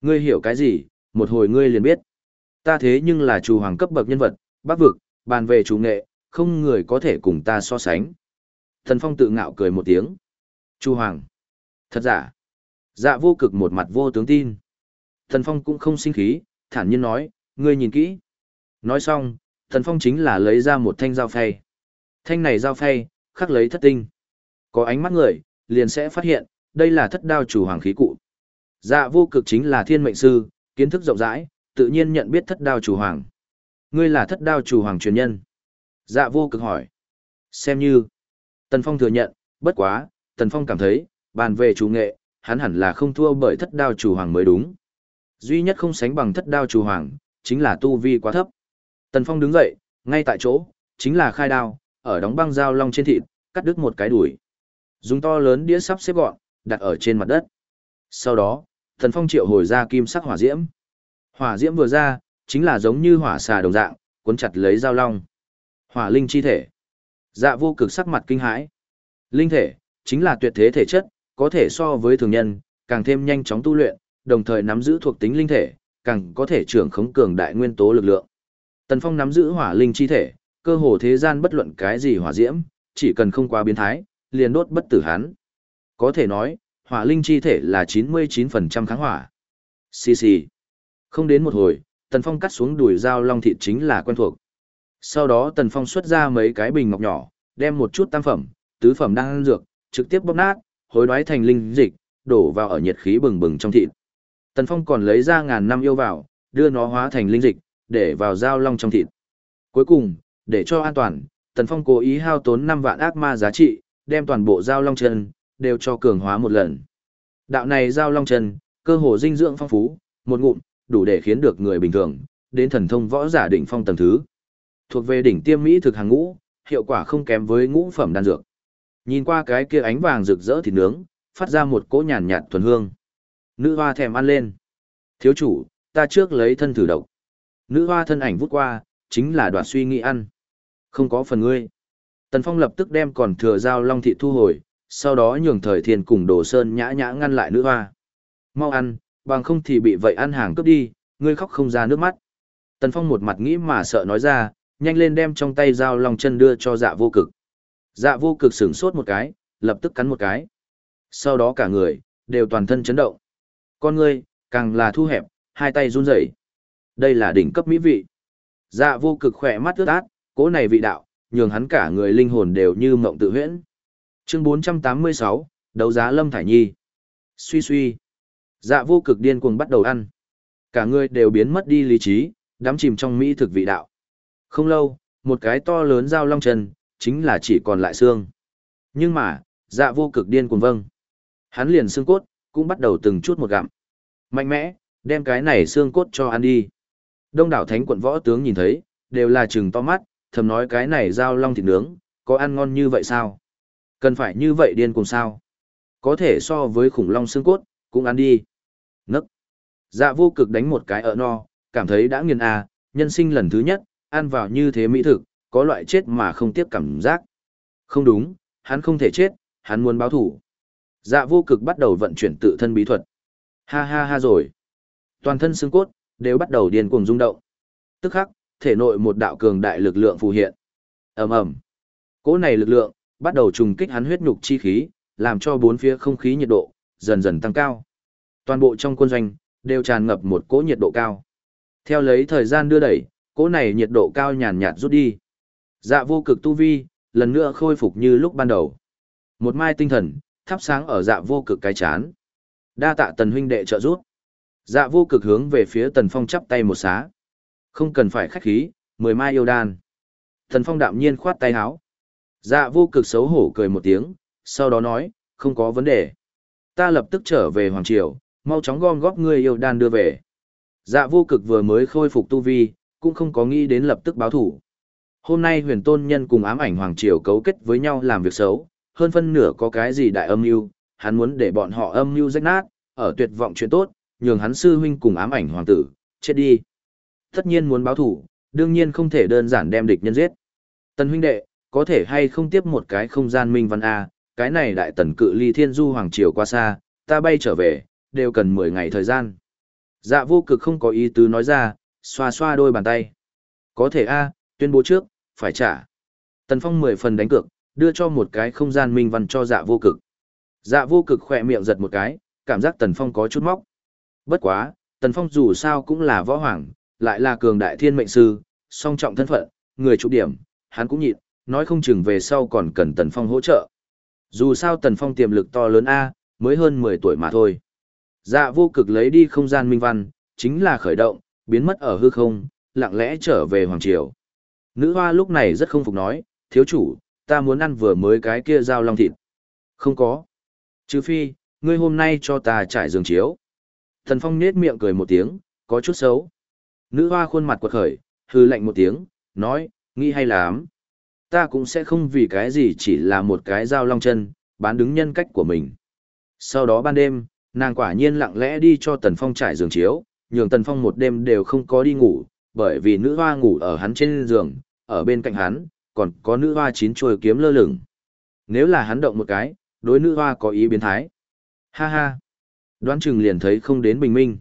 Ngươi hiểu cái gì, một hồi ngươi liền biết. Ta thế nhưng là chủ hoàng cấp bậc nhân vật, bác vực, bàn về chủ nghệ, không người có thể cùng ta so sánh. Thần Phong tự ngạo cười một tiếng. Chu Hoàng. Thật giả. Dạ vô cực một mặt vô tướng tin. Thần Phong cũng không sinh khí, thản nhiên nói, ngươi nhìn kỹ. Nói xong, Thần Phong chính là lấy ra một thanh dao phay. Thanh này dao phay, khắc lấy thất tinh. Có ánh mắt người, liền sẽ phát hiện, đây là thất đao chủ hoàng khí cụ. Dạ vô cực chính là thiên mệnh sư, kiến thức rộng rãi, tự nhiên nhận biết thất đao chủ hoàng. Ngươi là thất đao chủ hoàng truyền nhân. Dạ vô cực hỏi. Xem như. Tần Phong thừa nhận, bất quá, Tần Phong cảm thấy, bàn về chủ nghệ, hắn hẳn là không thua bởi thất đao chủ hoàng mới đúng. Duy nhất không sánh bằng thất đao chủ hoàng, chính là tu vi quá thấp. Tần Phong đứng dậy, ngay tại chỗ, chính là khai đao, ở đóng băng dao long trên thịt, cắt đứt một cái đùi. Dùng to lớn đĩa sắp xếp gọn, đặt ở trên mặt đất. Sau đó, Tần Phong triệu hồi ra kim sắc hỏa diễm. Hỏa diễm vừa ra, chính là giống như hỏa xà đồng dạng, cuốn chặt lấy dao long. Hỏa linh chi thể. Dạ vô cực sắc mặt kinh hãi. Linh thể, chính là tuyệt thế thể chất, có thể so với thường nhân, càng thêm nhanh chóng tu luyện, đồng thời nắm giữ thuộc tính linh thể, càng có thể trưởng khống cường đại nguyên tố lực lượng. Tần Phong nắm giữ hỏa linh chi thể, cơ hồ thế gian bất luận cái gì hỏa diễm, chỉ cần không quá biến thái, liền đốt bất tử hắn. Có thể nói, hỏa linh chi thể là 99% kháng hỏa. Xì xì. Không đến một hồi, Tần Phong cắt xuống đùi dao long thịt chính là quen thuộc. Sau đó Tần Phong xuất ra mấy cái bình ngọc nhỏ, đem một chút tam phẩm, tứ phẩm đang ăn dược, trực tiếp bóp nát, hối đoái thành linh dịch, đổ vào ở nhiệt khí bừng bừng trong thịt. Tần Phong còn lấy ra ngàn năm yêu vào, đưa nó hóa thành linh dịch, để vào dao long trong thịt. Cuối cùng, để cho an toàn, Tần Phong cố ý hao tốn 5 vạn ác ma giá trị, đem toàn bộ dao long chân, đều cho cường hóa một lần. Đạo này dao long chân, cơ hồ dinh dưỡng phong phú, một ngụm, đủ để khiến được người bình thường, đến thần thông võ giả đỉnh phong tầng thứ. Thuộc về đỉnh tiêm mỹ thực hàng ngũ, hiệu quả không kém với ngũ phẩm đan dược. Nhìn qua cái kia ánh vàng rực rỡ thịt nướng, phát ra một cỗ nhàn nhạt thuần hương. Nữ hoa thèm ăn lên. Thiếu chủ, ta trước lấy thân thử độc. Nữ hoa thân ảnh vút qua, chính là đoạt suy nghĩ ăn. Không có phần ngươi. Tần Phong lập tức đem còn thừa dao long thị thu hồi, sau đó nhường thời thiên cùng đồ sơn nhã nhã ngăn lại nữ hoa. Mau ăn, bằng không thì bị vậy ăn hàng cướp đi, ngươi khóc không ra nước mắt. Tần Phong một mặt nghĩ mà sợ nói ra, nhanh lên đem trong tay dao long chân đưa cho dạ vô cực. Dạ vô cực sửng sốt một cái, lập tức cắn một cái. Sau đó cả người, đều toàn thân chấn động. Con ngươi, càng là thu hẹp, hai tay run rẩy. Đây là đỉnh cấp mỹ vị. Dạ vô cực khỏe mắt ướt át, cố này vị đạo, nhường hắn cả người linh hồn đều như mộng tự huyễn. Chương 486, đấu giá Lâm Thải Nhi. Suy suy. Dạ vô cực điên cuồng bắt đầu ăn. Cả người đều biến mất đi lý trí, đắm chìm trong mỹ thực vị đạo. Không lâu, một cái to lớn dao long chân, chính là chỉ còn lại xương. Nhưng mà, dạ vô cực điên cuồng vâng. Hắn liền xương cốt, cũng bắt đầu từng chút một gặm. Mạnh mẽ, đem cái này xương cốt cho ăn đi. Đông đảo thánh quận võ tướng nhìn thấy, đều là chừng to mắt, thầm nói cái này giao long thịt nướng, có ăn ngon như vậy sao? Cần phải như vậy điên cùng sao? Có thể so với khủng long xương cốt, cũng ăn đi. Nấc. Dạ vô cực đánh một cái ở no, cảm thấy đã nghiền à, nhân sinh lần thứ nhất, ăn vào như thế mỹ thực, có loại chết mà không tiếc cảm giác. Không đúng, hắn không thể chết, hắn muốn báo thủ. Dạ vô cực bắt đầu vận chuyển tự thân bí thuật. Ha ha ha rồi. Toàn thân xương cốt, đều bắt đầu điên cuồng rung động. Tức khắc, thể nội một đạo cường đại lực lượng phù hiện. ầm ầm, Cỗ này lực lượng, bắt đầu trùng kích hắn huyết nhục chi khí, làm cho bốn phía không khí nhiệt độ, dần dần tăng cao. Toàn bộ trong quân doanh, đều tràn ngập một cỗ nhiệt độ cao. Theo lấy thời gian đưa đẩy, cỗ này nhiệt độ cao nhàn nhạt rút đi. Dạ vô cực tu vi, lần nữa khôi phục như lúc ban đầu. Một mai tinh thần, thắp sáng ở dạ vô cực cái chán. Đa tạ tần huynh đệ trợ giúp. Dạ vô cực hướng về phía tần phong chắp tay một xá. Không cần phải khách khí, mười mai yêu đan. Tần phong đạm nhiên khoát tay háo. Dạ vô cực xấu hổ cười một tiếng, sau đó nói, không có vấn đề. Ta lập tức trở về Hoàng Triều, mau chóng gom góp ngươi yêu đan đưa về. Dạ vô cực vừa mới khôi phục tu vi, cũng không có nghĩ đến lập tức báo thủ. Hôm nay huyền tôn nhân cùng ám ảnh Hoàng Triều cấu kết với nhau làm việc xấu, hơn phân nửa có cái gì đại âm mưu hắn muốn để bọn họ âm mưu rách nát, ở tuyệt vọng chuyện tốt, nhường hắn sư huynh cùng ám ảnh hoàng tử, chết đi. Tất nhiên muốn báo thủ, đương nhiên không thể đơn giản đem địch nhân giết. Tần huynh đệ, có thể hay không tiếp một cái không gian minh văn A, cái này đại tần cự ly thiên du hoàng triều qua xa, ta bay trở về, đều cần 10 ngày thời gian. Dạ vô cực không có ý tứ nói ra, xoa xoa đôi bàn tay. Có thể A, tuyên bố trước, phải trả. Tần Phong 10 phần đánh cược, đưa cho một cái không gian minh văn cho dạ vô cực. Dạ vô cực khỏe miệng giật một cái, cảm giác Tần Phong có chút móc. Bất quá, Tần Phong dù sao cũng là võ hoàng, lại là cường đại thiên mệnh sư, song trọng thân phận, người trụ điểm, hắn cũng nhịn, nói không chừng về sau còn cần Tần Phong hỗ trợ. Dù sao Tần Phong tiềm lực to lớn A, mới hơn 10 tuổi mà thôi. Dạ vô cực lấy đi không gian minh văn, chính là khởi động, biến mất ở hư không, lặng lẽ trở về Hoàng Triều. Nữ hoa lúc này rất không phục nói, thiếu chủ, ta muốn ăn vừa mới cái kia dao long thịt. Không có. Trừ phi, ngươi hôm nay cho ta trải giường chiếu. Thần Phong nết miệng cười một tiếng, có chút xấu. Nữ hoa khuôn mặt quật khởi, hư lạnh một tiếng, nói, nghĩ hay lắm. Ta cũng sẽ không vì cái gì chỉ là một cái dao long chân, bán đứng nhân cách của mình. Sau đó ban đêm, nàng quả nhiên lặng lẽ đi cho Tần Phong trải giường chiếu, nhường Tần Phong một đêm đều không có đi ngủ, bởi vì nữ hoa ngủ ở hắn trên giường, ở bên cạnh hắn, còn có nữ hoa chín trôi kiếm lơ lửng. Nếu là hắn động một cái, đối nữ hoa có ý biến thái. Ha ha. Đoán chừng liền thấy không đến bình minh.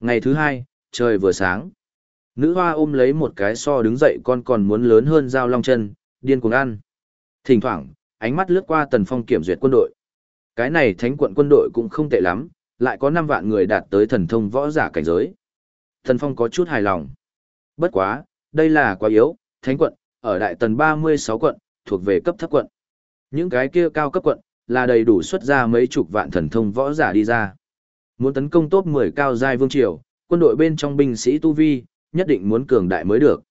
Ngày thứ hai, trời vừa sáng. Nữ hoa ôm lấy một cái so đứng dậy con còn muốn lớn hơn dao long chân, điên cuồng ăn. Thỉnh thoảng, ánh mắt lướt qua tần phong kiểm duyệt quân đội. Cái này thánh quận quân đội cũng không tệ lắm, lại có 5 vạn người đạt tới thần thông võ giả cảnh giới. Tần phong có chút hài lòng. Bất quá, đây là quá yếu, thánh quận, ở đại tần 36 quận, thuộc về cấp thấp quận. Những cái kia cao cấp quận, là đầy đủ xuất ra mấy chục vạn thần thông võ giả đi ra. Muốn tấn công top 10 cao giai vương triều, quân đội bên trong binh sĩ tu vi, nhất định muốn cường đại mới được.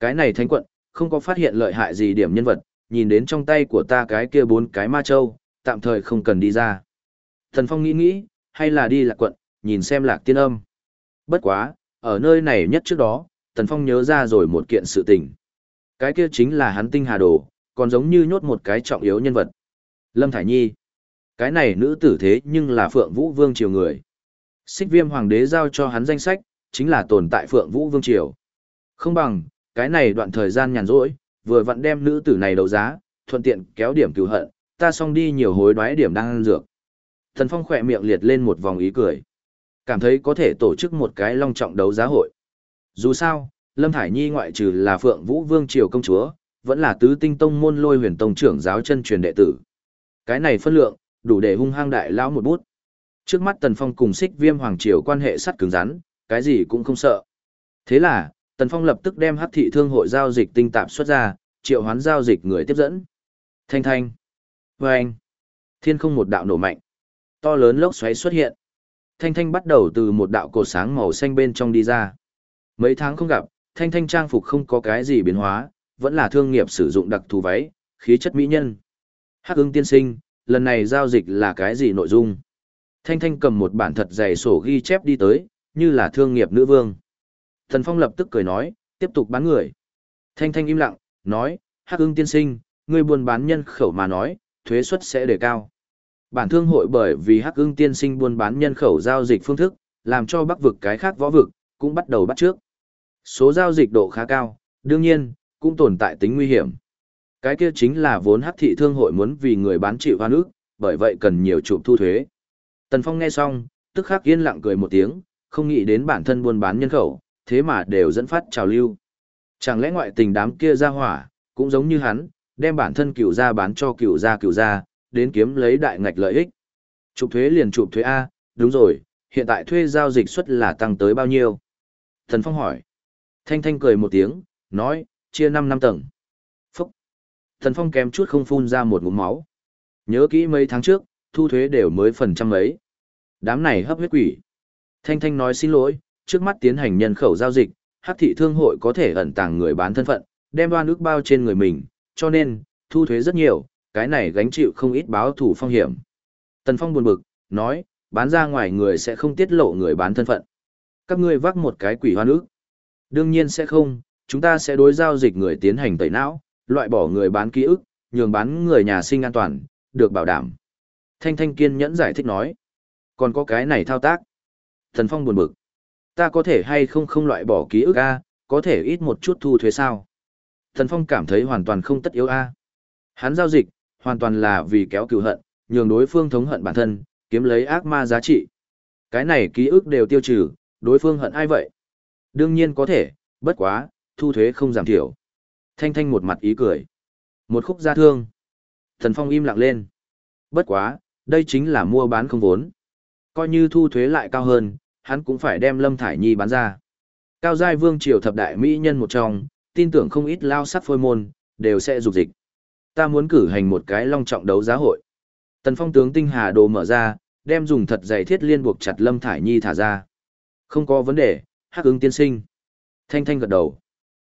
Cái này thánh quận, không có phát hiện lợi hại gì điểm nhân vật, nhìn đến trong tay của ta cái kia bốn cái ma châu, tạm thời không cần đi ra. Thần Phong nghĩ nghĩ, hay là đi lạc quận, nhìn xem lạc tiên âm. Bất quá, ở nơi này nhất trước đó, Thần Phong nhớ ra rồi một kiện sự tình. Cái kia chính là hắn tinh hà đồ, còn giống như nhốt một cái trọng yếu nhân vật. Lâm Thải Nhi. Cái này nữ tử thế nhưng là Phượng Vũ Vương Triều người. Xích viêm hoàng đế giao cho hắn danh sách, chính là tồn tại Phượng Vũ Vương Triều. Không bằng, cái này đoạn thời gian nhàn rỗi, vừa vặn đem nữ tử này đấu giá, thuận tiện kéo điểm cứu hận, ta xong đi nhiều hối đoái điểm đang ăn dược. Thần Phong khỏe miệng liệt lên một vòng ý cười. Cảm thấy có thể tổ chức một cái long trọng đấu giá hội. Dù sao, Lâm Thải Nhi ngoại trừ là Phượng Vũ Vương Triều công chúa, vẫn là tứ tinh tông môn lôi huyền tông trưởng giáo chân truyền đệ tử. Cái này phân lượng, đủ để hung hăng đại lão một bút. Trước mắt Tần Phong cùng xích viêm hoàng triều quan hệ sắt cứng rắn, cái gì cũng không sợ. Thế là, Tần Phong lập tức đem hắc thị thương hội giao dịch tinh tạp xuất ra, triệu hoán giao dịch người tiếp dẫn. Thanh thanh. Vâng. anh. Thiên không một đạo nổ mạnh. To lớn lốc xoáy xuất hiện. Thanh thanh bắt đầu từ một đạo cột sáng màu xanh bên trong đi ra. Mấy tháng không gặp, thanh thanh trang phục không có cái gì biến hóa, vẫn là thương nghiệp sử dụng đặc thù váy, khí chất mỹ nhân. Hắc ưng tiên sinh, lần này giao dịch là cái gì nội dung? Thanh Thanh cầm một bản thật dày sổ ghi chép đi tới, như là thương nghiệp nữ vương. Thần Phong lập tức cười nói, tiếp tục bán người. Thanh Thanh im lặng, nói, Hắc ưng tiên sinh, người buôn bán nhân khẩu mà nói, thuế suất sẽ đề cao. Bản thương hội bởi vì Hắc ưng tiên sinh buôn bán nhân khẩu giao dịch phương thức, làm cho bắc vực cái khác võ vực, cũng bắt đầu bắt trước. Số giao dịch độ khá cao, đương nhiên, cũng tồn tại tính nguy hiểm. Cái kia chính là vốn hắc thị thương hội muốn vì người bán chịu hoa nước, bởi vậy cần nhiều chụp thu thuế. Tần Phong nghe xong, tức khắc yên lặng cười một tiếng, không nghĩ đến bản thân buôn bán nhân khẩu, thế mà đều dẫn phát trào lưu. Chẳng lẽ ngoại tình đám kia ra hỏa, cũng giống như hắn, đem bản thân cựu gia bán cho cựu gia cựu gia, đến kiếm lấy đại ngạch lợi ích. Chụp thuế liền chụp thuế A, đúng rồi, hiện tại thuê giao dịch suất là tăng tới bao nhiêu? Thần Phong hỏi. Thanh Thanh cười một tiếng, nói, chia 5 năm tầng. Phúc. Thần Phong kém chút không phun ra một ngụm máu. Nhớ kỹ mấy tháng trước, thu thuế đều mới phần trăm ấy. Đám này hấp huyết quỷ. Thanh Thanh nói xin lỗi, trước mắt tiến hành nhân khẩu giao dịch, hắc thị thương hội có thể ẩn tàng người bán thân phận, đem đoan ước bao trên người mình, cho nên, thu thuế rất nhiều, cái này gánh chịu không ít báo thủ phong hiểm. Tần Phong buồn bực, nói, bán ra ngoài người sẽ không tiết lộ người bán thân phận. Các ngươi vác một cái quỷ hoan ước. Đương nhiên sẽ không, chúng ta sẽ đối giao dịch người tiến hành tẩy não, loại bỏ người bán ký ức, nhường bán người nhà sinh an toàn, được bảo đảm. Thanh Thanh kiên nhẫn giải thích nói. Còn có cái này thao tác. Thần Phong buồn bực. Ta có thể hay không không loại bỏ ký ức A, có thể ít một chút thu thuế sao? Thần Phong cảm thấy hoàn toàn không tất yếu A. Hắn giao dịch, hoàn toàn là vì kéo cựu hận, nhường đối phương thống hận bản thân, kiếm lấy ác ma giá trị. Cái này ký ức đều tiêu trừ, đối phương hận ai vậy? Đương nhiên có thể, bất quá, thu thuế không giảm thiểu. Thanh Thanh một mặt ý cười. Một khúc gia thương. Thần Phong im lặng lên. Bất quá, đây chính là mua bán không vốn. Coi như thu thuế lại cao hơn, hắn cũng phải đem Lâm Thải Nhi bán ra. Cao giai vương triều thập đại mỹ nhân một trong, tin tưởng không ít lao sắc phôi môn, đều sẽ dục dịch. Ta muốn cử hành một cái long trọng đấu giá hội. Tần Phong tướng tinh hà đồ mở ra, đem dùng thật dày thiết liên buộc chặt Lâm Thải Nhi thả ra. Không có vấn đề, hắc ứng tiên sinh. Thanh Thanh gật đầu.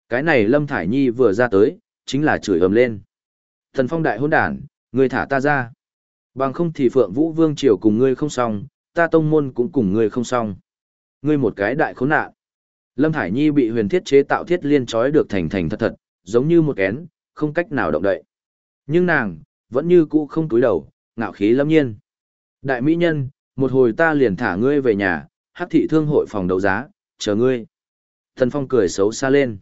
Cái này Lâm Thải Nhi vừa ra tới, chính là chửi ầm lên. Tần Phong đại hôn đản, ngươi thả ta ra. Bằng không thì Phượng Vũ Vương triều cùng ngươi không xong, ta tông môn cũng cùng ngươi không xong. Ngươi một cái đại khốn nạn. Lâm Thải Nhi bị huyền thiết chế tạo thiết liên trói được thành thành thật thật, giống như một kén, không cách nào động đậy. Nhưng nàng, vẫn như cũ không túi đầu, ngạo khí lâm nhiên. Đại mỹ nhân, một hồi ta liền thả ngươi về nhà, hắc thị thương hội phòng đấu giá, chờ ngươi. Thần Phong cười xấu xa lên.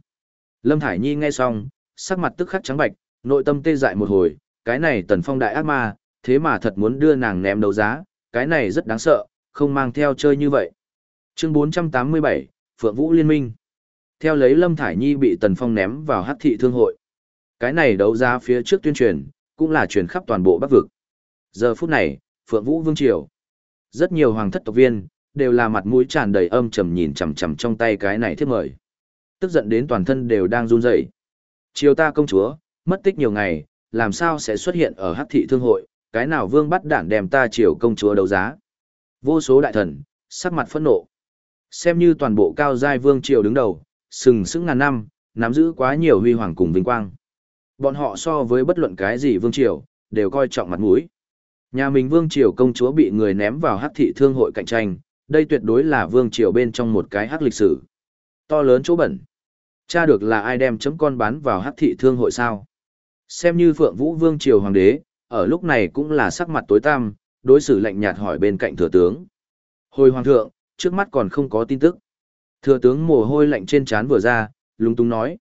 Lâm Thải Nhi nghe xong, sắc mặt tức khắc trắng bạch, nội tâm tê dại một hồi, cái này Tần Phong đại ác ma, thế mà thật muốn đưa nàng ném đấu giá, cái này rất đáng sợ, không mang theo chơi như vậy. Chương 487, Phượng Vũ Liên minh. Theo lấy Lâm Thải Nhi bị Tần Phong ném vào hắc thị thương hội. Cái này đấu giá phía trước tuyên truyền, cũng là truyền khắp toàn bộ Bắc vực. Giờ phút này, Phượng Vũ Vương Triều. Rất nhiều hoàng thất tộc viên, đều là mặt mũi tràn đầy âm trầm nhìn chằm chằm trong tay cái này thiết mời. Tức giận đến toàn thân đều đang run rẩy. Triều ta công chúa, mất tích nhiều ngày, làm sao sẽ xuất hiện ở hắc thị thương hội, cái nào vương bắt đản đem ta triều công chúa đấu giá. Vô số đại thần, sắc mặt phẫn nộ. Xem như toàn bộ cao giai vương triều đứng đầu, sừng sững ngàn năm, nắm giữ quá nhiều huy hoàng cùng vinh quang. Bọn họ so với bất luận cái gì vương triều, đều coi trọng mặt mũi. Nhà mình vương triều công chúa bị người ném vào hắc thị thương hội cạnh tranh, đây tuyệt đối là vương triều bên trong một cái hắc lịch sử. To lớn chỗ bẩn. Cha được là ai đem chấm con bán vào hắc thị thương hội sao? Xem như Phượng Vũ Vương triều hoàng đế, ở lúc này cũng là sắc mặt tối tăm, đối xử lạnh nhạt hỏi bên cạnh thừa tướng. Hồi hoàng thượng, trước mắt còn không có tin tức. Thừa tướng mồ hôi lạnh trên trán vừa ra, lúng túng nói.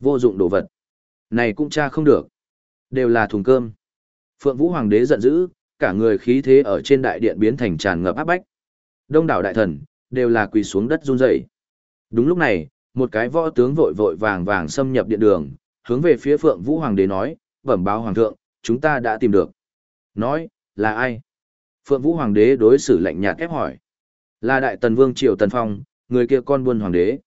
Vô dụng đồ vật. Này cũng cha không được. Đều là thùng cơm. Phượng Vũ Hoàng đế giận dữ, cả người khí thế ở trên đại điện biến thành tràn ngập áp bách. Đông đảo đại thần, đều là quỳ xuống đất run rẩy. Đúng lúc này, một cái võ tướng vội vội vàng vàng xâm nhập điện đường, hướng về phía Phượng Vũ Hoàng đế nói, bẩm báo Hoàng thượng, chúng ta đã tìm được. Nói, là ai? Phượng Vũ Hoàng đế đối xử lạnh nhạt ép hỏi. Là Đại Tần Vương Triều Tần Phong, người kia con buôn Hoàng đế.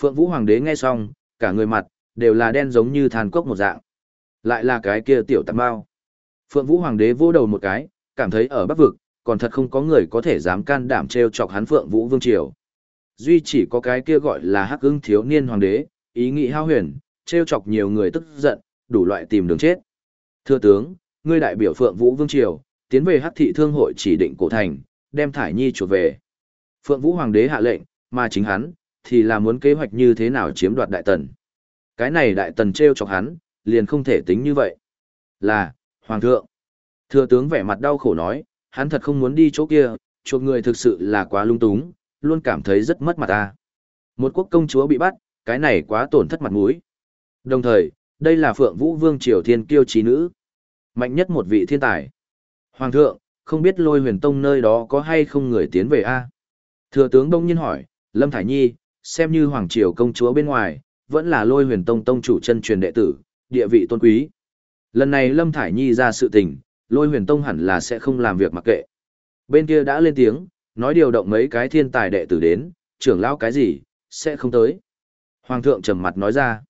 Phượng Vũ Hoàng đế nghe xong, cả người mặt, đều là đen giống như than cốc một dạng. Lại là cái kia tiểu tạp bao. Phượng Vũ Hoàng đế vô đầu một cái, cảm thấy ở Bắc Vực, còn thật không có người có thể dám can đảm treo chọc hắn Phượng Vũ Vương Triều. Duy chỉ có cái kia gọi là hắc ưng thiếu niên hoàng đế, ý nghĩ hao huyền, treo chọc nhiều người tức giận, đủ loại tìm đường chết. Thưa tướng, ngươi đại biểu Phượng Vũ Vương Triều, tiến về hắc thị thương hội chỉ định cổ thành, đem Thải Nhi chuột về. Phượng Vũ Hoàng đế hạ lệnh, mà chính hắn, thì là muốn kế hoạch như thế nào chiếm đoạt đại tần. Cái này đại tần treo chọc hắn, liền không thể tính như vậy. Là, Hoàng thượng. Thừa tướng vẻ mặt đau khổ nói, hắn thật không muốn đi chỗ kia, chuột người thực sự là quá lung túng, luôn cảm thấy rất mất mặt ta. Một quốc công chúa bị bắt, cái này quá tổn thất mặt mũi. Đồng thời, đây là Phượng Vũ Vương Triều Thiên Kiêu trí nữ. Mạnh nhất một vị thiên tài. Hoàng thượng, không biết lôi huyền tông nơi đó có hay không người tiến về a Thừa tướng Đông Nhiên hỏi, Lâm Thải Nhi, xem như Hoàng Triều công chúa bên ngoài, vẫn là lôi huyền tông tông chủ chân truyền đệ tử, địa vị tôn quý. Lần này Lâm Thải Nhi ra sự tình, lôi huyền tông hẳn là sẽ không làm việc mặc kệ. Bên kia đã lên tiếng, nói điều động mấy cái thiên tài đệ tử đến, trưởng lão cái gì, sẽ không tới. Hoàng thượng trầm mặt nói ra.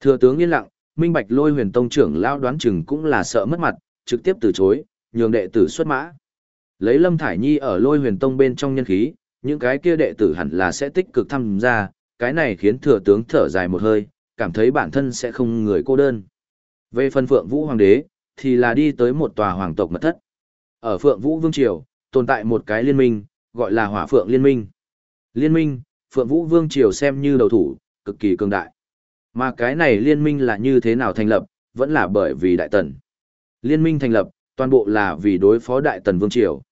Thừa tướng yên lặng, minh bạch lôi huyền tông trưởng lão đoán chừng cũng là sợ mất mặt, trực tiếp từ chối, nhường đệ tử xuất mã. Lấy Lâm Thải Nhi ở lôi huyền tông bên trong nhân khí, những cái kia đệ tử hẳn là sẽ tích cực tham gia, cái này khiến thừa tướng thở dài một hơi, cảm thấy bản thân sẽ không người cô đơn. Về phần Phượng Vũ Hoàng đế, thì là đi tới một tòa hoàng tộc mật thất. Ở Phượng Vũ Vương Triều, tồn tại một cái liên minh, gọi là Hỏa Phượng Liên minh. Liên minh, Phượng Vũ Vương Triều xem như đầu thủ, cực kỳ cường đại. Mà cái này liên minh là như thế nào thành lập, vẫn là bởi vì Đại Tần. Liên minh thành lập, toàn bộ là vì đối phó Đại Tần Vương Triều.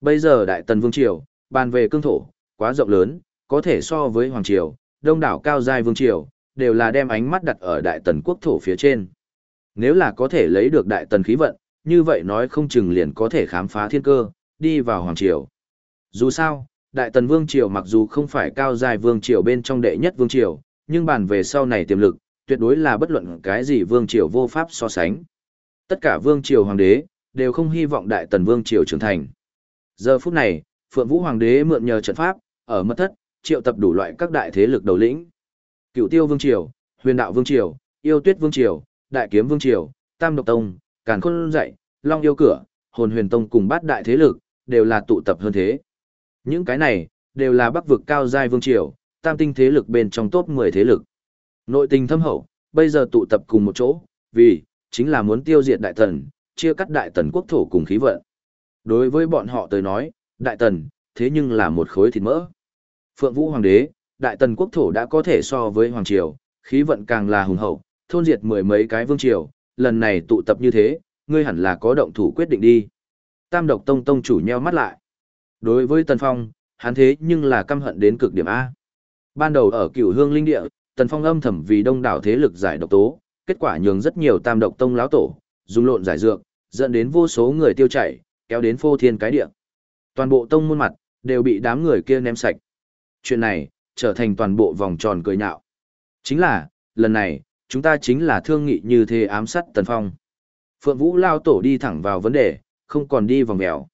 Bây giờ Đại Tần Vương Triều, bàn về cương thổ, quá rộng lớn, có thể so với Hoàng Triều, đông đảo cao giai Vương Triều, đều là đem ánh mắt đặt ở Đại Tần quốc thổ phía trên. Nếu là có thể lấy được Đại Tần khí vận, như vậy nói không chừng liền có thể khám phá thiên cơ, đi vào Hoàng Triều. Dù sao, Đại Tần Vương Triều mặc dù không phải cao giai Vương Triều bên trong đệ nhất Vương Triều, nhưng bàn về sau này tiềm lực, tuyệt đối là bất luận cái gì Vương Triều vô pháp so sánh. Tất cả Vương Triều Hoàng đế, đều không hy vọng Đại Tần Vương Triều trưởng thành. Giờ phút này, Phượng Vũ Hoàng đế mượn nhờ trận pháp, ở mật thất, triệu tập đủ loại các đại thế lực đầu lĩnh. Cựu Tiêu Vương Triều, Huyền Đạo Vương Triều, Yêu Tuyết Vương Triều, Đại Kiếm Vương Triều, Tam Độc Tông, Càn Khôn Dạy, Long Yêu Cửa, Hồn Huyền Tông cùng bát đại thế lực, đều là tụ tập hơn thế. Những cái này, đều là bắc vực cao giai vương triều, tam tinh thế lực bên trong top 10 thế lực. Nội tình thâm hậu, bây giờ tụ tập cùng một chỗ, vì, chính là muốn tiêu diệt đại tần, chia cắt đại tần quốc thổ cùng khí vận. Đối với bọn họ tới nói, đại tần, thế nhưng là một khối thịt mỡ. Phượng Vũ Hoàng đế, đại tần quốc thổ đã có thể so với Hoàng Triều, khí vận càng là hùng hậu, thôn diệt mười mấy cái vương triều, lần này tụ tập như thế, ngươi hẳn là có động thủ quyết định đi. Tam độc tông tông chủ nheo mắt lại. Đối với Tần Phong, hắn thế nhưng là căm hận đến cực điểm A. Ban đầu ở cửu hương linh địa, Tần Phong âm thầm vì đông đảo thế lực giải độc tố, kết quả nhường rất nhiều tam độc tông lão tổ, dùng lộn giải dược, dẫn đến vô số người tiêu chảy, kéo đến phô thiên cái địa. Toàn bộ tông môn mặt, đều bị đám người kia ném sạch. Chuyện này, trở thành toàn bộ vòng tròn cười nhạo. Chính là, lần này, chúng ta chính là thương nghị như thế ám sát Tần Phong. Phượng Vũ lao tổ đi thẳng vào vấn đề, không còn đi vòng mèo.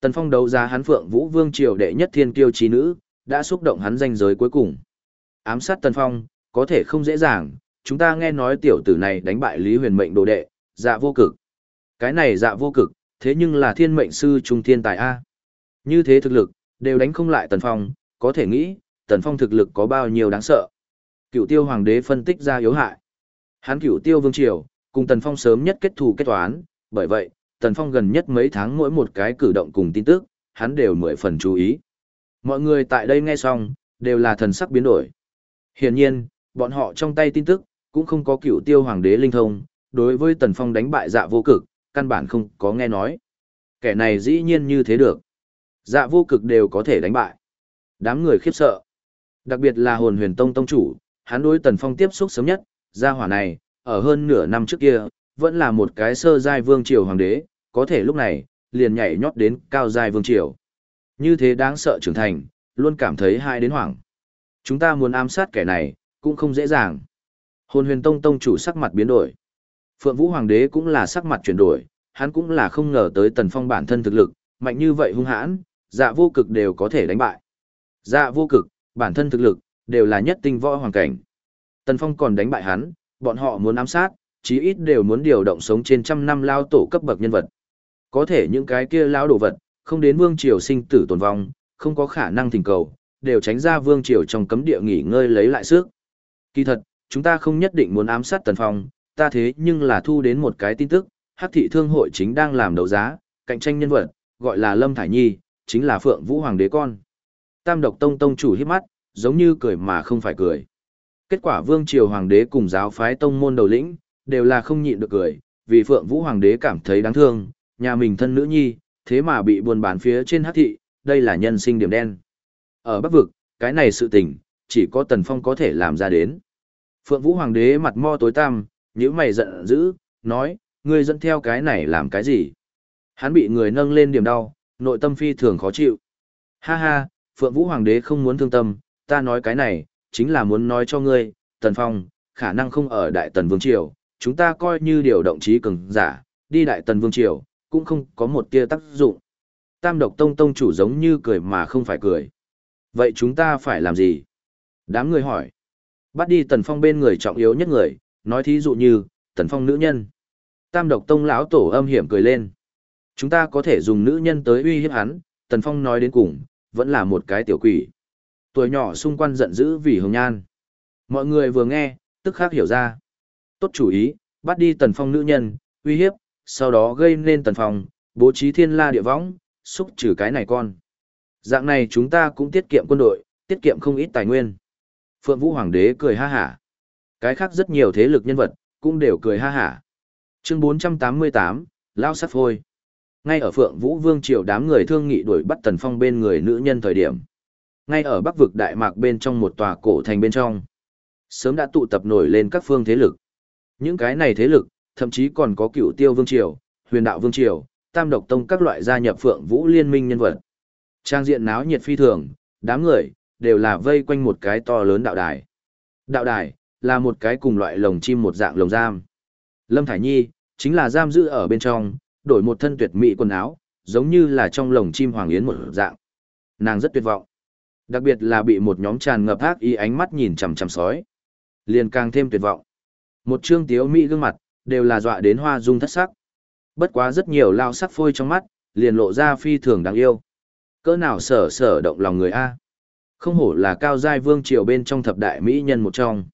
Tần Phong đấu giá hắn Phượng Vũ Vương triều đệ nhất thiên kiêu trí nữ, đã xúc động hắn danh giới cuối cùng. Ám sát Tần Phong, có thể không dễ dàng, chúng ta nghe nói tiểu tử này đánh bại Lý Huyền Mệnh đồ đệ, dạ vô cực. Cái này dạ vô cực, thế nhưng là thiên mệnh sư trung thiên tài A. Như thế thực lực, đều đánh không lại Tần Phong, có thể nghĩ, Tần Phong thực lực có bao nhiêu đáng sợ. Cựu tiêu hoàng đế phân tích ra yếu hại. Hắn cựu tiêu vương triều, cùng Tần Phong sớm nhất kết thù kết toán, bởi vậy, Tần Phong gần nhất mấy tháng mỗi một cái cử động cùng tin tức, hắn đều mười phần chú ý. Mọi người tại đây nghe xong, đều là thần sắc biến đổi. Hiển nhiên, bọn họ trong tay tin tức, cũng không có cựu tiêu hoàng đế linh thông, đối với Tần Phong đánh bại dạ vô cực, căn bản không có nghe nói. Kẻ này dĩ nhiên như thế được. Dạ vô cực đều có thể đánh bại. Đám người khiếp sợ. Đặc biệt là hồn huyền tông tông chủ, hắn đối Tần Phong tiếp xúc sớm nhất, gia hỏa này, ở hơn nửa năm trước kia, vẫn là một cái sơ giai vương triều hoàng đế, có thể lúc này, liền nhảy nhót đến cao giai vương triều. Như thế đáng sợ trưởng thành, luôn cảm thấy hai đến hoảng. Chúng ta muốn ám sát kẻ này, cũng không dễ dàng. Hồn huyền tông tông chủ sắc mặt biến đổi. Phượng Vũ Hoàng đế cũng là sắc mặt chuyển đổi, hắn cũng là không ngờ tới tần phong bản thân thực lực, mạnh như vậy hung hãn, dạ vô cực đều có thể đánh bại. Dạ vô cực, bản thân thực lực, đều là nhất tinh võ hoàng cảnh. Tần phong còn đánh bại hắn, bọn họ muốn ám sát, chí ít đều muốn điều động sống trên trăm năm lao tổ cấp bậc nhân vật. Có thể những cái kia lao đồ vật, không đến vương triều sinh tử tồn vong, không có khả năng thỉnh cầu, đều tránh ra vương triều trong cấm địa nghỉ ngơi lấy lại sức. Kỳ thật, chúng ta không nhất định muốn ám sát tần phong, ta thế nhưng là thu đến một cái tin tức, hắc thị thương hội chính đang làm đấu giá, cạnh tranh nhân vật, gọi là Lâm Thải Nhi, chính là Phượng Vũ Hoàng đế con. Tam độc tông tông chủ hiếp mắt, giống như cười mà không phải cười. Kết quả vương triều hoàng đế cùng giáo phái tông môn đầu lĩnh, đều là không nhịn được cười, vì Phượng Vũ Hoàng đế cảm thấy đáng thương, nhà mình thân nữ nhi, thế mà bị buôn bán phía trên hắc thị, đây là nhân sinh điểm đen. Ở Bắc Vực, cái này sự tình, chỉ có Tần Phong có thể làm ra đến. Phượng Vũ Hoàng đế mặt mo tối tăm, nhíu mày giận dữ, nói, ngươi dẫn theo cái này làm cái gì? Hắn bị người nâng lên điểm đau, nội tâm phi thường khó chịu. Ha ha, Phượng Vũ Hoàng đế không muốn thương tâm, ta nói cái này, chính là muốn nói cho ngươi, Tần Phong, khả năng không ở Đại Tần Vương Triều, chúng ta coi như điều động trí cường giả, đi Đại Tần Vương Triều, cũng không có một tia tác dụng. Tam độc tông tông chủ giống như cười mà không phải cười. Vậy chúng ta phải làm gì? Đám người hỏi. Bắt đi Tần Phong bên người trọng yếu nhất người, nói thí dụ như, Tần Phong nữ nhân. Tam độc tông lão tổ âm hiểm cười lên. Chúng ta có thể dùng nữ nhân tới uy hiếp hắn, Tần Phong nói đến cùng, vẫn là một cái tiểu quỷ. Tuổi nhỏ xung quanh giận dữ vì hồng nhan. Mọi người vừa nghe, tức khắc hiểu ra. Tốt chủ ý, bắt đi Tần Phong nữ nhân, uy hiếp, sau đó gây nên Tần Phong, bố trí thiên la địa võng, xúc trừ cái này con. Dạng này chúng ta cũng tiết kiệm quân đội, tiết kiệm không ít tài nguyên. Phượng Vũ Hoàng đế cười ha hả. Cái khác rất nhiều thế lực nhân vật, cũng đều cười ha hả. Chương 488, Lao sắt Phôi. Ngay ở Phượng Vũ Vương triều đám người thương nghị đuổi bắt Tần Phong bên người nữ nhân thời điểm. Ngay ở Bắc vực Đại Mạc bên trong một tòa cổ thành bên trong. Sớm đã tụ tập nổi lên các phương thế lực. Những cái này thế lực, thậm chí còn có cựu tiêu vương triều, huyền đạo vương triều, tam độc tông các loại gia nhập Phượng Vũ liên minh nhân vật. Trang diện náo nhiệt phi thường, đám người, đều là vây quanh một cái to lớn đạo đài. Đạo đài, là một cái cùng loại lồng chim một dạng lồng giam. Lâm Thải Nhi, chính là giam giữ ở bên trong, đổi một thân tuyệt mỹ quần áo, giống như là trong lồng chim hoàng yến một dạng. Nàng rất tuyệt vọng. Đặc biệt là bị một nhóm tràn ngập ác ý ánh mắt nhìn chằm chằm sói. Liền càng thêm tuyệt vọng. Một trương tiếu mỹ gương mặt, đều là dọa đến hoa dung thất sắc. Bất quá rất nhiều lao sắc phôi trong mắt, liền lộ ra phi thường đáng yêu. Cỡ nào sở sở động lòng người A. Không hổ là cao giai vương triều bên trong thập đại mỹ nhân một trong.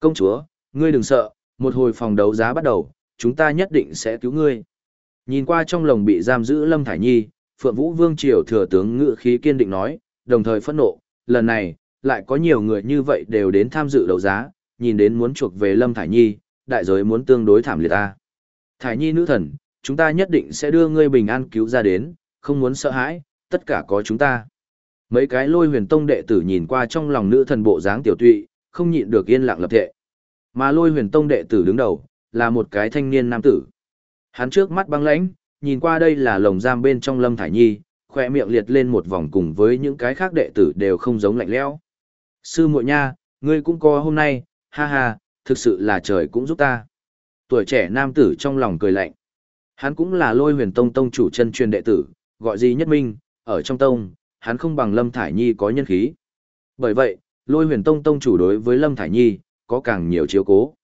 Công chúa, ngươi đừng sợ, một hồi phòng đấu giá bắt đầu, chúng ta nhất định sẽ cứu ngươi. Nhìn qua trong lồng bị giam giữ Lâm Thải Nhi, Phượng Vũ Vương Triều thừa tướng ngự khí kiên định nói, đồng thời phẫn nộ, lần này, lại có nhiều người như vậy đều đến tham dự đấu giá, nhìn đến muốn chuộc về Lâm Thải Nhi, đại giới muốn tương đối thảm liệt ta. Thải Nhi nữ thần, chúng ta nhất định sẽ đưa ngươi bình an cứu ra đến, không muốn sợ hãi, tất cả có chúng ta. Mấy cái lôi huyền tông đệ tử nhìn qua trong lòng nữ thần bộ dáng tiểu tụy, không nhịn được yên lặng lập thệ. Mà lôi huyền tông đệ tử đứng đầu, là một cái thanh niên nam tử. Hắn trước mắt băng lãnh, nhìn qua đây là lồng giam bên trong lâm thải nhi, khỏe miệng liệt lên một vòng cùng với những cái khác đệ tử đều không giống lạnh lẽo. Sư muội nha, ngươi cũng có hôm nay, ha ha, thực sự là trời cũng giúp ta. Tuổi trẻ nam tử trong lòng cười lạnh. Hắn cũng là lôi huyền tông tông chủ chân truyền đệ tử, gọi gì nhất minh, ở trong tông, hắn không bằng Lâm Thải Nhi có nhân khí. Bởi vậy, lôi huyền tông tông chủ đối với Lâm Thải Nhi, có càng nhiều chiếu cố.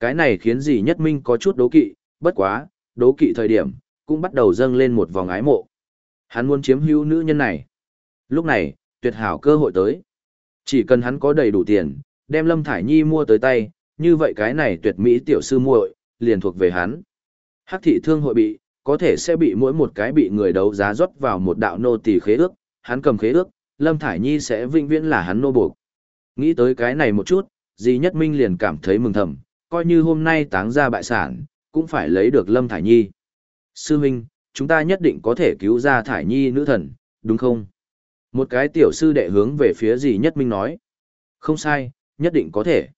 Cái này khiến gì nhất minh có chút đố kỵ, bất quá, đố kỵ thời điểm, cũng bắt đầu dâng lên một vòng ái mộ. Hắn muốn chiếm hữu nữ nhân này. Lúc này, tuyệt hảo cơ hội tới. Chỉ cần hắn có đầy đủ tiền, đem Lâm Thải Nhi mua tới tay, như vậy cái này tuyệt mỹ tiểu sư muội liền thuộc về hắn. Hắc thị thương hội bị, có thể sẽ bị mỗi một cái bị người đấu giá rót vào một đạo nô tỳ khế ước, hắn cầm khế ước, Lâm Thải Nhi sẽ vĩnh viễn là hắn nô buộc. Nghĩ tới cái này một chút, Di Nhất Minh liền cảm thấy mừng thầm, coi như hôm nay táng ra bại sản, cũng phải lấy được Lâm Thải Nhi. Sư Minh, chúng ta nhất định có thể cứu ra Thải Nhi nữ thần, đúng không? Một cái tiểu sư đệ hướng về phía Di Nhất Minh nói. Không sai, nhất định có thể.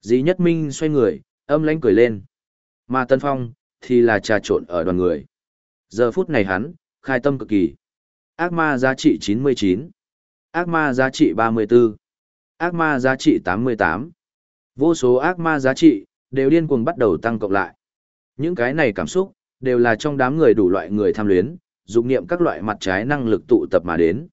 Dí Nhất Minh xoay người, âm lãnh cười lên. Mà Tân Phong, thì là trà trộn ở đoàn người. Giờ phút này hắn, khai tâm cực kỳ. Ác ma giá trị 99. Ác ma giá trị 34. Ác ma giá trị 88. Vô số ác ma giá trị, đều điên cuồng bắt đầu tăng cộng lại. Những cái này cảm xúc, đều là trong đám người đủ loại người tham luyến, dụng niệm các loại mặt trái năng lực tụ tập mà đến.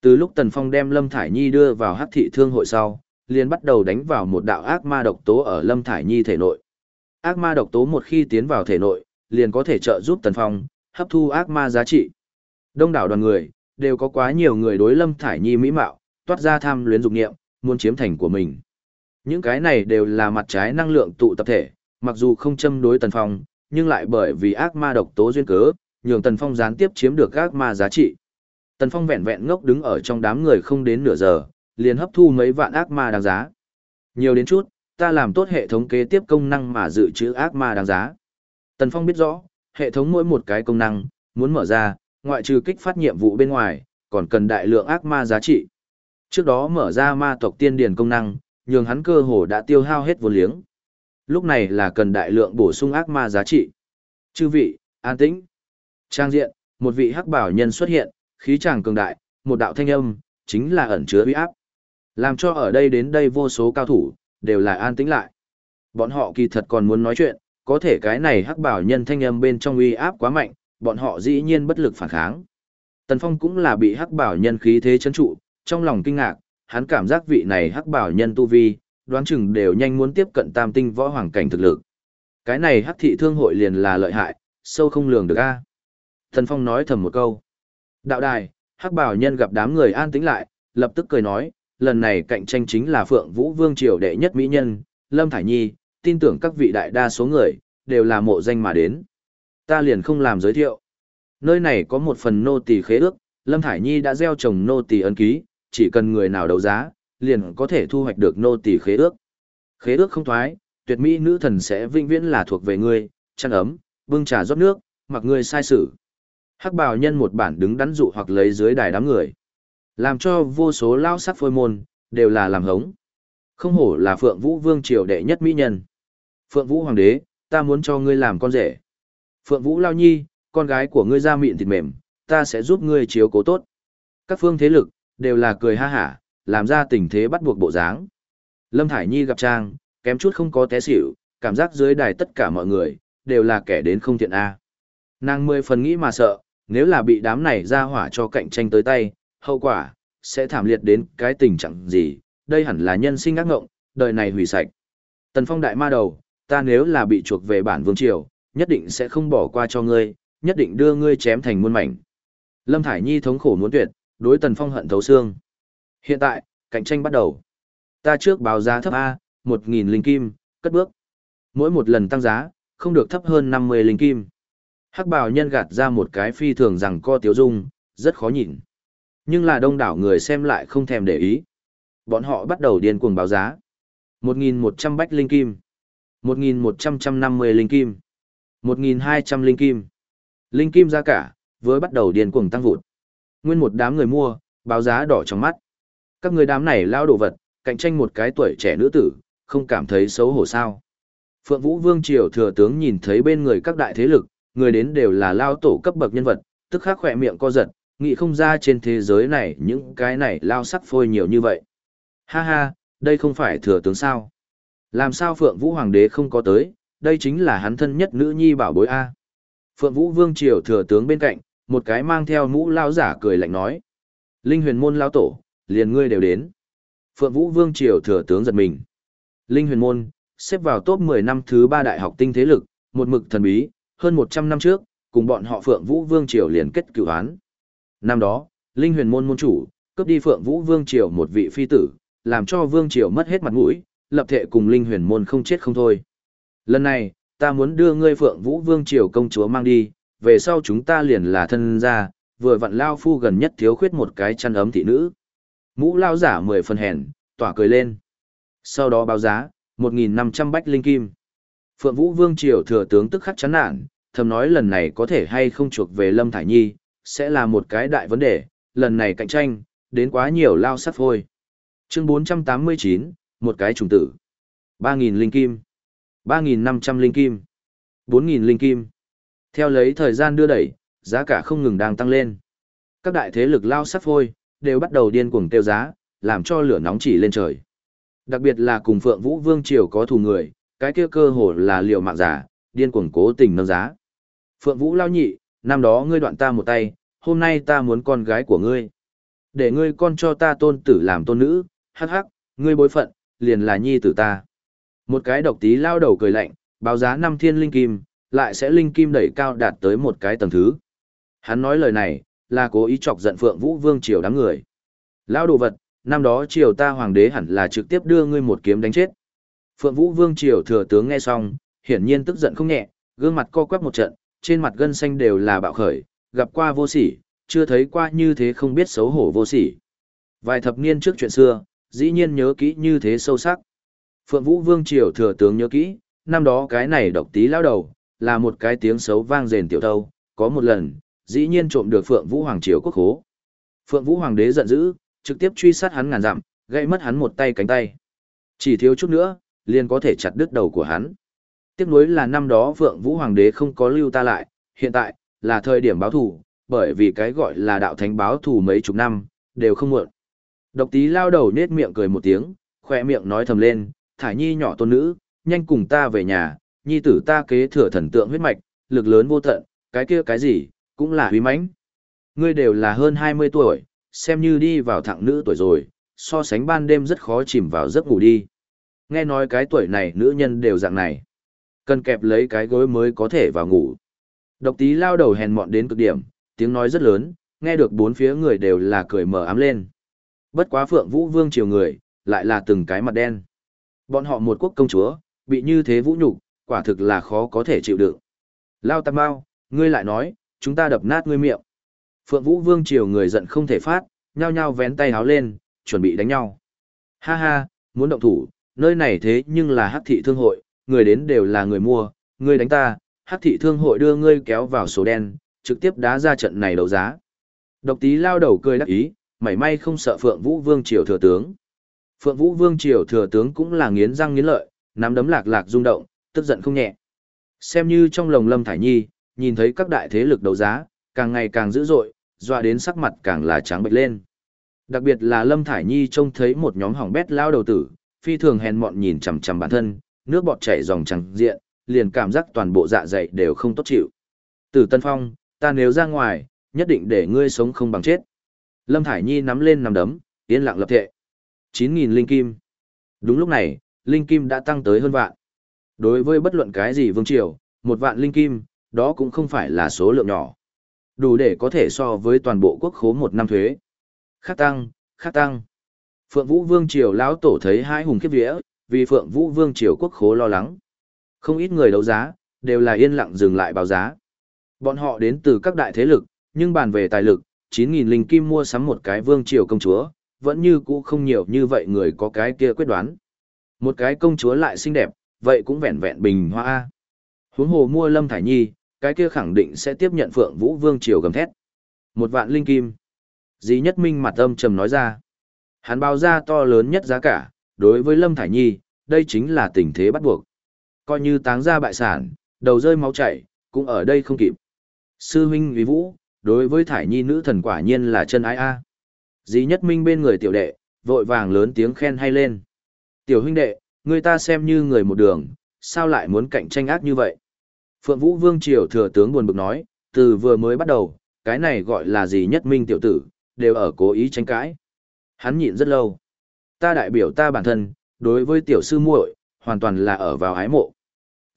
Từ lúc Tần Phong đem Lâm Thải Nhi đưa vào hắc thị thương hội sau, liền bắt đầu đánh vào một đạo ác ma độc tố ở Lâm Thải Nhi thể nội. Ác ma độc tố một khi tiến vào thể nội, liền có thể trợ giúp Tần Phong hấp thu ác ma giá trị. Đông đảo đoàn người, đều có quá nhiều người đối Lâm Thải Nhi mỹ mạo, toát ra tham luyến dục niệm, muốn chiếm thành của mình. Những cái này đều là mặt trái năng lượng tụ tập thể, mặc dù không châm đối Tần Phong, nhưng lại bởi vì ác ma độc tố duyên cớ, nhường Tần Phong gián tiếp chiếm được ác ma giá trị. Tần Phong vẹn vẹn ngốc đứng ở trong đám người không đến nửa giờ, liền hấp thu mấy vạn ác ma đáng giá. Nhiều đến chút, ta làm tốt hệ thống kế tiếp công năng mà dự trữ ác ma đáng giá. Tần Phong biết rõ, hệ thống mỗi một cái công năng, muốn mở ra, ngoại trừ kích phát nhiệm vụ bên ngoài, còn cần đại lượng ác ma giá trị. Trước đó mở ra ma tộc tiên điển công năng, nhường hắn cơ hồ đã tiêu hao hết vốn liếng. Lúc này là cần đại lượng bổ sung ác ma giá trị. Chư vị, an tĩnh. Trang diện, một vị hắc bảo nhân xuất hiện, khí chàng cường đại, một đạo thanh âm, chính là ẩn chứa uy áp. Làm cho ở đây đến đây vô số cao thủ, đều là an tĩnh lại. Bọn họ kỳ thật còn muốn nói chuyện, có thể cái này hắc bảo nhân thanh âm bên trong uy áp quá mạnh, bọn họ dĩ nhiên bất lực phản kháng. Tần Phong cũng là bị hắc bảo nhân khí thế chấn trụ, trong lòng kinh ngạc, hắn cảm giác vị này hắc bảo nhân tu vi, đoán chừng đều nhanh muốn tiếp cận tam tinh võ hoàng cảnh thực lực. Cái này hắc thị thương hội liền là lợi hại, sâu không lường được a. Tần Phong nói thầm một câu. Đạo đài, hắc bảo nhân gặp đám người an tĩnh lại, lập tức cười nói, lần này cạnh tranh chính là Phượng Vũ Vương triều đệ nhất mỹ nhân, Lâm Thải Nhi, tin tưởng các vị đại đa số người, đều là mộ danh mà đến. Ta liền không làm giới thiệu. Nơi này có một phần nô tỳ khế ước, Lâm Thải Nhi đã gieo trồng nô tỳ ấn ký, chỉ cần người nào đấu giá, liền có thể thu hoạch được nô tỳ khế ước. Khế ước không thoái, tuyệt mỹ nữ thần sẽ vĩnh viễn là thuộc về ngươi, chăn ấm, bưng trà rót nước, mặc ngươi sai sử. Hắc bào nhân một bản đứng đắn dụ hoặc lấy dưới đài đám người. Làm cho vô số lao sắc phôi môn, đều là làm hống. Không hổ là Phượng Vũ Vương triều đệ nhất mỹ nhân. Phượng Vũ Hoàng đế, ta muốn cho ngươi làm con rể. Phượng Vũ Lao Nhi, con gái của ngươi da mịn thịt mềm, ta sẽ giúp ngươi chiếu cố tốt. Các phương thế lực, đều là cười ha hả, làm ra tình thế bắt buộc bộ dáng. Lâm Thải Nhi gặp Trang, kém chút không có té xỉu, cảm giác dưới đài tất cả mọi người, đều là kẻ đến không thiện A. Nàng mười phần nghĩ mà sợ, nếu là bị đám này ra hỏa cho cạnh tranh tới tay, hậu quả, sẽ thảm liệt đến cái tình trạng gì, đây hẳn là nhân sinh ác ngộng, đời này hủy sạch. Tần Phong đại ma đầu, ta nếu là bị chuộc về bản vương triều, nhất định sẽ không bỏ qua cho ngươi, nhất định đưa ngươi chém thành muôn mảnh. Lâm Thải Nhi thống khổ muốn tuyệt, đối Tần Phong hận thấu xương. Hiện tại, cạnh tranh bắt đầu. Ta trước báo giá thấp A, 1.000 linh kim, cất bước. Mỗi một lần tăng giá, không được thấp hơn 50 linh kim. Hắc bào nhân gạt ra một cái phi thường rằng co tiếu dung, rất khó nhìn. Nhưng là đông đảo người xem lại không thèm để ý. Bọn họ bắt đầu điên cuồng báo giá. 1.100 bách linh kim. 1.150 linh kim. 1.200 linh kim. Linh kim giá cả, với bắt đầu điên cuồng tăng vụt. Nguyên một đám người mua, báo giá đỏ trong mắt. Các người đám này lao đồ vật, cạnh tranh một cái tuổi trẻ nữ tử, không cảm thấy xấu hổ sao. Phượng Vũ Vương Triều thừa tướng nhìn thấy bên người các đại thế lực, người đến đều là lao tổ cấp bậc nhân vật, tức khắc khỏe miệng co giật, nghĩ không ra trên thế giới này những cái này lao sắc phôi nhiều như vậy. Ha ha, đây không phải thừa tướng sao. Làm sao Phượng Vũ Hoàng đế không có tới, đây chính là hắn thân nhất nữ nhi bảo bối A. Phượng Vũ Vương Triều thừa tướng bên cạnh, một cái mang theo mũ lao giả cười lạnh nói. Linh huyền môn lao tổ, liền ngươi đều đến. Phượng Vũ Vương Triều thừa tướng giật mình. Linh huyền môn, xếp vào top 10 năm thứ ba đại học tinh thế lực, một mực thần bí, hơn 100 năm trước, cùng bọn họ Phượng Vũ Vương Triều liền kết cửu án. Năm đó, Linh huyền môn môn chủ, cướp đi Phượng Vũ Vương Triều một vị phi tử, làm cho Vương Triều mất hết mặt mũi, lập thể cùng Linh huyền môn không chết không thôi. Lần này, ta muốn đưa ngươi Phượng Vũ Vương Triều công chúa mang đi, về sau chúng ta liền là thân gia, vừa vặn lao phu gần nhất thiếu khuyết một cái chăn ấm thị nữ. Mũ lao giả mười phần hèn, tỏa cười lên. Sau đó báo giá, một nghìn năm trăm bách linh kim. Phượng Vũ Vương Triều thừa tướng tức khắc chán nản, thầm nói lần này có thể hay không chuộc về Lâm Thải Nhi, sẽ là một cái đại vấn đề, lần này cạnh tranh, đến quá nhiều lao sắt thôi. Chương bốn trăm tám mươi chín một cái trùng tử. ba nghìn linh kim. ba nghìn năm trăm linh kim. bốn nghìn linh kim. Theo lấy thời gian đưa đẩy, giá cả không ngừng đang tăng lên. Các đại thế lực lao sắt phôi, đều bắt đầu điên cuồng tiêu giá, làm cho lửa nóng chỉ lên trời. Đặc biệt là cùng Phượng Vũ Vương Triều có thù người, cái kia cơ hồ là liều mạng giả, điên cuồng cố tình nâng giá. Phượng Vũ lao nhị, năm đó ngươi đoạn ta một tay, hôm nay ta muốn con gái của ngươi. Để ngươi con cho ta tôn tử làm tôn nữ, hắc hắc, ngươi bối phận, liền là nhi tử ta. Một cái độc tí lao đầu cười lạnh, báo giá năm thiên linh kim, lại sẽ linh kim đẩy cao đạt tới một cái tầng thứ. Hắn nói lời này, là cố ý chọc giận Phượng Vũ Vương triều đám người. Lão đồ vật, năm đó triều ta hoàng đế hẳn là trực tiếp đưa ngươi một kiếm đánh chết. Phượng Vũ Vương triều thừa tướng nghe xong, hiển nhiên tức giận không nhẹ, gương mặt co quắp một trận, trên mặt gân xanh đều là bạo khởi, gặp qua vô sỉ, chưa thấy qua như thế không biết xấu hổ vô sỉ. Vài thập niên trước chuyện xưa, dĩ nhiên nhớ kỹ như thế sâu sắc. Phượng Vũ Vương triều thừa tướng nhớ kỹ, năm đó cái này độc tí lão đầu, là một cái tiếng xấu vang rền tiểu thâu, có một lần, dĩ nhiên trộm được Phượng Vũ Hoàng Triều quốc khố. Phượng Vũ Hoàng đế giận dữ, trực tiếp truy sát hắn ngàn dặm, gãy mất hắn một tay cánh tay. Chỉ thiếu chút nữa, liền có thể chặt đứt đầu của hắn. Tiếc nuối là năm đó Phượng Vũ Hoàng đế không có lưu ta lại, hiện tại, là thời điểm báo thù, bởi vì cái gọi là đạo thánh báo thù mấy chục năm, đều không muộn. Độc tí lao đầu nết miệng cười một tiếng, khoe miệng nói thầm lên, thải nhi nhỏ tôn nữ, nhanh cùng ta về nhà, nhi tử ta kế thừa thần tượng huyết mạch, lực lớn vô tận, cái kia cái gì, cũng là huy mãnh. Ngươi đều là hơn 20 tuổi, xem như đi vào thẳng nữ tuổi rồi, so sánh ban đêm rất khó chìm vào giấc ngủ đi. Nghe nói cái tuổi này nữ nhân đều dạng này. Cần kẹp lấy cái gối mới có thể vào ngủ. Độc tí lao đầu hèn mọn đến cực điểm, tiếng nói rất lớn, nghe được bốn phía người đều là cười mở ám lên. Bất quá phượng vũ vương triều người, lại là từng cái mặt đen. Bọn họ một quốc công chúa, bị như thế vũ nhục, quả thực là khó có thể chịu đựng. Lao Tam Bao, ngươi lại nói, chúng ta đập nát ngươi miệng. Phượng Vũ Vương triều người giận không thể phát, nhao nhao vén tay háo lên, chuẩn bị đánh nhau. Ha ha, muốn động thủ, nơi này thế nhưng là hắc thị thương hội, người đến đều là người mua, người đánh ta, hắc thị thương hội đưa ngươi kéo vào số đen, trực tiếp đá ra trận này đấu giá. Độc tí lao đầu cười đắc ý, mảy may không sợ Phượng Vũ Vương Triều thừa tướng. Phượng Vũ Vương Triều thừa tướng cũng là nghiến răng nghiến lợi, nắm đấm lạc lạc rung động, tức giận không nhẹ. Xem như trong lồng Lâm Thải Nhi, nhìn thấy các đại thế lực đấu giá, càng ngày càng dữ dội, dọa đến sắc mặt càng là trắng bệch lên. Đặc biệt là Lâm Thải Nhi trông thấy một nhóm hỏng bét lao đầu tử, phi thường hèn mọn nhìn chằm chằm bản thân, nước bọt chảy dòng trắng diện, liền cảm giác toàn bộ dạ dày đều không tốt chịu. Tử Tân Phong, ta nếu ra ngoài, nhất định để ngươi sống không bằng chết. Lâm Thải Nhi nắm lên nằm đấm, yên lặng lập thệ. 9.000 linh kim. Đúng lúc này, linh kim đã tăng tới hơn vạn. Đối với bất luận cái gì vương triều, một vạn linh kim, đó cũng không phải là số lượng nhỏ. Đủ để có thể so với toàn bộ quốc khố một năm thuế. Khắc tăng, khắc tăng. Phượng Vũ Vương Triều lão tổ thấy hai hùng khiếp vía, vì Phượng Vũ Vương Triều quốc khố lo lắng. Không ít người đấu giá, đều là yên lặng dừng lại báo giá. Bọn họ đến từ các đại thế lực, nhưng bàn về tài lực, 9.000 linh kim mua sắm một cái Vương Triều công chúa, vẫn như cũ không nhiều như vậy người có cái kia quyết đoán. Một cái công chúa lại xinh đẹp, vậy cũng vẹn vẹn bình hoa. Huống hồ mua Lâm Thải Nhi, cái kia khẳng định sẽ tiếp nhận Phượng Vũ Vương Triều gầm thét. Một vạn linh kim. Dĩ nhất minh mặt âm trầm nói ra. Hắn báo ra to lớn nhất giá cả, đối với Lâm Thải Nhi, đây chính là tình thế bắt buộc. Coi như táng ra bại sản, đầu rơi máu chảy, cũng ở đây không kịp. Sư huynh vì vũ, đối với Thải Nhi nữ thần quả nhiên là chân ái a. Dĩ nhất minh bên người tiểu đệ, vội vàng lớn tiếng khen hay lên. Tiểu huynh đệ, người ta xem như người một đường, sao lại muốn cạnh tranh ác như vậy? Phượng Vũ Vương Triều thừa tướng buồn bực nói, từ vừa mới bắt đầu, cái này gọi là gì nhất minh tiểu tử, đều ở cố ý tranh cãi. Hắn nhịn rất lâu. Ta đại biểu ta bản thân, đối với tiểu sư muội, hoàn toàn là ở vào hái mộ.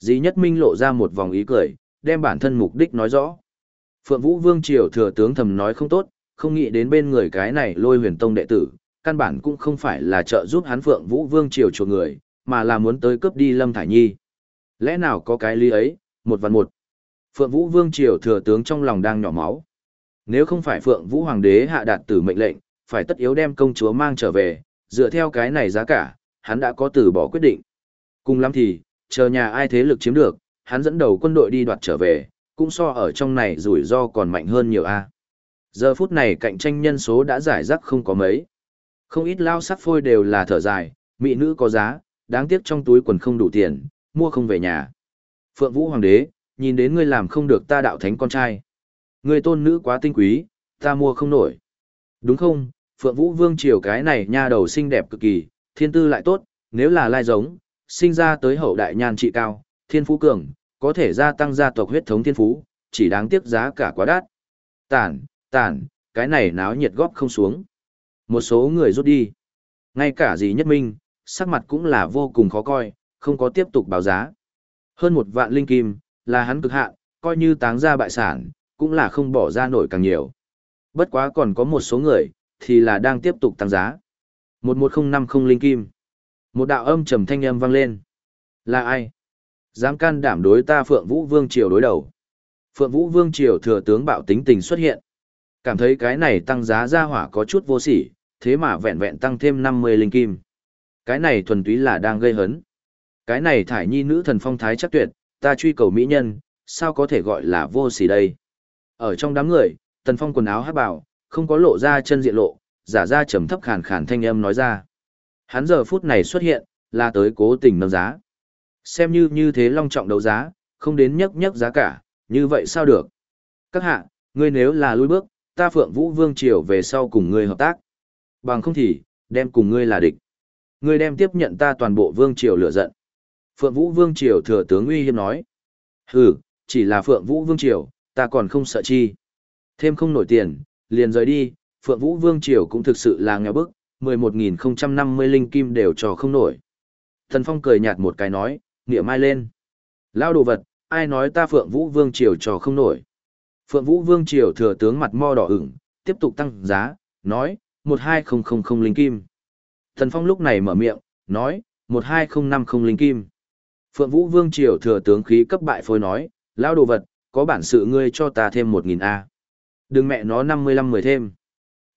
Dĩ nhất minh lộ ra một vòng ý cười, đem bản thân mục đích nói rõ. Phượng Vũ Vương Triều thừa tướng thầm nói không tốt, không nghĩ đến bên người cái này lôi huyền tông đệ tử, căn bản cũng không phải là trợ giúp hắn Phượng Vũ Vương Triều chuộc người, mà là muốn tới cướp đi Lâm Thải Nhi. Lẽ nào có cái lý ấy, một vạn một. Phượng Vũ Vương Triều thừa tướng trong lòng đang nhỏ máu. Nếu không phải Phượng Vũ Hoàng đế hạ đạt tử mệnh lệnh, phải tất yếu đem công chúa mang trở về, dựa theo cái này giá cả, hắn đã có từ bỏ quyết định. Cùng lắm thì, chờ nhà ai thế lực chiếm được, hắn dẫn đầu quân đội đi đoạt trở về, cũng so ở trong này rủi ro còn mạnh hơn nhiều a. Giờ phút này cạnh tranh nhân số đã giải rác không có mấy. Không ít lao sắc phôi đều là thở dài, mỹ nữ có giá, đáng tiếc trong túi quần không đủ tiền, mua không về nhà. Phượng Vũ Hoàng đế, nhìn đến ngươi làm không được ta đạo thánh con trai. Ngươi tôn nữ quá tinh quý, ta mua không nổi. Đúng không, Phượng Vũ Vương triều cái này nha đầu xinh đẹp cực kỳ, thiên tư lại tốt, nếu là lai giống, sinh ra tới hậu đại nhan trị cao, thiên phú cường, có thể gia tăng gia tộc huyết thống thiên phú, chỉ đáng tiếc giá cả quá đắt. Tản, tản, cái này náo nhiệt góp không xuống. Một số người rút đi. Ngay cả gì nhất minh, sắc mặt cũng là vô cùng khó coi, không có tiếp tục báo giá. Hơn một vạn linh kim, là hắn cực hạn, coi như táng ra bại sản, cũng là không bỏ ra nổi càng nhiều. Bất quá còn có một số người, thì là đang tiếp tục tăng giá. Một một không năm không linh kim. Một đạo âm trầm thanh âm vang lên. Là ai? Dám can đảm đối ta Phượng Vũ Vương Triều đối đầu. Phượng Vũ Vương Triều thừa tướng bạo tính tình xuất hiện. Cảm thấy cái này tăng giá ra hỏa có chút vô sỉ, thế mà vẹn vẹn tăng thêm 50 linh kim. Cái này thuần túy là đang gây hấn. Cái này thải nhi nữ thần phong thái chắc tuyệt, ta truy cầu mỹ nhân, sao có thể gọi là vô sỉ đây? Ở trong đám người, tần phong quần áo hát bảo, không có lộ ra chân diện lộ, giả ra trầm thấp khàn khàn thanh âm nói ra. Hắn giờ phút này xuất hiện, là tới cố tình nâng giá. Xem như như thế long trọng đấu giá, không đến nhấc nhấc giá cả, như vậy sao được? Các hạ, ngươi nếu là lui bước, ta Phượng Vũ Vương Triều về sau cùng ngươi hợp tác. Bằng không thì, đem cùng ngươi là địch. Ngươi đem tiếp nhận ta toàn bộ Vương Triều lửa giận. Phượng Vũ Vương Triều thừa tướng uy hiếp nói. Hừ, chỉ là Phượng Vũ Vương Triều, ta còn không sợ chi. Thêm không nổi tiền, liền rời đi, Phượng Vũ Vương Triều cũng thực sự là nghèo bức, 11.050 linh kim đều cho không nổi. Thần Phong cười nhạt một cái nói, nghĩa mai lên. Lao đồ vật, ai nói ta Phượng Vũ Vương Triều cho không nổi. Phượng Vũ Vương Triều thừa tướng mặt mo đỏ ửng, tiếp tục tăng giá, nói, 12000 linh kim. Thần Phong lúc này mở miệng, nói, 12050 linh kim. Phượng Vũ Vương Triều thừa tướng khí cấp bại phôi nói, lao đồ vật, có bản sự ngươi cho ta thêm 1.000 A. Đừng mẹ nó 55 mười thêm.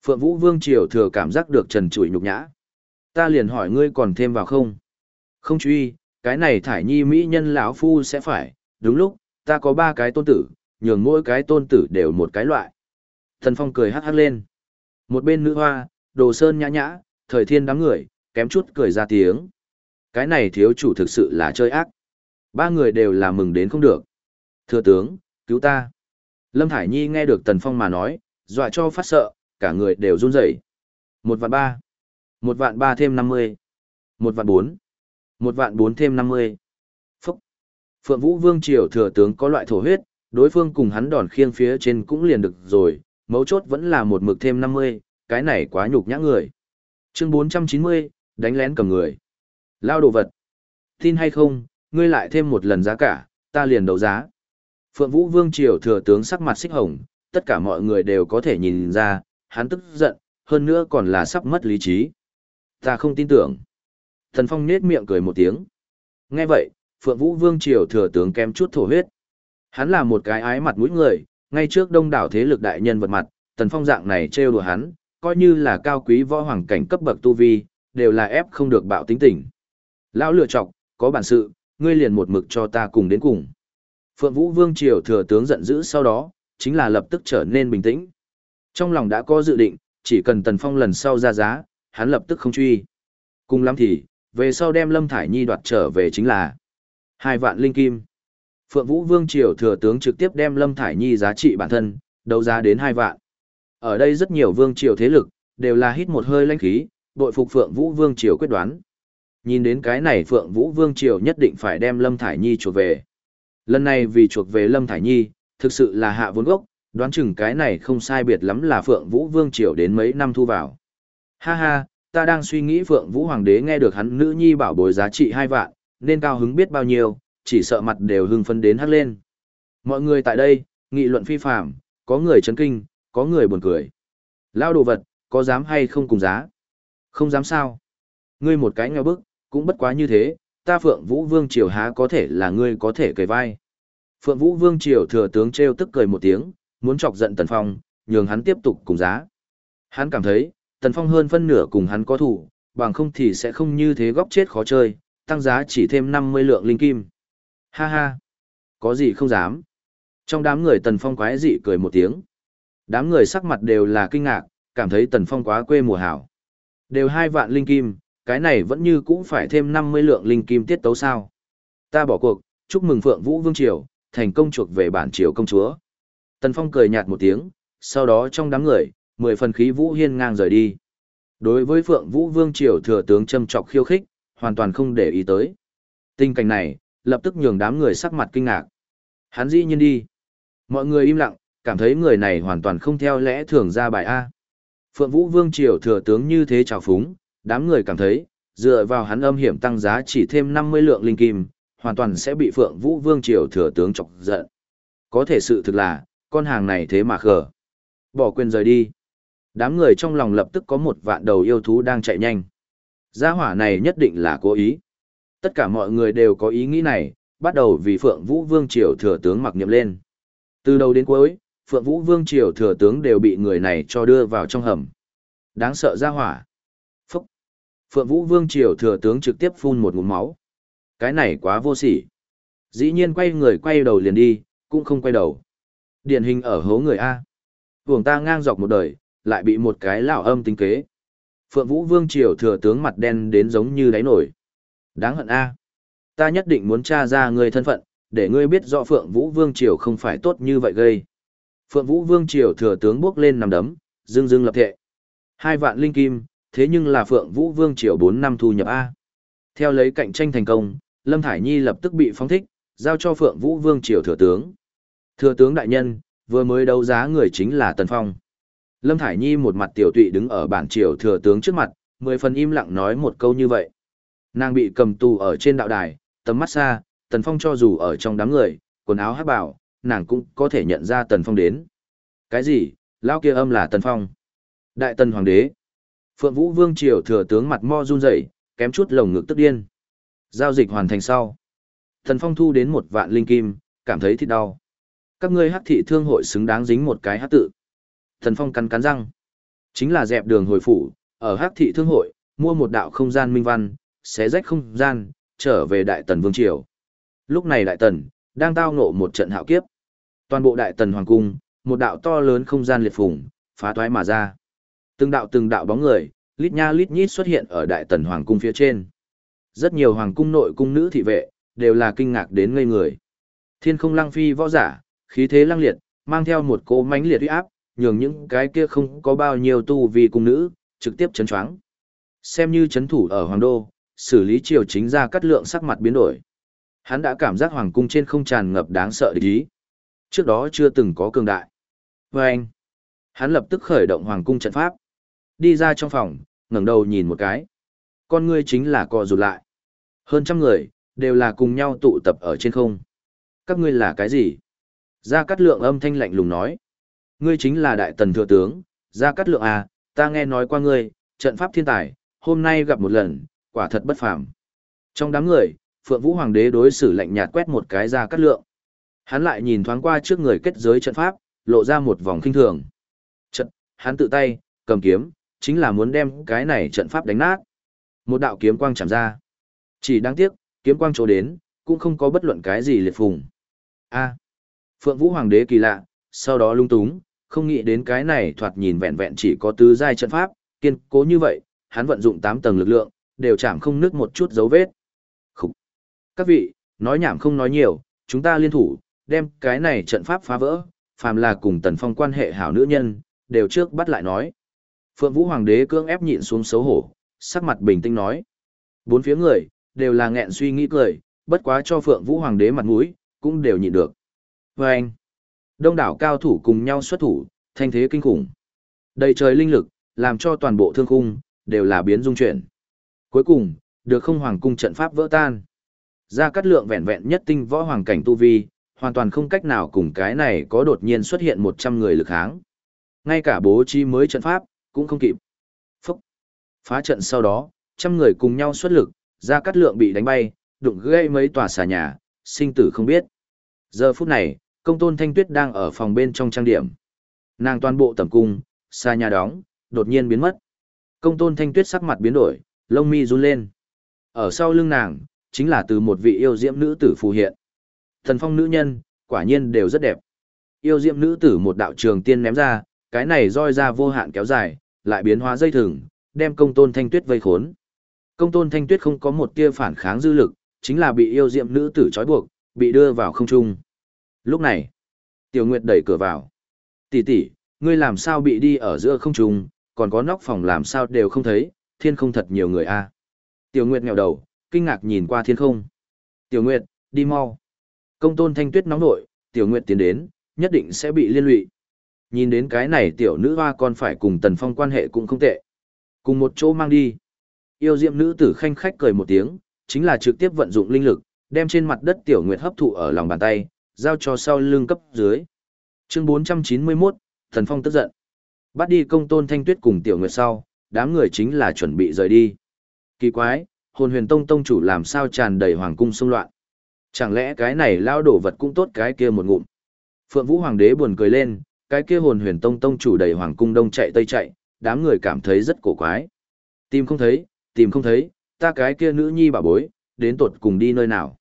Phượng Vũ Vương Triều thừa cảm giác được trần trụi nhục nhã. Ta liền hỏi ngươi còn thêm vào không? Không truy, cái này thải nhi mỹ nhân lão phu sẽ phải, đúng lúc, ta có ba cái tôn tử, nhường mỗi cái tôn tử đều một cái loại. Thần Phong cười hắc hắc lên. Một bên nữ hoa, đồ sơn nhã nhã, thời thiên đám người, kém chút cười ra tiếng. Cái này thiếu chủ thực sự là chơi ác. Ba người đều là mừng đến không được. Thưa tướng, cứu ta. Lâm Thải Nhi nghe được Tần Phong mà nói, dọa cho phát sợ, cả người đều run rẩy. Một vạn ba. Một vạn ba thêm năm mươi. Một vạn bốn. Một vạn bốn thêm năm mươi. Phúc. Phượng Vũ Vương Triều thừa tướng có loại thổ huyết, đối phương cùng hắn đòn khiêng phía trên cũng liền được rồi, mấu chốt vẫn là một mực thêm năm mươi, cái này quá nhục nhã người. Chương bốn trăm chín mươi, đánh lén cầm người. Lao đồ vật. Tin hay không, ngươi lại thêm một lần giá cả, ta liền đấu giá. Phượng Vũ Vương Triều thừa tướng sắc mặt xích hồng, tất cả mọi người đều có thể nhìn ra, hắn tức giận, hơn nữa còn là sắp mất lý trí. Ta không tin tưởng. Thần Phong nết miệng cười một tiếng. Nghe vậy, Phượng Vũ Vương Triều thừa tướng kém chút thổ huyết. Hắn là một cái ái mặt mũi người, ngay trước đông đảo thế lực đại nhân vật mặt, Tần Phong dạng này trêu đùa hắn, coi như là cao quý võ hoàng cảnh cấp bậc tu vi, đều là ép không được bạo tính tình. Lão lựa chọc, có bản sự, ngươi liền một mực cho ta cùng đến cùng. Phượng Vũ Vương Triều thừa tướng giận dữ sau đó, chính là lập tức trở nên bình tĩnh. Trong lòng đã có dự định, chỉ cần Tần Phong lần sau ra giá, hắn lập tức không truy. Cùng lắm thì, về sau đem Lâm Thải Nhi đoạt trở về chính là hai vạn linh kim. Phượng Vũ Vương Triều thừa tướng trực tiếp đem Lâm Thải Nhi giá trị bản thân, đấu giá đến hai vạn. Ở đây rất nhiều vương triều thế lực, đều là hít một hơi lãnh khí, bội phục Phượng Vũ Vương Triều quyết đoán. Nhìn đến cái này Phượng Vũ Vương Triều nhất định phải đem Lâm Thải Nhi chuộc về. Lần này vì chuộc về Lâm Thải Nhi, thực sự là hạ vốn gốc, đoán chừng cái này không sai biệt lắm là Phượng Vũ Vương Triều đến mấy năm thu vào. Ha ha, ta đang suy nghĩ Phượng Vũ Hoàng đế nghe được hắn nữ nhi bảo bối giá trị hai vạn, nên cao hứng biết bao nhiêu, chỉ sợ mặt đều hưng phấn đến hắt lên. Mọi người tại đây, nghị luận phi phạm, có người chấn kinh, có người buồn cười. Lao đồ vật, có dám hay không cùng giá? Không dám sao? Ngươi một cái nghèo bức, cũng bất quá như thế, ta Phượng Vũ Vương Triều há có thể là ngươi có thể kề vai. Phượng Vũ Vương Triều thừa tướng treo tức cười một tiếng, muốn chọc giận Tần Phong, nhường hắn tiếp tục cùng giá. Hắn cảm thấy, Tần Phong hơn phân nửa cùng hắn có thủ, bằng không thì sẽ không như thế góc chết khó chơi, tăng giá chỉ thêm 50 lượng linh kim. Ha ha, có gì không dám. Trong đám người Tần Phong quái dị cười một tiếng. Đám người sắc mặt đều là kinh ngạc, cảm thấy Tần Phong quá quê mùa hảo. Đều hai vạn linh kim, cái này vẫn như cũng phải thêm 50 lượng linh kim tiết tấu sao. Ta bỏ cuộc, chúc mừng Phượng Vũ Vương Triều, thành công chuộc về bản triều công chúa. Tần Phong cười nhạt một tiếng, sau đó trong đám người, mười phần khí Vũ Hiên ngang rời đi. Đối với Phượng Vũ Vương Triều thừa tướng châm trọc khiêu khích, hoàn toàn không để ý tới. Tình cảnh này, lập tức nhường đám người sắc mặt kinh ngạc. Hắn dĩ nhiên đi. Mọi người im lặng, cảm thấy người này hoàn toàn không theo lẽ thường ra bài A. Phượng Vũ Vương Triều thừa tướng như thế trào phúng, đám người cảm thấy, dựa vào hắn âm hiểm tăng giá chỉ thêm 50 lượng linh kim, hoàn toàn sẽ bị Phượng Vũ Vương Triều thừa tướng chọc giận. Có thể sự thực là, con hàng này thế mà khờ. Bỏ quyền rời đi. Đám người trong lòng lập tức có một vạn đầu yêu thú đang chạy nhanh. Gia hỏa này nhất định là cố ý. Tất cả mọi người đều có ý nghĩ này, bắt đầu vì Phượng Vũ Vương Triều thừa tướng mặc niệm lên. Từ đầu đến cuối, Phượng Vũ Vương Triều thừa tướng đều bị người này cho đưa vào trong hầm. Đáng sợ gia hỏa. Phúc. Phượng Vũ Vương Triều thừa tướng trực tiếp phun một ngụm máu. Cái này quá vô sỉ. Dĩ nhiên quay người quay đầu liền đi, cũng không quay đầu. Điển hình ở hố người A. Vùng ta ngang dọc một đời, lại bị một cái lão âm tính kế. Phượng Vũ Vương Triều thừa tướng mặt đen đến giống như đáy nổi. Đáng hận A. Ta nhất định muốn tra ra người thân phận, để ngươi biết rõ Phượng Vũ Vương Triều không phải tốt như vậy gây. Phượng Vũ Vương Triều thừa tướng bước lên nằm đấm, dưng dưng lập thệ. Hai vạn linh kim, thế nhưng là Phượng Vũ Vương Triều 4 năm thu nhập A. Theo lấy cạnh tranh thành công, Lâm Thải Nhi lập tức bị phóng thích, giao cho Phượng Vũ Vương Triều thừa tướng. Thừa tướng đại nhân, vừa mới đấu giá người chính là Tần Phong. Lâm Thải Nhi một mặt tiểu tụy đứng ở bản triều thừa tướng trước mặt, mười phần im lặng nói một câu như vậy. Nàng bị cầm tù ở trên đạo đài, tầm mắt xa, Tần Phong cho dù ở trong đám người, quần áo hát bảo, nàng cũng có thể nhận ra Tần Phong đến. Cái gì, lao kia âm là Tần Phong. Đại Tần Hoàng đế. Phượng Vũ Vương Triều thừa tướng mặt mo run rẩy, kém chút lồng ngực tức điên. Giao dịch hoàn thành sau. Tần Phong thu đến một vạn linh kim, cảm thấy thịt đau. Các ngươi hắc thị thương hội xứng đáng dính một cái hắc tự. Thần Phong cắn cắn răng. Chính là dẹp đường hồi phủ, ở Hắc thị thương hội, mua một đạo không gian minh văn, xé rách không gian, trở về Đại Tần Vương Triều. Lúc này Đại Tần, đang tao ngộ một trận hạo kiếp. Toàn bộ Đại Tần Hoàng Cung, một đạo to lớn không gian liệt phùng, phá toái mà ra. Từng đạo từng đạo bóng người, lít nha lít nhít xuất hiện ở Đại Tần Hoàng Cung phía trên. Rất nhiều Hoàng Cung nội cung nữ thị vệ, đều là kinh ngạc đến ngây người. Thiên không lăng phi võ giả, khí thế lăng liệt, mang theo một cỗ mãnh liệt uy áp, nhường những cái kia không có bao nhiêu tu vì cung nữ, trực tiếp chấn choáng. Xem như chấn thủ ở Hoàng Đô, xử lý triều chính ra cắt lượng sắc mặt biến đổi. Hắn đã cảm giác Hoàng cung trên không tràn ngập đáng sợ địch ý. Trước đó chưa từng có cường đại. Và anh, hắn lập tức khởi động Hoàng cung trận pháp. Đi ra trong phòng, ngẩng đầu nhìn một cái. Con ngươi chính là co rụt lại. Hơn trăm người, đều là cùng nhau tụ tập ở trên không. Các ngươi là cái gì? Gia Cát Lượng âm thanh lạnh lùng nói. Ngươi chính là đại tần thừa tướng, Gia Cát Lượng à, ta nghe nói qua ngươi, trận pháp thiên tài, hôm nay gặp một lần, quả thật bất phàm. Trong đám người, Phượng Vũ Hoàng đế đối xử lạnh nhạt quét một cái Gia Cát Lượng. Hắn lại nhìn thoáng qua trước người kết giới trận pháp, lộ ra một vòng kinh thường. Trận, hắn tự tay, cầm kiếm, chính là muốn đem cái này trận pháp đánh nát. Một đạo kiếm quang chạm ra. Chỉ đáng tiếc, kiếm quang chỗ đến, cũng không có bất luận cái gì liệt phùng. A. Phượng Vũ Hoàng đế kỳ lạ, sau đó lung túng, không nghĩ đến cái này thoạt nhìn vẹn vẹn chỉ có tứ giai trận pháp, kiên cố như vậy, hắn vận dụng 8 tầng lực lượng, đều chạm không nứt một chút dấu vết. Khủ. Các vị, nói nhảm không nói nhiều, chúng ta liên thủ, đem cái này trận pháp phá vỡ, phàm là cùng Tần Phong quan hệ hảo nữ nhân, đều trước bắt lại nói. Phượng Vũ Hoàng đế cưỡng ép nhịn xuống xấu hổ, sắc mặt bình tĩnh nói. Bốn phía người, đều là nghẹn suy nghĩ cười, bất quá cho Phượng Vũ Hoàng đế mặt mũi, cũng đều nhịn được. Và anh, đông đảo cao thủ cùng nhau xuất thủ, thanh thế kinh khủng. Đầy trời linh lực, làm cho toàn bộ thương khung, đều là biến dung chuyển. Cuối cùng, được không hoàng cung trận pháp vỡ tan. Ra cắt lượng vẹn vẹn nhất tinh võ hoàng cảnh tu vi, hoàn toàn không cách nào cùng cái này có đột nhiên xuất hiện 100 người lực háng Ngay cả bố trí mới trận pháp, cũng không kịp. Phúc! Phá trận sau đó, trăm người cùng nhau xuất lực, ra cắt lượng bị đánh bay, đụng gây mấy tòa xà nhà, sinh tử không biết. Giờ phút này, công tôn thanh tuyết đang ở phòng bên trong trang điểm. Nàng toàn bộ tầm cung, xa nhà đóng, đột nhiên biến mất. Công tôn thanh tuyết sắc mặt biến đổi, lông mi run lên. Ở sau lưng nàng, chính là từ một vị yêu diễm nữ tử phù hiện. Thần phong nữ nhân, quả nhiên đều rất đẹp. Yêu diễm nữ tử một đạo trường tiên ném ra, cái này roi ra vô hạn kéo dài, lại biến hóa dây thừng, đem công tôn thanh tuyết vây khốn. Công tôn thanh tuyết không có một tia phản kháng dư lực, chính là bị yêu diệm nữ tử trói buộc, bị đưa vào không trung. Lúc này, Tiểu Nguyệt đẩy cửa vào. Tỷ tỷ, ngươi làm sao bị đi ở giữa không trung, còn có nóc phòng làm sao đều không thấy, thiên không thật nhiều người a. Tiểu Nguyệt nghèo đầu, kinh ngạc nhìn qua thiên không. Tiểu Nguyệt, đi mau. Công tôn thanh tuyết nóng nội, Tiểu Nguyệt tiến đến, nhất định sẽ bị liên lụy. Nhìn đến cái này tiểu nữ hoa còn phải cùng Tần Phong quan hệ cũng không tệ. Cùng một chỗ mang đi. Yêu diệm nữ tử khanh khách cười một tiếng, chính là trực tiếp vận dụng linh lực, đem trên mặt đất tiểu nguyệt hấp thụ ở lòng bàn tay, giao cho sau lưng cấp dưới. Chương 491, Thần Phong tức giận. Bắt đi công tôn thanh tuyết cùng tiểu nguyệt sau, đám người chính là chuẩn bị rời đi. Kỳ quái, hồn huyền tông tông chủ làm sao tràn đầy hoàng cung xung loạn. Chẳng lẽ cái này lao đổ vật cũng tốt cái kia một ngụm. Phượng Vũ Hoàng đế buồn cười lên, cái kia hồn huyền tông tông chủ đầy hoàng cung đông chạy tây chạy, đám người cảm thấy rất cổ quái. Tìm không thấy, tìm không thấy, ta cái kia nữ nhi bà bối, đến tột cùng đi nơi nào.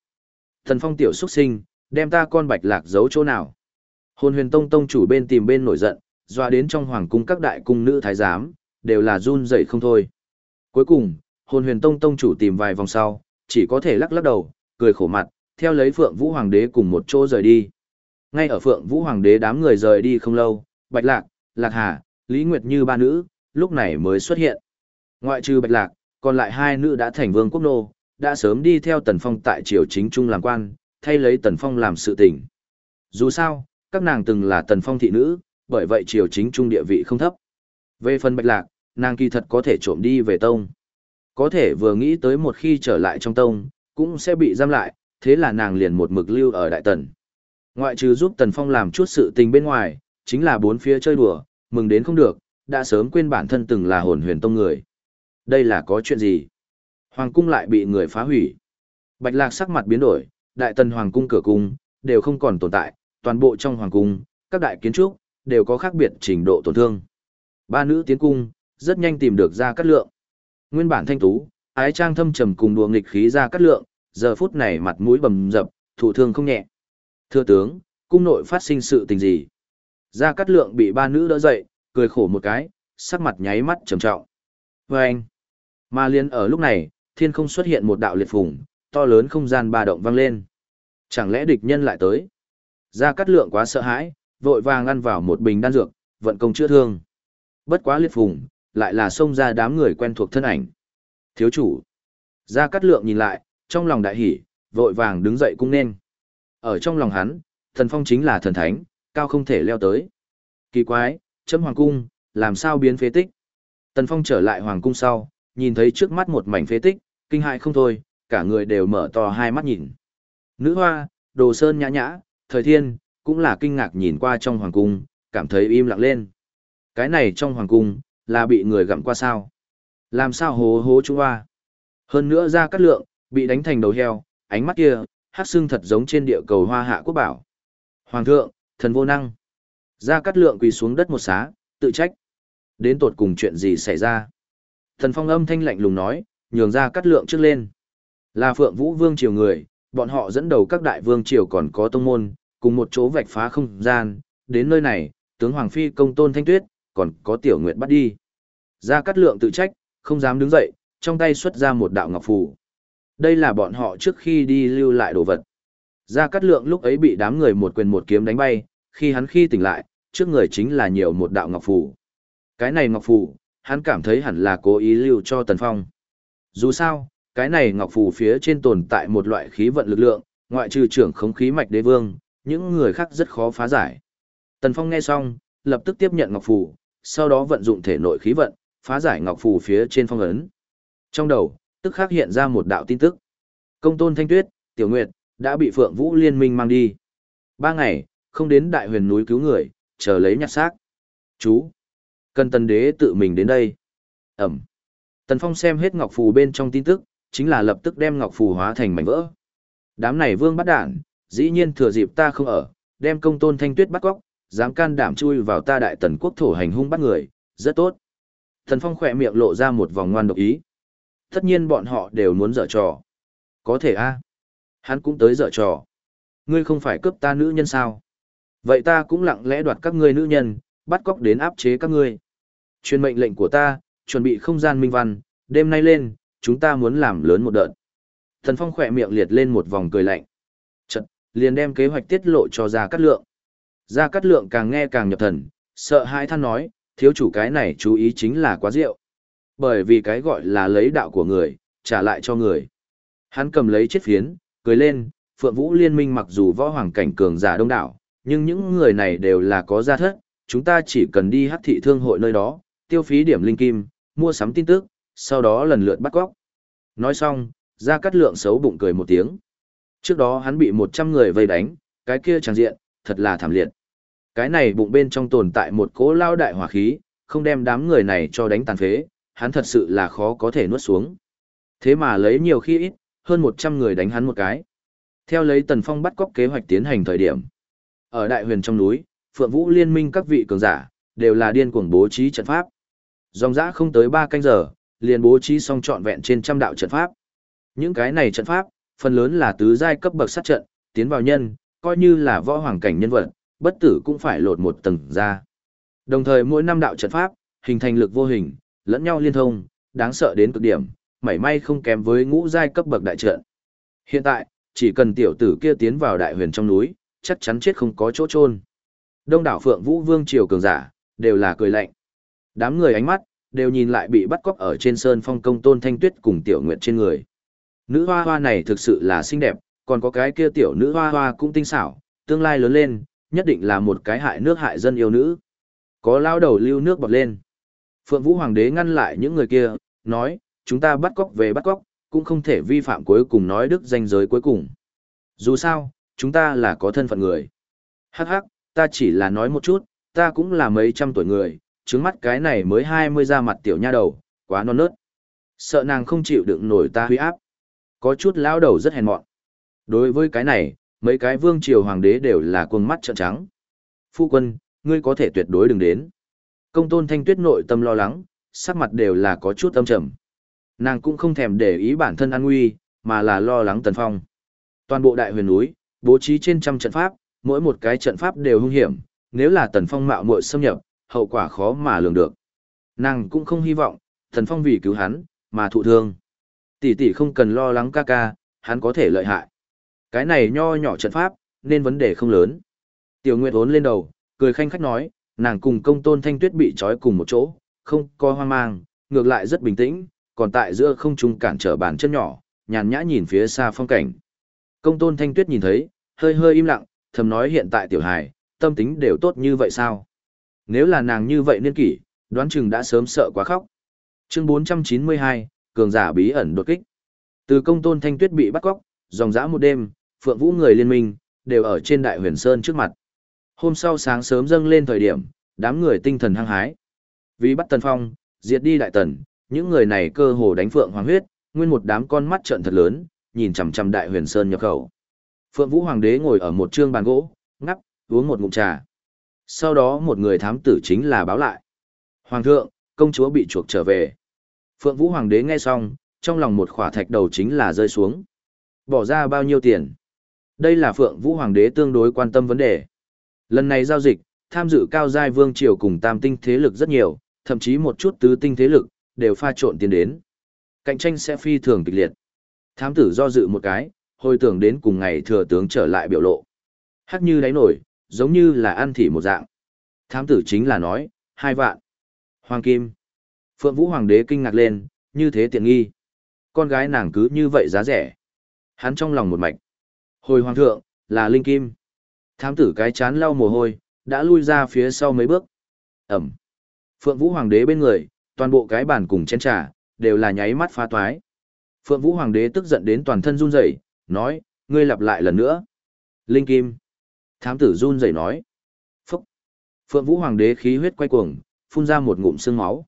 Thần phong tiểu xuất sinh, đem ta con bạch lạc giấu chỗ nào. Hồn huyền tông tông chủ bên tìm bên nổi giận, doa đến trong hoàng cung các đại cung nữ thái giám, đều là run dậy không thôi. Cuối cùng, hồn huyền tông tông chủ tìm vài vòng sau, chỉ có thể lắc lắc đầu, cười khổ mặt, theo lấy phượng vũ hoàng đế cùng một chỗ rời đi. Ngay ở phượng vũ hoàng đế đám người rời đi không lâu, bạch lạc, lạc hà, lý nguyệt như ba nữ, lúc này mới xuất hiện. Ngoại trừ bạch lạc, còn lại hai nữ đã thành vương quốc nô, đã sớm đi theo Tần Phong tại triều chính trung làm quan, thay lấy Tần Phong làm sự tình. Dù sao, các nàng từng là Tần Phong thị nữ, bởi vậy triều chính trung địa vị không thấp. Về phần bạch lạc, nàng kỳ thật có thể trộm đi về tông. Có thể vừa nghĩ tới một khi trở lại trong tông, cũng sẽ bị giam lại, thế là nàng liền một mực lưu ở Đại Tần. Ngoại trừ giúp Tần Phong làm chút sự tình bên ngoài, chính là bốn phía chơi đùa, mừng đến không được, đã sớm quên bản thân từng là hồn huyền tông người. Đây là có chuyện gì? Hoàng cung lại bị người phá hủy. Bạch lạc sắc mặt biến đổi, đại tần hoàng cung cửa cung, đều không còn tồn tại, toàn bộ trong hoàng cung, các đại kiến trúc, đều có khác biệt trình độ tổn thương. ba nữ tiến cung, rất nhanh tìm được ra cắt lượng. Nguyên bản thanh tú, ái trang thâm trầm cùng đùa nghịch khí ra cắt lượng, giờ phút này mặt mũi bầm dập, thụ thương không nhẹ. Thưa tướng, cung nội phát sinh sự tình gì? Gia Cát Lượng bị ba nữ đỡ dậy, cười khổ một cái, sắc mặt nháy mắt trầm trọng. Và anh, mà liên ở lúc này, thiên không xuất hiện một đạo liệt phùng, to lớn không gian ba động vang lên. Chẳng lẽ địch nhân lại tới? Gia Cát Lượng quá sợ hãi, vội vàng ăn vào một bình đan dược, vận công chữa thương. Bất quá liệt phùng, lại là xông ra đám người quen thuộc thân ảnh. Thiếu chủ. Gia Cát Lượng nhìn lại, trong lòng đại hỉ, vội vàng đứng dậy cung nên. Ở trong lòng hắn, thần phong chính là thần thánh, cao không thể leo tới. Kỳ quái, chấm hoàng cung, làm sao biến phế tích? Tần phong trở lại hoàng cung sau, nhìn thấy trước mắt một mảnh phế tích, kinh hại không thôi, cả người đều mở to hai mắt nhìn. Nữ hoa, đồ sơn nhã nhã, thời thiên, cũng là kinh ngạc nhìn qua trong hoàng cung, cảm thấy im lặng lên. Cái này trong hoàng cung, là bị người gặm qua sao? Làm sao hố hố chúng hoa? Hơn nữa ra cắt lượng, bị đánh thành đầu heo, ánh mắt kia, hát xương thật giống trên địa cầu hoa hạ quốc bảo. Hoàng thượng, thần vô năng. Ra cắt lượng quỳ xuống đất một xá, tự trách. Đến tột cùng chuyện gì xảy ra? Thần phong âm thanh lạnh lùng nói, nhường ra cắt lượng trước lên. Là phượng vũ vương triều người, bọn họ dẫn đầu các đại vương triều còn có tông môn, cùng một chỗ vạch phá không gian, đến nơi này, tướng Hoàng Phi công tôn thanh tuyết, còn có tiểu nguyệt bắt đi. Ra cắt lượng tự trách, không dám đứng dậy, trong tay xuất ra một đạo ngọc phù. Đây là bọn họ trước khi đi lưu lại đồ vật. Gia Cát Lượng lúc ấy bị đám người một quyền một kiếm đánh bay, khi hắn khi tỉnh lại, trước người chính là nhiều một đạo ngọc phù. Cái này ngọc phù, hắn cảm thấy hẳn là cố ý lưu cho Tần Phong. Dù sao, cái này ngọc phù phía trên tồn tại một loại khí vận lực lượng, ngoại trừ trưởng khống khí mạch đế vương, những người khác rất khó phá giải. Tần Phong nghe xong, lập tức tiếp nhận ngọc phù, sau đó vận dụng thể nội khí vận, phá giải ngọc phù phía trên phong ấn. Trong đầu, tức khắc hiện ra một đạo tin tức. Công tôn Thanh Tuyết, Tiểu Nguyệt, đã bị Phượng Vũ Liên minh mang đi. Ba ngày, không đến đại huyền núi cứu người, chờ lấy nhặt xác. Chú, cần tần đế tự mình đến đây. Ẩm. Tần Phong xem hết ngọc phù bên trong tin tức, chính là lập tức đem ngọc phù hóa thành mảnh vỡ. Đám này vương bắt đản, dĩ nhiên thừa dịp ta không ở, đem công tôn thanh tuyết bắt góc, dám can đảm chui vào ta đại tần quốc thổ hành hung bắt người, rất tốt. thần Phong khỏe miệng lộ ra một vòng ngoan độc ý. Tất nhiên bọn họ đều muốn dở trò. Có thể a Hắn cũng tới dở trò. Ngươi không phải cướp ta nữ nhân sao? Vậy ta cũng lặng lẽ đoạt các ngươi nữ nhân, bắt cóc đến áp chế các ngươi. Truyền mệnh lệnh của ta, chuẩn bị không gian minh văn, đêm nay lên, chúng ta muốn làm lớn một đợt. Thần Phong khỏe miệng liệt lên một vòng cười lạnh. Chật, liền đem kế hoạch tiết lộ cho Gia Cát Lượng. Gia Cát Lượng càng nghe càng nhập thần, sợ hãi than nói, thiếu chủ cái này chú ý chính là quá rượu. Bởi vì cái gọi là lấy đạo của người, trả lại cho người. Hắn cầm lấy chiếc phiến, cười lên, Phượng Vũ Liên minh mặc dù võ hoàng cảnh cường giả đông đảo, nhưng những người này đều là có gia thất, chúng ta chỉ cần đi hắc thị thương hội nơi đó, tiêu phí điểm linh kim, mua sắm tin tức, sau đó lần lượt bắt góc. Nói xong, ra cắt lượng xấu bụng cười một tiếng. Trước đó hắn bị 100 người vây đánh, cái kia chẳng diện, thật là thảm liệt. Cái này bụng bên trong tồn tại một cỗ lao đại hỏa khí, không đem đám người này cho đánh tàn phế, hắn thật sự là khó có thể nuốt xuống. Thế mà lấy nhiều khi ít, hơn 100 người đánh hắn một cái. Theo lấy Tần Phong bắt cóc kế hoạch tiến hành thời điểm. Ở đại huyền trong núi, Phượng Vũ liên minh các vị cường giả, đều là điên cuồng bố trí trận pháp. Dòng dã không tới 3 canh giờ, liền bố trí xong trọn vẹn trên trăm đạo trận pháp. Những cái này trận pháp, phần lớn là tứ giai cấp bậc sát trận, tiến vào nhân, coi như là võ hoàng cảnh nhân vật, bất tử cũng phải lột một tầng ra. Đồng thời mỗi năm đạo trận pháp, hình thành lực vô hình, lẫn nhau liên thông, đáng sợ đến cực điểm, mảy may không kém với ngũ giai cấp bậc đại trận. Hiện tại, chỉ cần tiểu tử kia tiến vào đại huyền trong núi, chắc chắn chết không có chỗ chôn. Đông đảo Phượng Vũ Vương triều cường giả, đều là cười lạnh. Đám người ánh mắt đều nhìn lại bị bắt cóc ở trên sơn phong công Tôn Thanh Tuyết cùng tiểu nguyệt trên người. Nữ hoa hoa này thực sự là xinh đẹp, còn có cái kia tiểu nữ hoa hoa cũng tinh xảo, tương lai lớn lên, nhất định là một cái hại nước hại dân yêu nữ. Có lao đầu lưu nước bọt lên. Phượng Vũ Hoàng đế ngăn lại những người kia, nói, chúng ta bắt cóc về bắt cóc, cũng không thể vi phạm cuối cùng nói đức danh giới cuối cùng. Dù sao, chúng ta là có thân phận người. Hắc hắc, ta chỉ là nói một chút, ta cũng là mấy trăm tuổi người, trứng mắt cái này mới 20 ra mặt tiểu nha đầu, quá non nớt. Sợ nàng không chịu đựng nổi ta huy áp. Có chút lão đầu rất hèn mọn. Đối với cái này, mấy cái vương triều hoàng đế đều là quân mắt trợn trắng. Phu quân, ngươi có thể tuyệt đối đừng đến. Công tôn thanh tuyết nội tâm lo lắng, sắc mặt đều là có chút âm trầm. Nàng cũng không thèm để ý bản thân an nguy, mà là lo lắng Tần Phong. Toàn bộ đại huyền núi, bố trí trên trăm trận pháp, mỗi một cái trận pháp đều hung hiểm, nếu là Tần Phong mạo muội xâm nhập, hậu quả khó mà lường được. Nàng cũng không hy vọng, Tần Phong vì cứu hắn, mà thụ thương. Tỷ tỷ không cần lo lắng ca ca, hắn có thể lợi hại. Cái này nho nhỏ trận pháp, nên vấn đề không lớn. Tiểu Nguyệt vốn lên đầu, cười khanh khách nói, nàng cùng công tôn thanh tuyết bị trói cùng một chỗ, không có hoang mang, ngược lại rất bình tĩnh, còn tại giữa không trung cản trở bàn chân nhỏ, nhàn nhã nhìn phía xa phong cảnh. Công tôn thanh tuyết nhìn thấy, hơi hơi im lặng, thầm nói hiện tại tiểu hài, tâm tính đều tốt như vậy sao? Nếu là nàng như vậy niên kỷ, đoán chừng đã sớm sợ quá khóc. Chương 492, cường giả bí ẩn đột kích. Từ công tôn thanh tuyết bị bắt cóc, dòng dã một đêm, phượng vũ người liên minh, đều ở trên đại huyền sơn trước mặt. Hôm sau sáng sớm dâng lên thời điểm, đám người tinh thần hăng hái. Vì bắt tần phong, diệt đi đại tần, những người này cơ hồ đánh phượng hoàng huyết, nguyên một đám con mắt trợn thật lớn, nhìn chằm chằm đại huyền sơn nhập khẩu. Phượng Vũ Hoàng đế ngồi ở một trương bàn gỗ, ngắp, uống một ngụm trà. Sau đó một người thám tử chính là báo lại. Hoàng thượng, công chúa bị chuộc trở về. Phượng Vũ Hoàng đế nghe xong, trong lòng một khỏa thạch đầu chính là rơi xuống. Bỏ ra bao nhiêu tiền? Đây là Phượng Vũ Hoàng đế tương đối quan tâm vấn đề. Lần này giao dịch, tham dự cao giai vương triều cùng tam tinh thế lực rất nhiều, thậm chí một chút tứ tinh thế lực, đều pha trộn tiền đến. Cạnh tranh sẽ phi thường kịch liệt. Thám tử do dự một cái, hồi tưởng đến cùng ngày thừa tướng trở lại biểu lộ. Hắc như đáy nổi, giống như là ăn thỉ một dạng. Thám tử chính là nói, hai vạn. Hoàng Kim. Phượng Vũ Hoàng đế kinh ngạc lên, như thế tiện nghi. Con gái nàng cứ như vậy giá rẻ. Hắn trong lòng một mạch. Hồi Hoàng thượng, là Linh Kim. Thám tử cái chán lau mồ hôi, đã lui ra phía sau mấy bước. Ẩm. Phượng Vũ Hoàng đế bên người, toàn bộ cái bàn cùng chén trà, đều là nháy mắt phá toái. Phượng Vũ Hoàng đế tức giận đến toàn thân run rẩy, nói, ngươi lặp lại lần nữa. Linh Kim. Thám tử run rẩy nói. Phúc. Phượng Vũ Hoàng đế khí huyết quay cuồng, phun ra một ngụm xương máu.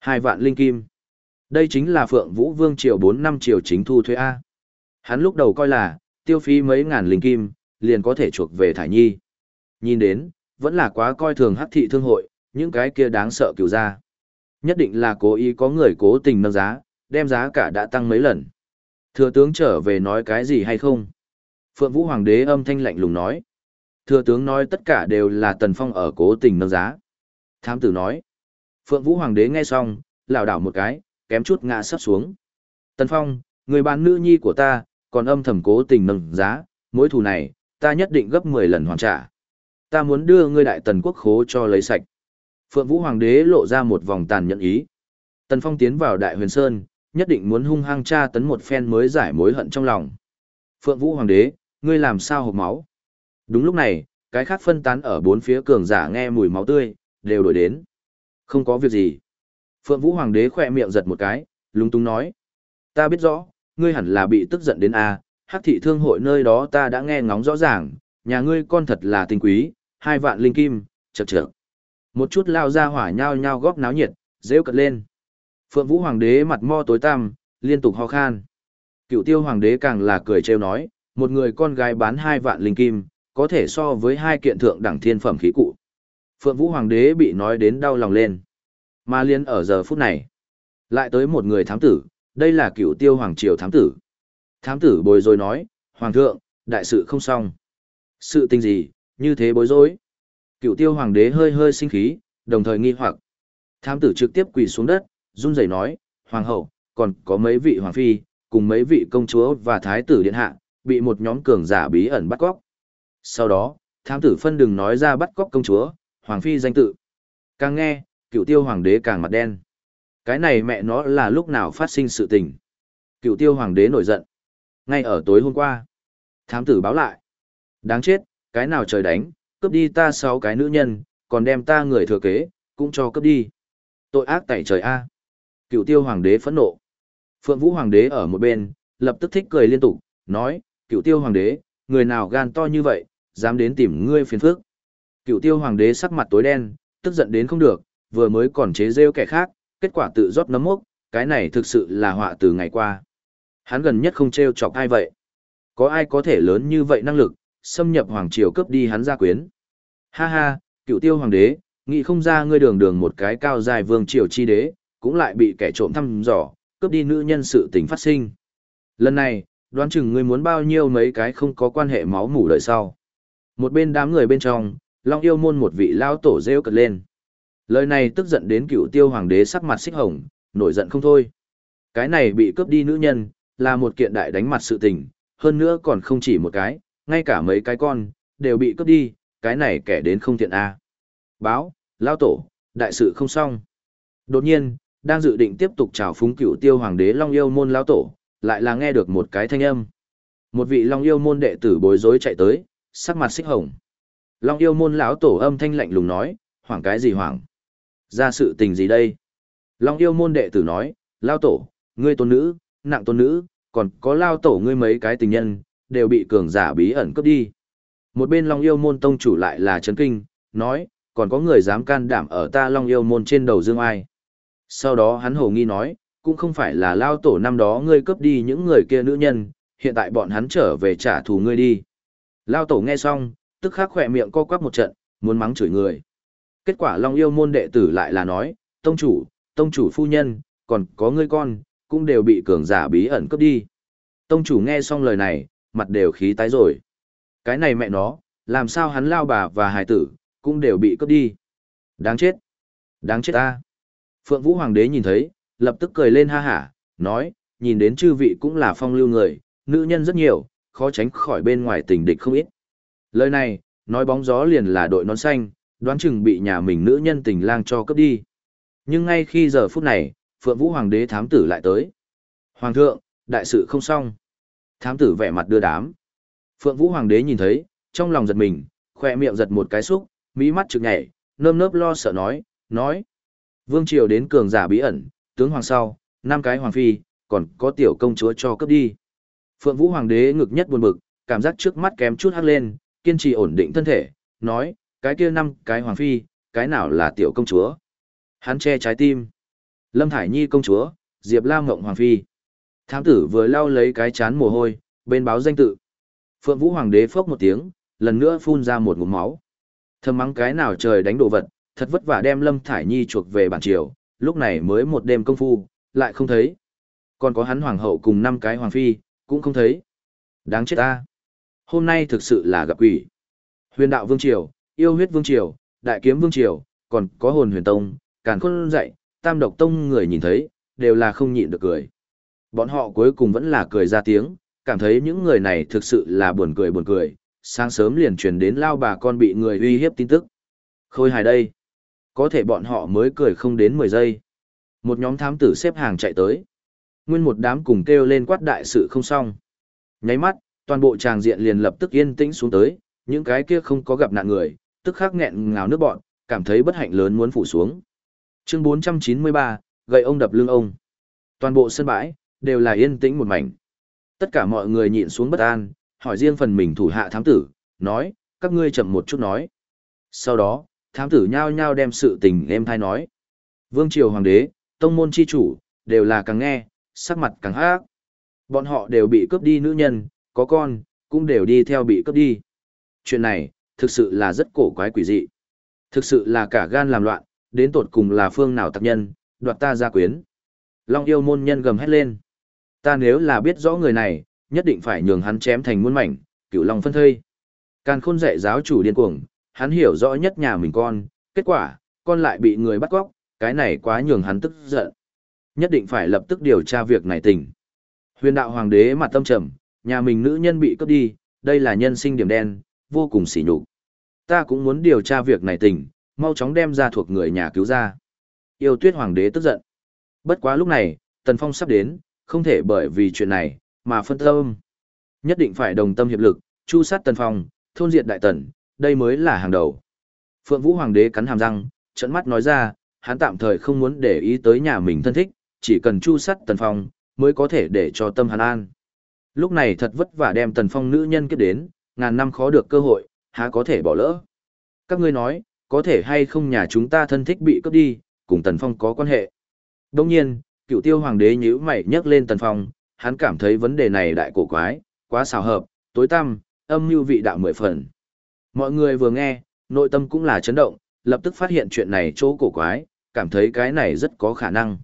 Hai vạn Linh Kim. Đây chính là Phượng Vũ Vương triều 4 năm triều chính thu thuế A. Hắn lúc đầu coi là, tiêu phí mấy ngàn Linh Kim, liền có thể chuộc về Thải Nhi. Nhìn đến, vẫn là quá coi thường hắc thị thương hội, những cái kia đáng sợ cửu ra. Nhất định là cố ý có người cố tình nâng giá, đem giá cả đã tăng mấy lần. Thừa tướng trở về nói cái gì hay không? Phượng Vũ Hoàng đế âm thanh lạnh lùng nói. Thừa tướng nói tất cả đều là Tần Phong ở cố tình nâng giá. Thám tử nói. Phượng Vũ Hoàng đế nghe xong, lảo đảo một cái, kém chút ngã sắp xuống. Tần Phong, người bán nữ nhi của ta, còn âm thầm cố tình nâng giá, mỗi thù này, ta nhất định gấp 10 lần hoàn trả. Ta muốn đưa ngươi đại tần quốc khố cho lấy sạch. Phượng Vũ Hoàng đế lộ ra một vòng tàn nhẫn ý. Tần Phong tiến vào Đại Huyền Sơn, nhất định muốn hung hăng tra tấn một phen mới giải mối hận trong lòng. Phượng Vũ Hoàng đế, ngươi làm sao hộp máu? Đúng lúc này, cái khác phân tán ở bốn phía cường giả nghe mùi máu tươi, đều đổi đến. Không có việc gì. Phượng Vũ Hoàng đế khỏe miệng giật một cái, lúng túng nói. Ta biết rõ, ngươi hẳn là bị tức giận đến A, hắc thị thương hội nơi đó ta đã nghe ngóng rõ ràng, nhà ngươi con thật là tinh quý, hai vạn linh kim, chật chật. Một chút lao ra hỏa nhao nhao góp náo nhiệt, rêu cật lên. Phượng Vũ Hoàng đế mặt mo tối tăm, liên tục ho khan. Cựu tiêu Hoàng đế càng là cười trêu nói, một người con gái bán hai vạn linh kim, có thể so với hai kiện thượng đẳng thiên phẩm khí cụ. Phượng Vũ Hoàng đế bị nói đến đau lòng lên. Mà liên ở giờ phút này, lại tới một người thám tử, đây là cựu tiêu Hoàng triều thám tử. Thám tử bồi rồi nói, Hoàng thượng, đại sự không xong. Sự tình gì, như thế bối rối. Cựu tiêu hoàng đế hơi hơi sinh khí, đồng thời nghi hoặc. Thám tử trực tiếp quỳ xuống đất, run rẩy nói, Hoàng hậu, còn có mấy vị hoàng phi, cùng mấy vị công chúa và thái tử điện hạ, bị một nhóm cường giả bí ẩn bắt cóc. Sau đó, thám tử phân đừng nói ra bắt cóc công chúa, hoàng phi danh tự. Càng nghe, cựu tiêu hoàng đế càng mặt đen. Cái này mẹ nó là lúc nào phát sinh sự tình. Cựu tiêu hoàng đế nổi giận. Ngay ở tối hôm qua, thám tử báo lại. Đáng chết, cái nào trời đánh, cướp đi ta sáu cái nữ nhân, còn đem ta người thừa kế, cũng cho cướp đi. Tội ác tại trời A. Cựu tiêu hoàng đế phẫn nộ. Phượng Vũ hoàng đế ở một bên, lập tức thích cười liên tục, nói, cựu tiêu hoàng đế, người nào gan to như vậy, dám đến tìm ngươi phiền phức. Cựu tiêu hoàng đế sắc mặt tối đen, tức giận đến không được, vừa mới còn chế rêu kẻ khác, kết quả tự rót nấm mốc, cái này thực sự là họa từ ngày qua. Hắn gần nhất không trêu chọc ai vậy. Có ai có thể lớn như vậy năng lực, xâm nhập hoàng triều cướp đi hắn gia quyến. Ha ha, cựu tiêu hoàng đế, Nghĩ không ra ngươi đường đường một cái cao dài vương triều chi đế, cũng lại bị kẻ trộm thăm dò, cướp đi nữ nhân sự tình phát sinh. Lần này, đoán chừng ngươi muốn bao nhiêu mấy cái không có quan hệ máu mủ đời sau. Một bên đám người bên trong, Long yêu môn một vị lao tổ rêu cật lên. Lời này tức giận đến cựu tiêu hoàng đế sắc mặt xích hồng, nổi giận không thôi. Cái này bị cướp đi nữ nhân, là một kiện đại đánh mặt sự tình, hơn nữa còn không chỉ một cái, ngay cả mấy cái con, đều bị cướp đi, cái này kẻ đến không thiện a. Báo, lao tổ, đại sự không xong. Đột nhiên, đang dự định tiếp tục chào phúng cựu tiêu hoàng đế Long yêu môn lao tổ, lại là nghe được một cái thanh âm. Một vị Long yêu môn đệ tử bối rối chạy tới, sắc mặt xích hồng. Long yêu môn lão tổ âm thanh lạnh lùng nói, hoảng cái gì hoảng? Ra sự tình gì đây? Long yêu môn đệ tử nói, lao tổ, ngươi tôn nữ, nặng tôn nữ, còn có lao tổ ngươi mấy cái tình nhân, đều bị cường giả bí ẩn cướp đi. Một bên Long yêu môn tông chủ lại là chấn kinh, nói, còn có người dám can đảm ở ta Long yêu môn trên đầu dương ai. Sau đó hắn hồ nghi nói, cũng không phải là lao tổ năm đó ngươi cướp đi những người kia nữ nhân, hiện tại bọn hắn trở về trả thù ngươi đi. Lao tổ nghe xong, tức khắc khỏe miệng co quắp một trận, muốn mắng chửi người. Kết quả Long yêu môn đệ tử lại là nói, tông chủ, tông chủ phu nhân, còn có ngươi con, cũng đều bị cường giả bí ẩn cướp đi. Tông chủ nghe xong lời này, mặt đều khí tái rồi. Cái này mẹ nó, làm sao hắn lao bà và hài tử, cũng đều bị cướp đi. Đáng chết. Đáng chết ta. Phượng Vũ Hoàng đế nhìn thấy, lập tức cười lên ha hả, nói, nhìn đến chư vị cũng là phong lưu người, nữ nhân rất nhiều, khó tránh khỏi bên ngoài tình địch không ít. Lời này, nói bóng gió liền là đội nón xanh, đoán chừng bị nhà mình nữ nhân tình lang cho cướp đi. Nhưng ngay khi giờ phút này, Phượng Vũ Hoàng đế thám tử lại tới. Hoàng thượng, đại sự không xong. Thám tử vẻ mặt đưa đám. Phượng Vũ Hoàng đế nhìn thấy, trong lòng giật mình, khoe miệng giật một cái xúc, mỹ mắt trực nhảy, nơm nớp lo sợ nói, nói. Vương Triều đến cường giả bí ẩn, tướng hoàng sau, năm cái hoàng phi, còn có tiểu công chúa cho cướp đi. Phượng Vũ Hoàng đế ngực nhất buồn bực, cảm giác trước mắt kém chút hắc lên, kiên trì ổn định thân thể, nói, cái kia năm cái hoàng phi, cái nào là tiểu công chúa. Hắn che trái tim. Lâm Thải Nhi công chúa, Diệp Lam Ngộng hoàng phi. Thám tử vừa lau lấy cái chán mồ hôi, bên báo danh tự. Phượng Vũ Hoàng đế phốc một tiếng, lần nữa phun ra một ngụm máu. Thầm mắng cái nào trời đánh đồ vật, thật vất vả đem Lâm Thải Nhi chuộc về bản triều, lúc này mới một đêm công phu, lại không thấy. Còn có hắn hoàng hậu cùng năm cái hoàng phi, cũng không thấy. Đáng chết ta. Hôm nay thực sự là gặp quỷ. Huyền đạo vương triều, yêu huyết vương triều, đại kiếm vương triều, còn có hồn huyền tông, càn khôn dạy, tam độc tông người nhìn thấy, đều là không nhịn được cười. Bọn họ cuối cùng vẫn là cười ra tiếng, cảm thấy những người này thực sự là buồn cười buồn cười, sáng sớm liền truyền đến lao bà con bị người uy hiếp tin tức. Khôi hài đây. Có thể bọn họ mới cười không đến 10 giây. Một nhóm thám tử xếp hàng chạy tới. Nguyên một đám cùng kêu lên quát đại sự không xong. Nháy mắt, toàn bộ tràng diện liền lập tức yên tĩnh xuống tới, những cái kia không có gặp nạn người, tức khắc nghẹn ngào nước bọn, cảm thấy bất hạnh lớn muốn phủ xuống. Chương 493, gậy ông đập lưng ông. Toàn bộ sân bãi, đều là yên tĩnh một mảnh. Tất cả mọi người nhịn xuống bất an, hỏi riêng phần mình thủ hạ thám tử, nói, các ngươi chậm một chút nói. Sau đó, thám tử nhao nhao đem sự tình em thai nói. Vương triều hoàng đế, tông môn chi chủ, đều là càng nghe, sắc mặt càng hát. Bọn họ đều bị cướp đi nữ nhân, có con, cũng đều đi theo bị cướp đi. Chuyện này, thực sự là rất cổ quái quỷ dị. Thực sự là cả gan làm loạn, đến tột cùng là phương nào tặc nhân, đoạt ta ra quyến. Long yêu môn nhân gầm hét lên. Ta nếu là biết rõ người này, nhất định phải nhường hắn chém thành muôn mảnh, cửu long phân thây. Càn khôn dạy giáo chủ điên cuồng, hắn hiểu rõ nhất nhà mình con, kết quả, con lại bị người bắt cóc, cái này quá nhường hắn tức giận. Nhất định phải lập tức điều tra việc này tình. Huyền đạo hoàng đế mặt tâm trầm, nhà mình nữ nhân bị cướp đi, đây là nhân sinh điểm đen, vô cùng sỉ nhục. Ta cũng muốn điều tra việc này tình, mau chóng đem ra thuộc người nhà cứu ra. Yêu tuyết hoàng đế tức giận. Bất quá lúc này, Tần Phong sắp đến, không thể bởi vì chuyện này, mà phân tâm. Nhất định phải đồng tâm hiệp lực, chu sát Tần Phong, thôn diệt đại tần, đây mới là hàng đầu. Phượng Vũ Hoàng đế cắn hàm răng, trận mắt nói ra, hắn tạm thời không muốn để ý tới nhà mình thân thích, chỉ cần chu sắt Tần Phong, mới có thể để cho tâm hắn an. Lúc này thật vất vả đem Tần Phong nữ nhân kết đến, ngàn năm khó được cơ hội, há có thể bỏ lỡ. Các ngươi nói, có thể hay không nhà chúng ta thân thích bị cướp đi, cùng Tần Phong có quan hệ. Đông nhiên, cựu tiêu hoàng đế nhíu mày nhắc lên Tần Phong, hắn cảm thấy vấn đề này đại cổ quái, quá xào hợp, tối tăm, âm mưu vị đạo mười phần. Mọi người vừa nghe, nội tâm cũng là chấn động, lập tức phát hiện chuyện này chỗ cổ quái, cảm thấy cái này rất có khả năng.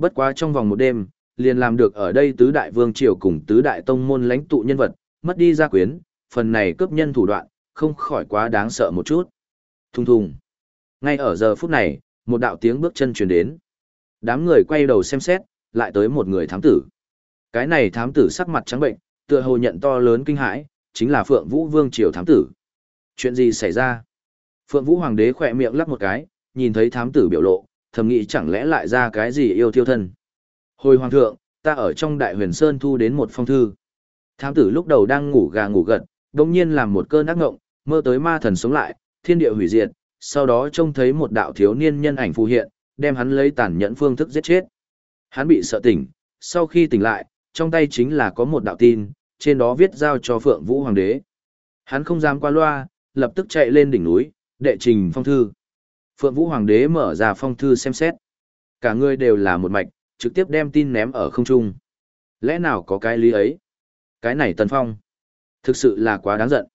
Bất quá trong vòng một đêm, liền làm được ở đây tứ đại vương triều cùng tứ đại tông môn lãnh tụ nhân vật, mất đi gia quyến, phần này cướp nhân thủ đoạn, không khỏi quá đáng sợ một chút. Thùng thùng. Ngay ở giờ phút này, một đạo tiếng bước chân truyền đến. Đám người quay đầu xem xét, lại tới một người thám tử. Cái này thám tử sắc mặt trắng bệnh, tựa hồ nhận to lớn kinh hãi, chính là Phượng Vũ Vương triều thám tử. Chuyện gì xảy ra? Phượng Vũ Hoàng đế khỏe miệng lắc một cái, nhìn thấy thám tử biểu lộ, thầm nghĩ chẳng lẽ lại ra cái gì yêu thiêu thân. Hồi Hoàng thượng, ta ở trong Đại Huyền Sơn thu đến một phong thư. Thám tử lúc đầu đang ngủ gà ngủ gật, đồng nhiên làm một cơn ác ngộng, mơ tới ma thần sống lại, thiên địa hủy diệt, sau đó trông thấy một đạo thiếu niên nhân ảnh phù hiện, đem hắn lấy tàn nhẫn phương thức giết chết. Hắn bị sợ tỉnh, sau khi tỉnh lại, trong tay chính là có một đạo tin, trên đó viết giao cho Phượng Vũ Hoàng đế. Hắn không dám qua loa, lập tức chạy lên đỉnh núi, đệ trình phong thư. Phượng Vũ Hoàng đế mở ra phong thư xem xét. Cả người đều là một mạch, trực tiếp đem tin ném ở không trung. Lẽ nào có cái lý ấy? Cái này Tần Phong. Thực sự là quá đáng giận.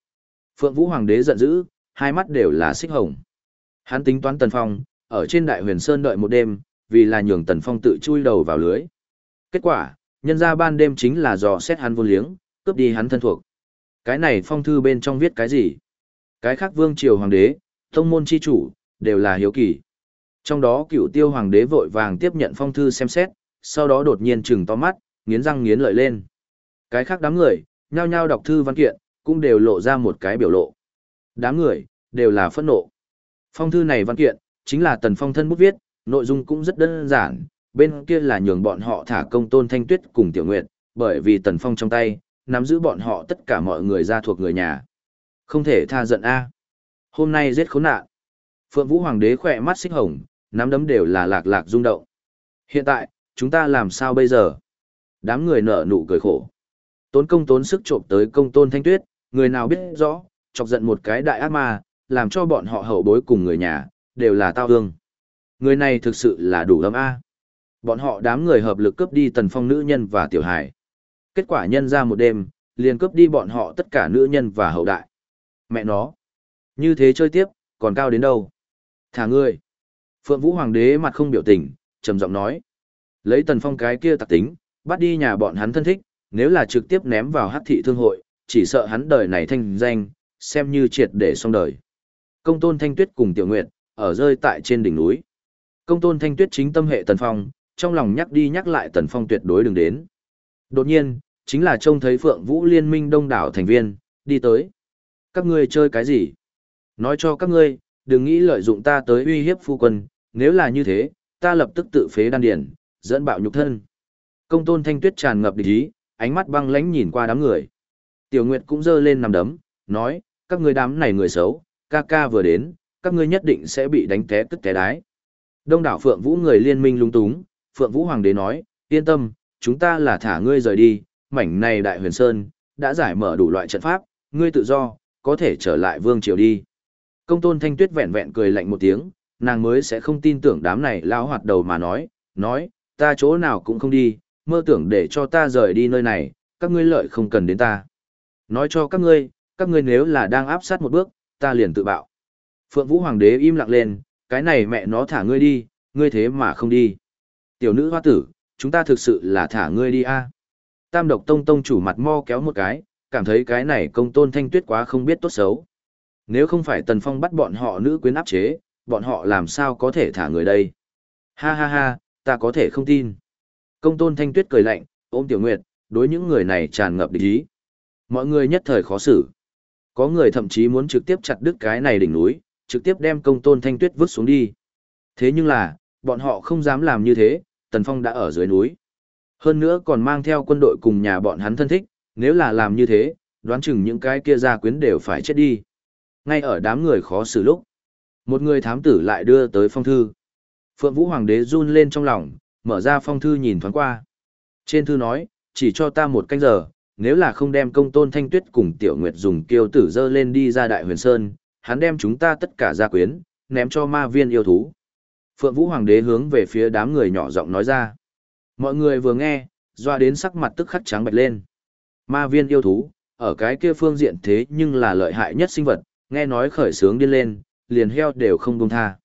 Phượng Vũ Hoàng đế giận dữ, hai mắt đều là xích hồng. Hắn tính toán Tần Phong, ở trên Đại Huyền Sơn đợi một đêm, vì là nhường Tần Phong tự chui đầu vào lưới. Kết quả, nhân ra ban đêm chính là dò xét hắn vô liếng, cướp đi hắn thân thuộc. Cái này phong thư bên trong viết cái gì? Cái khác vương triều hoàng đế, thông môn chi chủ, đều là hiếu kỳ. Trong đó cựu tiêu hoàng đế vội vàng tiếp nhận phong thư xem xét, sau đó đột nhiên trừng to mắt, nghiến răng nghiến lợi lên. Cái khác đám người, nhao nhao đọc thư văn kiện, cũng đều lộ ra một cái biểu lộ. Đám người, đều là phẫn nộ. Phong thư này văn kiện, chính là tần phong thân bút viết, nội dung cũng rất đơn giản, bên kia là nhường bọn họ thả công tôn thanh tuyết cùng tiểu nguyệt, bởi vì tần phong trong tay, nắm giữ bọn họ tất cả mọi người ra thuộc người nhà. Không thể tha giận A. Hôm nay giết khốn nạn. Phượng Vũ Hoàng đế khỏe mắt xích hồng, nắm đấm đều là lạc lạc rung động. Hiện tại, chúng ta làm sao bây giờ? Đám người nở nụ cười khổ. Tốn công tốn sức trộm tới công tôn thanh tuyết, người nào biết rõ, chọc giận một cái đại ác ma, làm cho bọn họ hậu bối cùng người nhà, đều là tao hương. Người này thực sự là đủ lắm A. Bọn họ đám người hợp lực cướp đi tần phong nữ nhân và tiểu hải. Kết quả nhân ra một đêm, liền cướp đi bọn họ tất cả nữ nhân và hậu đại. Mẹ nó. Như thế chơi tiếp, còn cao đến đâu? Thả ngươi. Phượng Vũ Hoàng đế mặt không biểu tình, trầm giọng nói. Lấy tần phong cái kia tặc tính, bắt đi nhà bọn hắn thân thích, nếu là trực tiếp ném vào hắc thị thương hội, chỉ sợ hắn đời này thanh danh, xem như triệt để xong đời. Công tôn thanh tuyết cùng tiểu nguyệt, ở rơi tại trên đỉnh núi. Công tôn thanh tuyết chính tâm hệ tần phong, trong lòng nhắc đi nhắc lại tần phong tuyệt đối đừng đến. Đột nhiên, chính là trông thấy Phượng Vũ Liên minh đông đảo thành viên, đi tới. Các ngươi chơi cái gì? Nói cho các ngươi, đừng nghĩ lợi dụng ta tới uy hiếp phu quân, nếu là như thế, ta lập tức tự phế đan điển, dẫn bạo nhục thân. Công tôn thanh tuyết tràn ngập địch ý, ánh mắt băng lãnh nhìn qua đám người. Tiểu Nguyệt cũng giơ lên nằm đấm, nói, các ngươi đám này người xấu, ca ca vừa đến, các ngươi nhất định sẽ bị đánh té tức té đái. Đông đảo Phượng Vũ người liên minh lung túng, Phượng Vũ Hoàng đế nói, yên tâm, chúng ta là thả ngươi rời đi, mảnh này đại huyền sơn, đã giải mở đủ loại trận pháp, ngươi tự do, có thể trở lại vương triều đi. Công tôn thanh tuyết vẹn vẹn cười lạnh một tiếng, nàng mới sẽ không tin tưởng đám này lao hoạt đầu mà nói, nói, ta chỗ nào cũng không đi, mơ tưởng để cho ta rời đi nơi này, các ngươi lợi không cần đến ta. Nói cho các ngươi, các ngươi nếu là đang áp sát một bước, ta liền tự bạo. Phượng Vũ Hoàng đế im lặng lên, cái này mẹ nó thả ngươi đi, ngươi thế mà không đi. Tiểu nữ hoa tử, chúng ta thực sự là thả ngươi đi a. Tam độc tông tông chủ mặt mo kéo một cái, cảm thấy cái này công tôn thanh tuyết quá không biết tốt xấu. Nếu không phải Tần Phong bắt bọn họ nữ quyến áp chế, bọn họ làm sao có thể thả người đây? Ha ha ha, ta có thể không tin. Công tôn thanh tuyết cười lạnh, ôm tiểu nguyệt, đối những người này tràn ngập địch ý. Mọi người nhất thời khó xử. Có người thậm chí muốn trực tiếp chặt đứt cái này đỉnh núi, trực tiếp đem công tôn thanh tuyết vứt xuống đi. Thế nhưng là, bọn họ không dám làm như thế, Tần Phong đã ở dưới núi. Hơn nữa còn mang theo quân đội cùng nhà bọn hắn thân thích, nếu là làm như thế, đoán chừng những cái kia gia quyến đều phải chết đi. Ngay ở đám người khó xử lúc, một người thám tử lại đưa tới phong thư. Phượng Vũ Hoàng đế run lên trong lòng, mở ra phong thư nhìn thoáng qua. Trên thư nói, chỉ cho ta một canh giờ, nếu là không đem công tôn thanh tuyết cùng tiểu nguyệt dùng kiêu tử dơ lên đi ra đại huyền sơn, hắn đem chúng ta tất cả ra quyến, ném cho ma viên yêu thú. Phượng Vũ Hoàng đế hướng về phía đám người nhỏ giọng nói ra. Mọi người vừa nghe, doa đến sắc mặt tức khắc trắng bệch lên. Ma viên yêu thú, ở cái kia phương diện thế nhưng là lợi hại nhất sinh vật, nghe nói khởi sướng điên lên, liền heo đều không buông tha.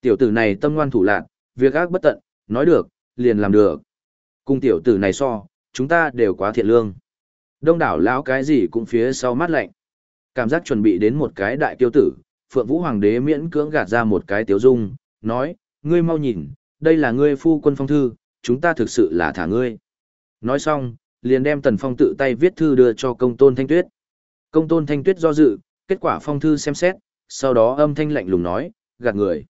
Tiểu tử này tâm ngoan thủ lạn, việc ác bất tận, nói được, liền làm được. Cùng tiểu tử này so, chúng ta đều quá thiện lương. Đông đảo lão cái gì cũng phía sau mắt lạnh. Cảm giác chuẩn bị đến một cái đại tiêu tử, Phượng Vũ Hoàng đế miễn cưỡng gạt ra một cái tiếu dung, nói, ngươi mau nhìn, đây là ngươi phu quân phong thư, chúng ta thực sự là thả ngươi. Nói xong, liền đem Tần Phong tự tay viết thư đưa cho công tôn Thanh Tuyết. Công tôn Thanh Tuyết do dự, kết quả phong thư xem xét, sau đó âm thanh lạnh lùng nói, gạt người.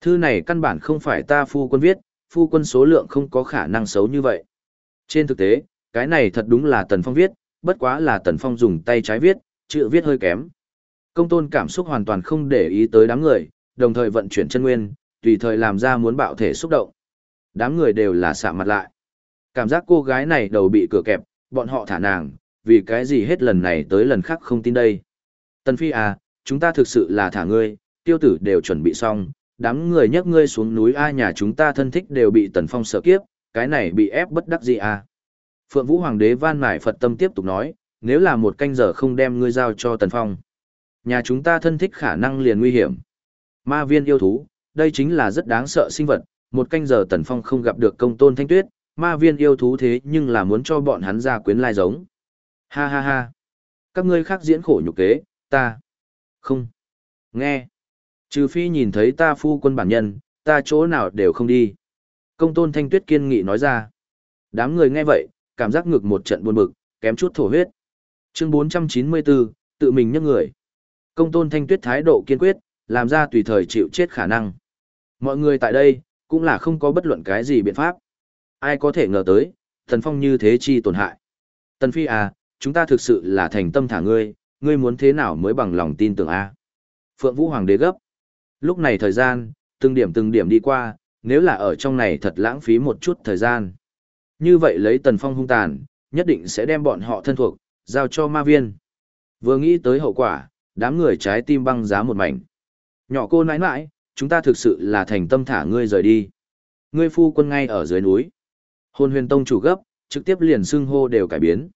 Thư này căn bản không phải ta phu quân viết, phu quân số lượng không có khả năng xấu như vậy. Trên thực tế, cái này thật đúng là Tần Phong viết, bất quá là Tần Phong dùng tay trái viết, chữ viết hơi kém. Công tôn cảm xúc hoàn toàn không để ý tới đám người, đồng thời vận chuyển chân nguyên, tùy thời làm ra muốn bạo thể xúc động. Đám người đều là xạ mặt lại. Cảm giác cô gái này đầu bị cửa kẹp, bọn họ thả nàng, vì cái gì hết lần này tới lần khác không tin đây. Tần Phi à, chúng ta thực sự là thả ngươi, tiêu tử đều chuẩn bị xong, đám người nhấc ngươi xuống núi a nhà chúng ta thân thích đều bị Tần Phong sợ kiếp, cái này bị ép bất đắc gì à. Phượng Vũ Hoàng đế van mải Phật tâm tiếp tục nói, nếu là một canh giờ không đem ngươi giao cho Tần Phong. Nhà chúng ta thân thích khả năng liền nguy hiểm. Ma viên yêu thú, đây chính là rất đáng sợ sinh vật, một canh giờ Tần Phong không gặp được công tôn thanh tuyết, ma viên yêu thú thế nhưng là muốn cho bọn hắn ra quyến lai giống. Ha ha ha. Các ngươi khác diễn khổ nhục kế, ta. Không. Nghe. Trừ phi nhìn thấy ta phu quân bản nhân, ta chỗ nào đều không đi. Công tôn thanh tuyết kiên nghị nói ra. Đám người nghe vậy, cảm giác ngực một trận buồn bực, kém chút thổ huyết. Chương 494, tự mình nhấc người. Công tôn thanh tuyết thái độ kiên quyết, làm ra tùy thời chịu chết khả năng. Mọi người tại đây, cũng là không có bất luận cái gì biện pháp. Ai có thể ngờ tới, thần phong như thế chi tổn hại. Tần Phi à, chúng ta thực sự là thành tâm thả ngươi, ngươi muốn thế nào mới bằng lòng tin tưởng a? Phượng Vũ Hoàng đế gấp. Lúc này thời gian, từng điểm từng điểm đi qua, nếu là ở trong này thật lãng phí một chút thời gian. Như vậy lấy Tần Phong hung tàn, nhất định sẽ đem bọn họ thân thuộc, giao cho ma viên. Vừa nghĩ tới hậu quả, đám người trái tim băng giá một mảnh. Nhỏ cô nãi nãi, chúng ta thực sự là thành tâm thả ngươi rời đi. Ngươi phu quân ngay ở dưới núi. Hôn huyền tông chủ gấp, trực tiếp liền xưng hô đều cải biến.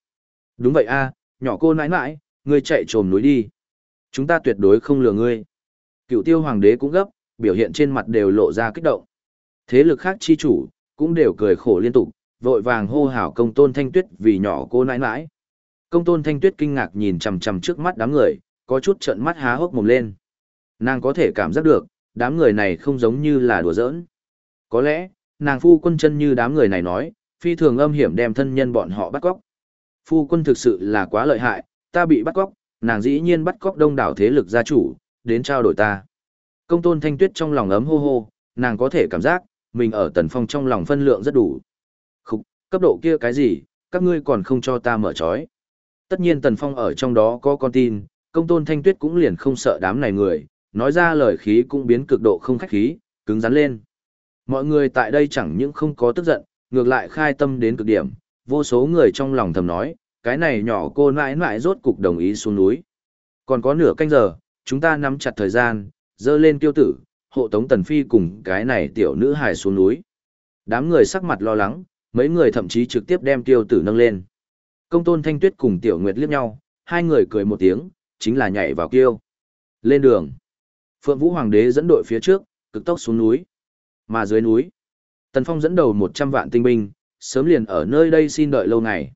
Đúng vậy a, nhỏ cô nãi nãi, ngươi chạy trồm núi đi. Chúng ta tuyệt đối không lừa ngươi. Cựu tiêu hoàng đế cũng gấp, biểu hiện trên mặt đều lộ ra kích động. Thế lực khác chi chủ, cũng đều cười khổ liên tục, vội vàng hô hào công tôn thanh tuyết vì nhỏ cô nãi nãi. Công tôn thanh tuyết kinh ngạc nhìn chằm chằm trước mắt đám người, có chút trợn mắt há hốc mồm lên. Nàng có thể cảm giác được, đám người này không giống như là đùa giỡn. Có lẽ, nàng phu quân chân như đám người này nói, phi thường âm hiểm đem thân nhân bọn họ bắt cóc. Phu quân thực sự là quá lợi hại, ta bị bắt cóc, nàng dĩ nhiên bắt cóc đông đảo thế lực gia chủ, đến trao đổi ta. Công tôn thanh tuyết trong lòng ấm hô hô, nàng có thể cảm giác, mình ở tần phong trong lòng phân lượng rất đủ. Khúc, cấp độ kia cái gì, các ngươi còn không cho ta mở trói. Tất nhiên tần phong ở trong đó có con tin, công tôn thanh tuyết cũng liền không sợ đám này người, nói ra lời khí cũng biến cực độ không khách khí, cứng rắn lên. Mọi người tại đây chẳng những không có tức giận, ngược lại khai tâm đến cực điểm, vô số người trong lòng thầm nói, cái này nhỏ cô nãi nãi rốt cục đồng ý xuống núi. Còn có nửa canh giờ, chúng ta nắm chặt thời gian, dơ lên tiêu tử, hộ tống tần phi cùng cái này tiểu nữ hài xuống núi. Đám người sắc mặt lo lắng, mấy người thậm chí trực tiếp đem tiêu tử nâng lên. Công tôn thanh tuyết cùng tiểu nguyệt liếc nhau, hai người cười một tiếng, chính là nhảy vào kiêu. Lên đường. Phượng Vũ Hoàng đế dẫn đội phía trước, cực tốc xuống núi. Mà dưới núi, Tần Phong dẫn đầu 100 vạn tinh binh, sớm liền ở nơi đây xin đợi lâu ngày.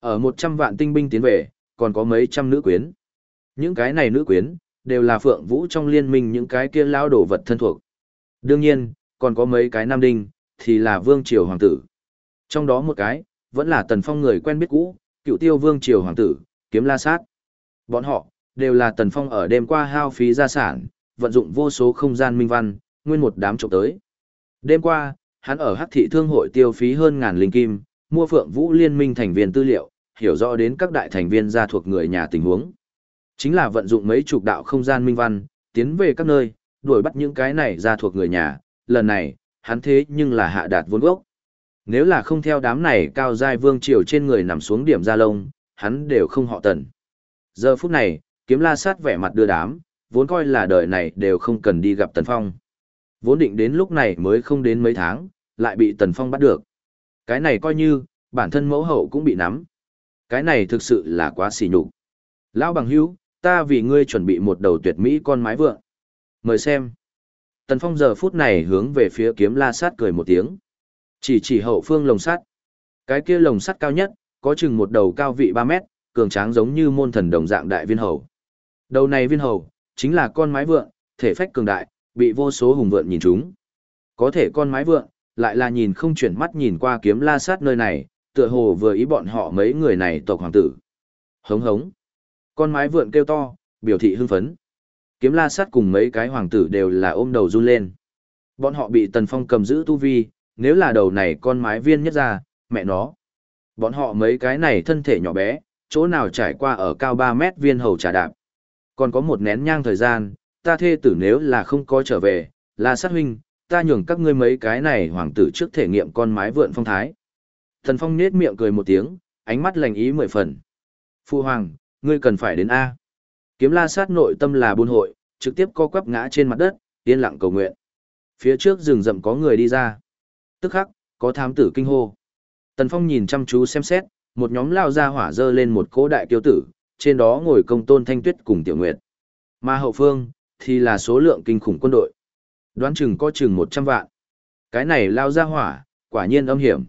Ở 100 vạn tinh binh tiến về, còn có mấy trăm nữ quyến. Những cái này nữ quyến, đều là Phượng Vũ trong liên minh những cái kia lao đổ vật thân thuộc. Đương nhiên, còn có mấy cái nam đinh, thì là Vương Triều Hoàng tử. Trong đó một cái, vẫn là Tần Phong người quen biết cũ, cựu tiêu Vương Triều Hoàng tử, kiếm la sát. Bọn họ, đều là Tần Phong ở đêm qua hao phí gia sản, vận dụng vô số không gian minh văn, nguyên một đám trộm tới. Đêm qua, hắn ở Hắc thị thương hội tiêu phí hơn ngàn linh kim, mua Phượng Vũ liên minh thành viên tư liệu, hiểu rõ đến các đại thành viên gia thuộc người nhà tình huống. Chính là vận dụng mấy chục đạo không gian minh văn, tiến về các nơi, đuổi bắt những cái này gia thuộc người nhà, lần này, hắn thế nhưng là hạ đạt vốn gốc. Nếu là không theo đám này cao giai vương triều trên người nằm xuống điểm gia lông, hắn đều không họ tần. Giờ phút này, kiếm la sát vẻ mặt đưa đám, vốn coi là đời này đều không cần đi gặp Tần Phong. Vốn định đến lúc này mới không đến mấy tháng, lại bị Tần Phong bắt được. Cái này coi như, bản thân mẫu hậu cũng bị nắm. Cái này thực sự là quá xỉ nhục. Lão bằng hữu, ta vì ngươi chuẩn bị một đầu tuyệt mỹ con mái vượng. Mời xem. Tần Phong giờ phút này hướng về phía kiếm la sát cười một tiếng. Chỉ chỉ hậu phương lồng sắt. Cái kia lồng sắt cao nhất, có chừng một đầu cao vị 3 mét, cường tráng giống như môn thần đồng dạng đại viên hầu. Đầu này viên hầu, chính là con mái vượn, thể phách cường đại, bị vô số hùng vượn nhìn chúng. Có thể con mái vượn, lại là nhìn không chuyển mắt nhìn qua kiếm la sát nơi này, tựa hồ vừa ý bọn họ mấy người này tộc hoàng tử. Hống hống. Con mái vượn kêu to, biểu thị hưng phấn. Kiếm la sát cùng mấy cái hoàng tử đều là ôm đầu run lên. Bọn họ bị tần phong cầm giữ tu vi, nếu là đầu này con mái viên nhất ra, mẹ nó. Bọn họ mấy cái này thân thể nhỏ bé, chỗ nào trải qua ở cao 3 mét viên hầu trà đạp. Còn có một nén nhang thời gian, ta thê tử nếu là không có trở về, là sát huynh, ta nhường các ngươi mấy cái này hoàng tử trước thể nghiệm con mái vượn phong thái. Thần phong nết miệng cười một tiếng, ánh mắt lành ý mười phần. Phu hoàng, ngươi cần phải đến A. Kiếm la sát nội tâm là buôn hội, trực tiếp co quắp ngã trên mặt đất, yên lặng cầu nguyện. Phía trước rừng rậm có người đi ra. Tức khắc, có thám tử kinh hô. Tần Phong nhìn chăm chú xem xét, một nhóm lao ra hỏa dơ lên một cỗ đại kiêu tử, trên đó ngồi công tôn thanh tuyết cùng tiểu nguyệt. Mà hậu phương, thì là số lượng kinh khủng quân đội. Đoán chừng có chừng 100 vạn. Cái này lao ra hỏa, quả nhiên âm hiểm.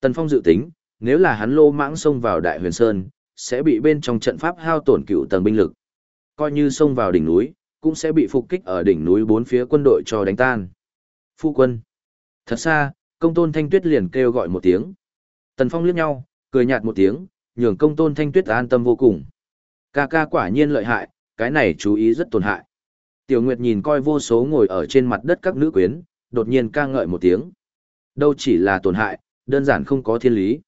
Tần Phong dự tính, nếu là hắn lô mãng xông vào Đại Huyền Sơn, sẽ bị bên trong trận pháp hao tổn cựu tầng binh lực. Coi như xông vào đỉnh núi, cũng sẽ bị phục kích ở đỉnh núi bốn phía quân đội cho đánh tan. Phu quân. Thật xa, công tôn thanh tuyết liền kêu gọi một tiếng. Tần Phong liếc nhau, cười nhạt một tiếng, nhường công tôn thanh tuyết an tâm vô cùng. Ca ca quả nhiên lợi hại, cái này chú ý rất tổn hại. Tiểu Nguyệt nhìn coi vô số ngồi ở trên mặt đất các nữ quyến, đột nhiên ca ngợi một tiếng. Đâu chỉ là tổn hại, đơn giản không có thiên lý.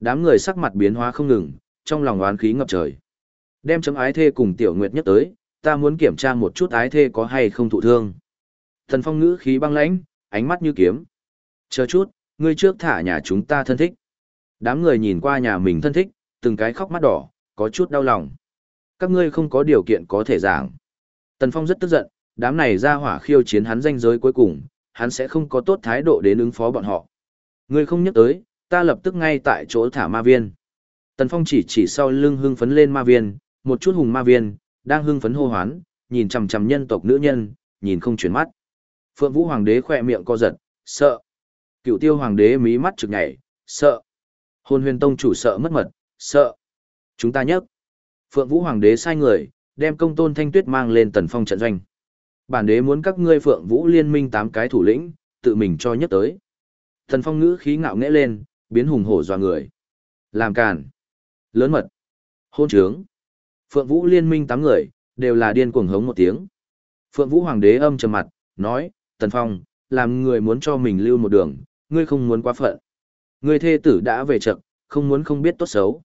Đám người sắc mặt biến hóa không ngừng, trong lòng oán khí ngập trời. Đem chấm ái thê cùng Tiểu Nguyệt nhất tới, ta muốn kiểm tra một chút ái thê có hay không thụ thương. Thần phong ngữ khí băng lãnh, ánh mắt như kiếm. Chờ chút, ngươi trước thả nhà chúng ta thân thích. Đám người nhìn qua nhà mình thân thích, từng cái khóc mắt đỏ, có chút đau lòng. Các ngươi không có điều kiện có thể giảng. Tần Phong rất tức giận, đám này ra hỏa khiêu chiến hắn danh giới cuối cùng, hắn sẽ không có tốt thái độ đến ứng phó bọn họ. Ngươi không nhắc tới, ta lập tức ngay tại chỗ thả ma viên. Tần Phong chỉ chỉ sau lưng hưng phấn lên ma viên, một chút hùng ma viên, đang hưng phấn hô hoán, nhìn chằm chằm nhân tộc nữ nhân, nhìn không chuyển mắt. Phượng Vũ Hoàng đế khỏe miệng co giật, sợ. Cựu Tiêu Hoàng đế mí mắt trực nhảy, sợ. Hôn huyền tông chủ sợ mất mật, sợ. Chúng ta nhấc. Phượng Vũ Hoàng đế sai người, đem công tôn thanh tuyết mang lên tần phong trận doanh. Bản đế muốn các ngươi Phượng Vũ liên minh tám cái thủ lĩnh, tự mình cho nhất tới. Tần phong ngữ khí ngạo nghễ lên, biến hùng hổ dọa người. Làm càn. Lớn mật. Hôn trướng. Phượng Vũ liên minh tám người, đều là điên cuồng hống một tiếng. Phượng Vũ Hoàng đế âm trầm mặt, nói, Tần Phong, làm người muốn cho mình lưu một đường, ngươi không muốn quá phận. Ngươi thê tử đã về chậm, không muốn không biết tốt xấu.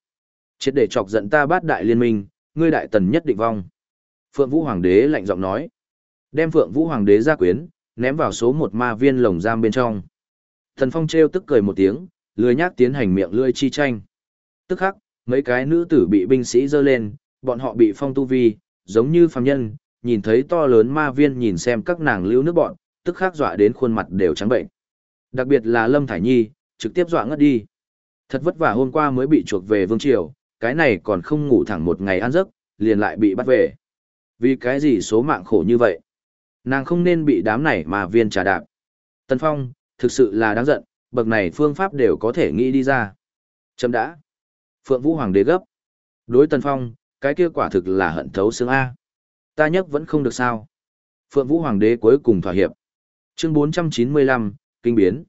Chết để chọc giận ta bát đại liên minh, ngươi đại tần nhất định vong. Phượng Vũ Hoàng đế lạnh giọng nói. Đem Phượng Vũ Hoàng đế ra quyến, ném vào số một ma viên lồng giam bên trong. Thần Phong trêu tức cười một tiếng, lười nhác tiến hành miệng lươi chi tranh. Tức khắc, mấy cái nữ tử bị binh sĩ dơ lên, bọn họ bị phong tu vi, giống như phàm nhân, nhìn thấy to lớn ma viên nhìn xem các nàng lưu nước bọn, tức khắc dọa đến khuôn mặt đều trắng bệnh. Đặc biệt là Lâm Thải Nhi, trực tiếp dọa ngất đi. Thật vất vả hôm qua mới bị chuộc về Vương Triều, cái này còn không ngủ thẳng một ngày ăn giấc, liền lại bị bắt về. Vì cái gì số mạng khổ như vậy? Nàng không nên bị đám này mà viên trà đạp. Tân Phong, thực sự là đáng giận, bậc này phương pháp đều có thể nghĩ đi ra. Chấm đã. Phượng Vũ Hoàng đế gấp. Đối Tân Phong, cái kia quả thực là hận thấu xương A. Ta nhất vẫn không được sao. Phượng Vũ Hoàng đế cuối cùng thỏa hiệp. Chương 495, Kinh biến.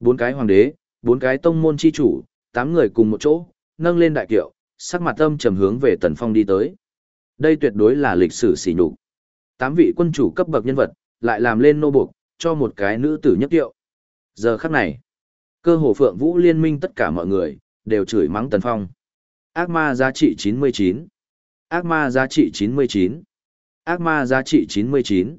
Bốn cái hoàng đế, bốn cái tông môn chi chủ, tám người cùng một chỗ, nâng lên đại kiệu, sắc mặt âm trầm hướng về Tần Phong đi tới. Đây tuyệt đối là lịch sử sỉ nhục. Tám vị quân chủ cấp bậc nhân vật, lại làm lên nô buộc, cho một cái nữ tử nhất tiệu. Giờ khắc này, cơ hồ phượng vũ liên minh tất cả mọi người, đều chửi mắng Tần Phong. Ác ma giá trị 99. Ác ma giá trị 99. Ác ma giá trị 99.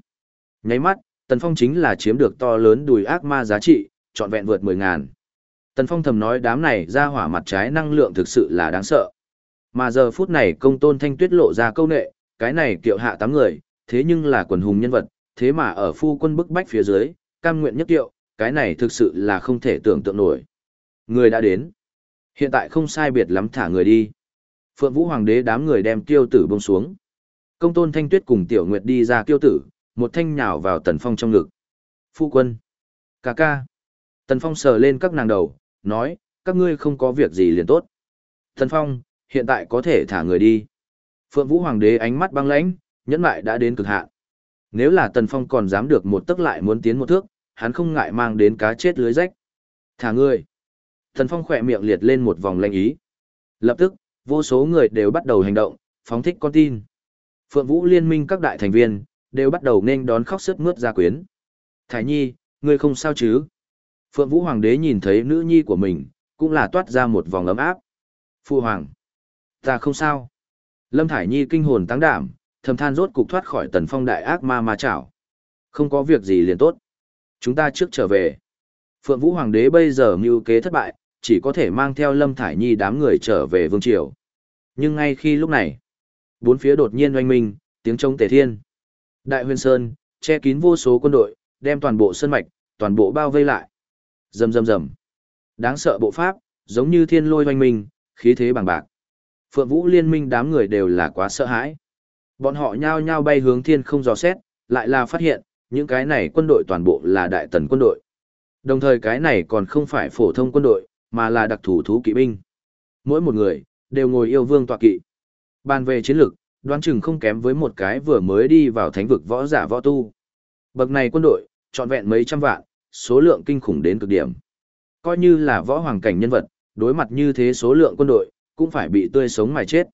Nháy mắt, Tần Phong chính là chiếm được to lớn đùi ác ma giá trị, trọn vẹn vượt 10 ngàn. Tần Phong thầm nói đám này ra hỏa mặt trái năng lượng thực sự là đáng sợ. Mà giờ phút này công tôn thanh tuyết lộ ra câu nệ, cái này kiệu hạ tám người, thế nhưng là quần hùng nhân vật, thế mà ở phu quân bức bách phía dưới, cam nguyện nhất kiệu, cái này thực sự là không thể tưởng tượng nổi. Người đã đến. Hiện tại không sai biệt lắm thả người đi. Phượng Vũ Hoàng đế đám người đem tiêu tử bông xuống. Công tôn thanh tuyết cùng tiểu nguyệt đi ra tiêu tử, một thanh nhào vào Tần Phong trong ngực. Phu quân. Cà ca. Tần Phong sờ lên các nàng đầu, nói, các ngươi không có việc gì liền tốt. Tần Phong, hiện tại có thể thả người đi. Phượng Vũ Hoàng đế ánh mắt băng lãnh, nhẫn lại đã đến cực hạn. Nếu là Tần Phong còn dám được một tức lại muốn tiến một thước, hắn không ngại mang đến cá chết lưới rách. Thả người. Tần Phong khỏe miệng liệt lên một vòng lanh ý. Lập tức, vô số người đều bắt đầu hành động, phóng thích con tin. Phượng Vũ liên minh các đại thành viên, đều bắt đầu nên đón khóc sức mướt ra quyến. Thái Nhi, ngươi không sao chứ? Phượng Vũ Hoàng đế nhìn thấy nữ nhi của mình, cũng là toát ra một vòng ấm áp. Phu Hoàng, ta không sao. Lâm Thải Nhi kinh hồn tăng đảm, thầm than rốt cục thoát khỏi tần phong đại ác ma ma chảo. Không có việc gì liền tốt. Chúng ta trước trở về. Phượng Vũ Hoàng đế bây giờ mưu kế thất bại, chỉ có thể mang theo Lâm Thải Nhi đám người trở về vương triều. Nhưng ngay khi lúc này, bốn phía đột nhiên oanh minh, tiếng trống tề thiên. Đại huyền sơn, che kín vô số quân đội, đem toàn bộ sơn mạch, toàn bộ bao vây lại. Rầm rầm rầm. Đáng sợ bộ pháp, giống như thiên lôi oanh minh, khí thế bằng bạc. Phượng Vũ liên minh đám người đều là quá sợ hãi. Bọn họ nhao nhao bay hướng thiên không dò xét, lại là phát hiện, những cái này quân đội toàn bộ là đại tần quân đội. Đồng thời cái này còn không phải phổ thông quân đội, mà là đặc thủ thú kỵ binh. Mỗi một người, đều ngồi yêu vương tọa kỵ. Bàn về chiến lược, đoán chừng không kém với một cái vừa mới đi vào thánh vực võ giả võ tu. Bậc này quân đội, trọn vẹn mấy trăm vạn, số lượng kinh khủng đến cực điểm. Coi như là võ hoàng cảnh nhân vật, đối mặt như thế số lượng quân đội, cũng phải bị tươi sống mà chết.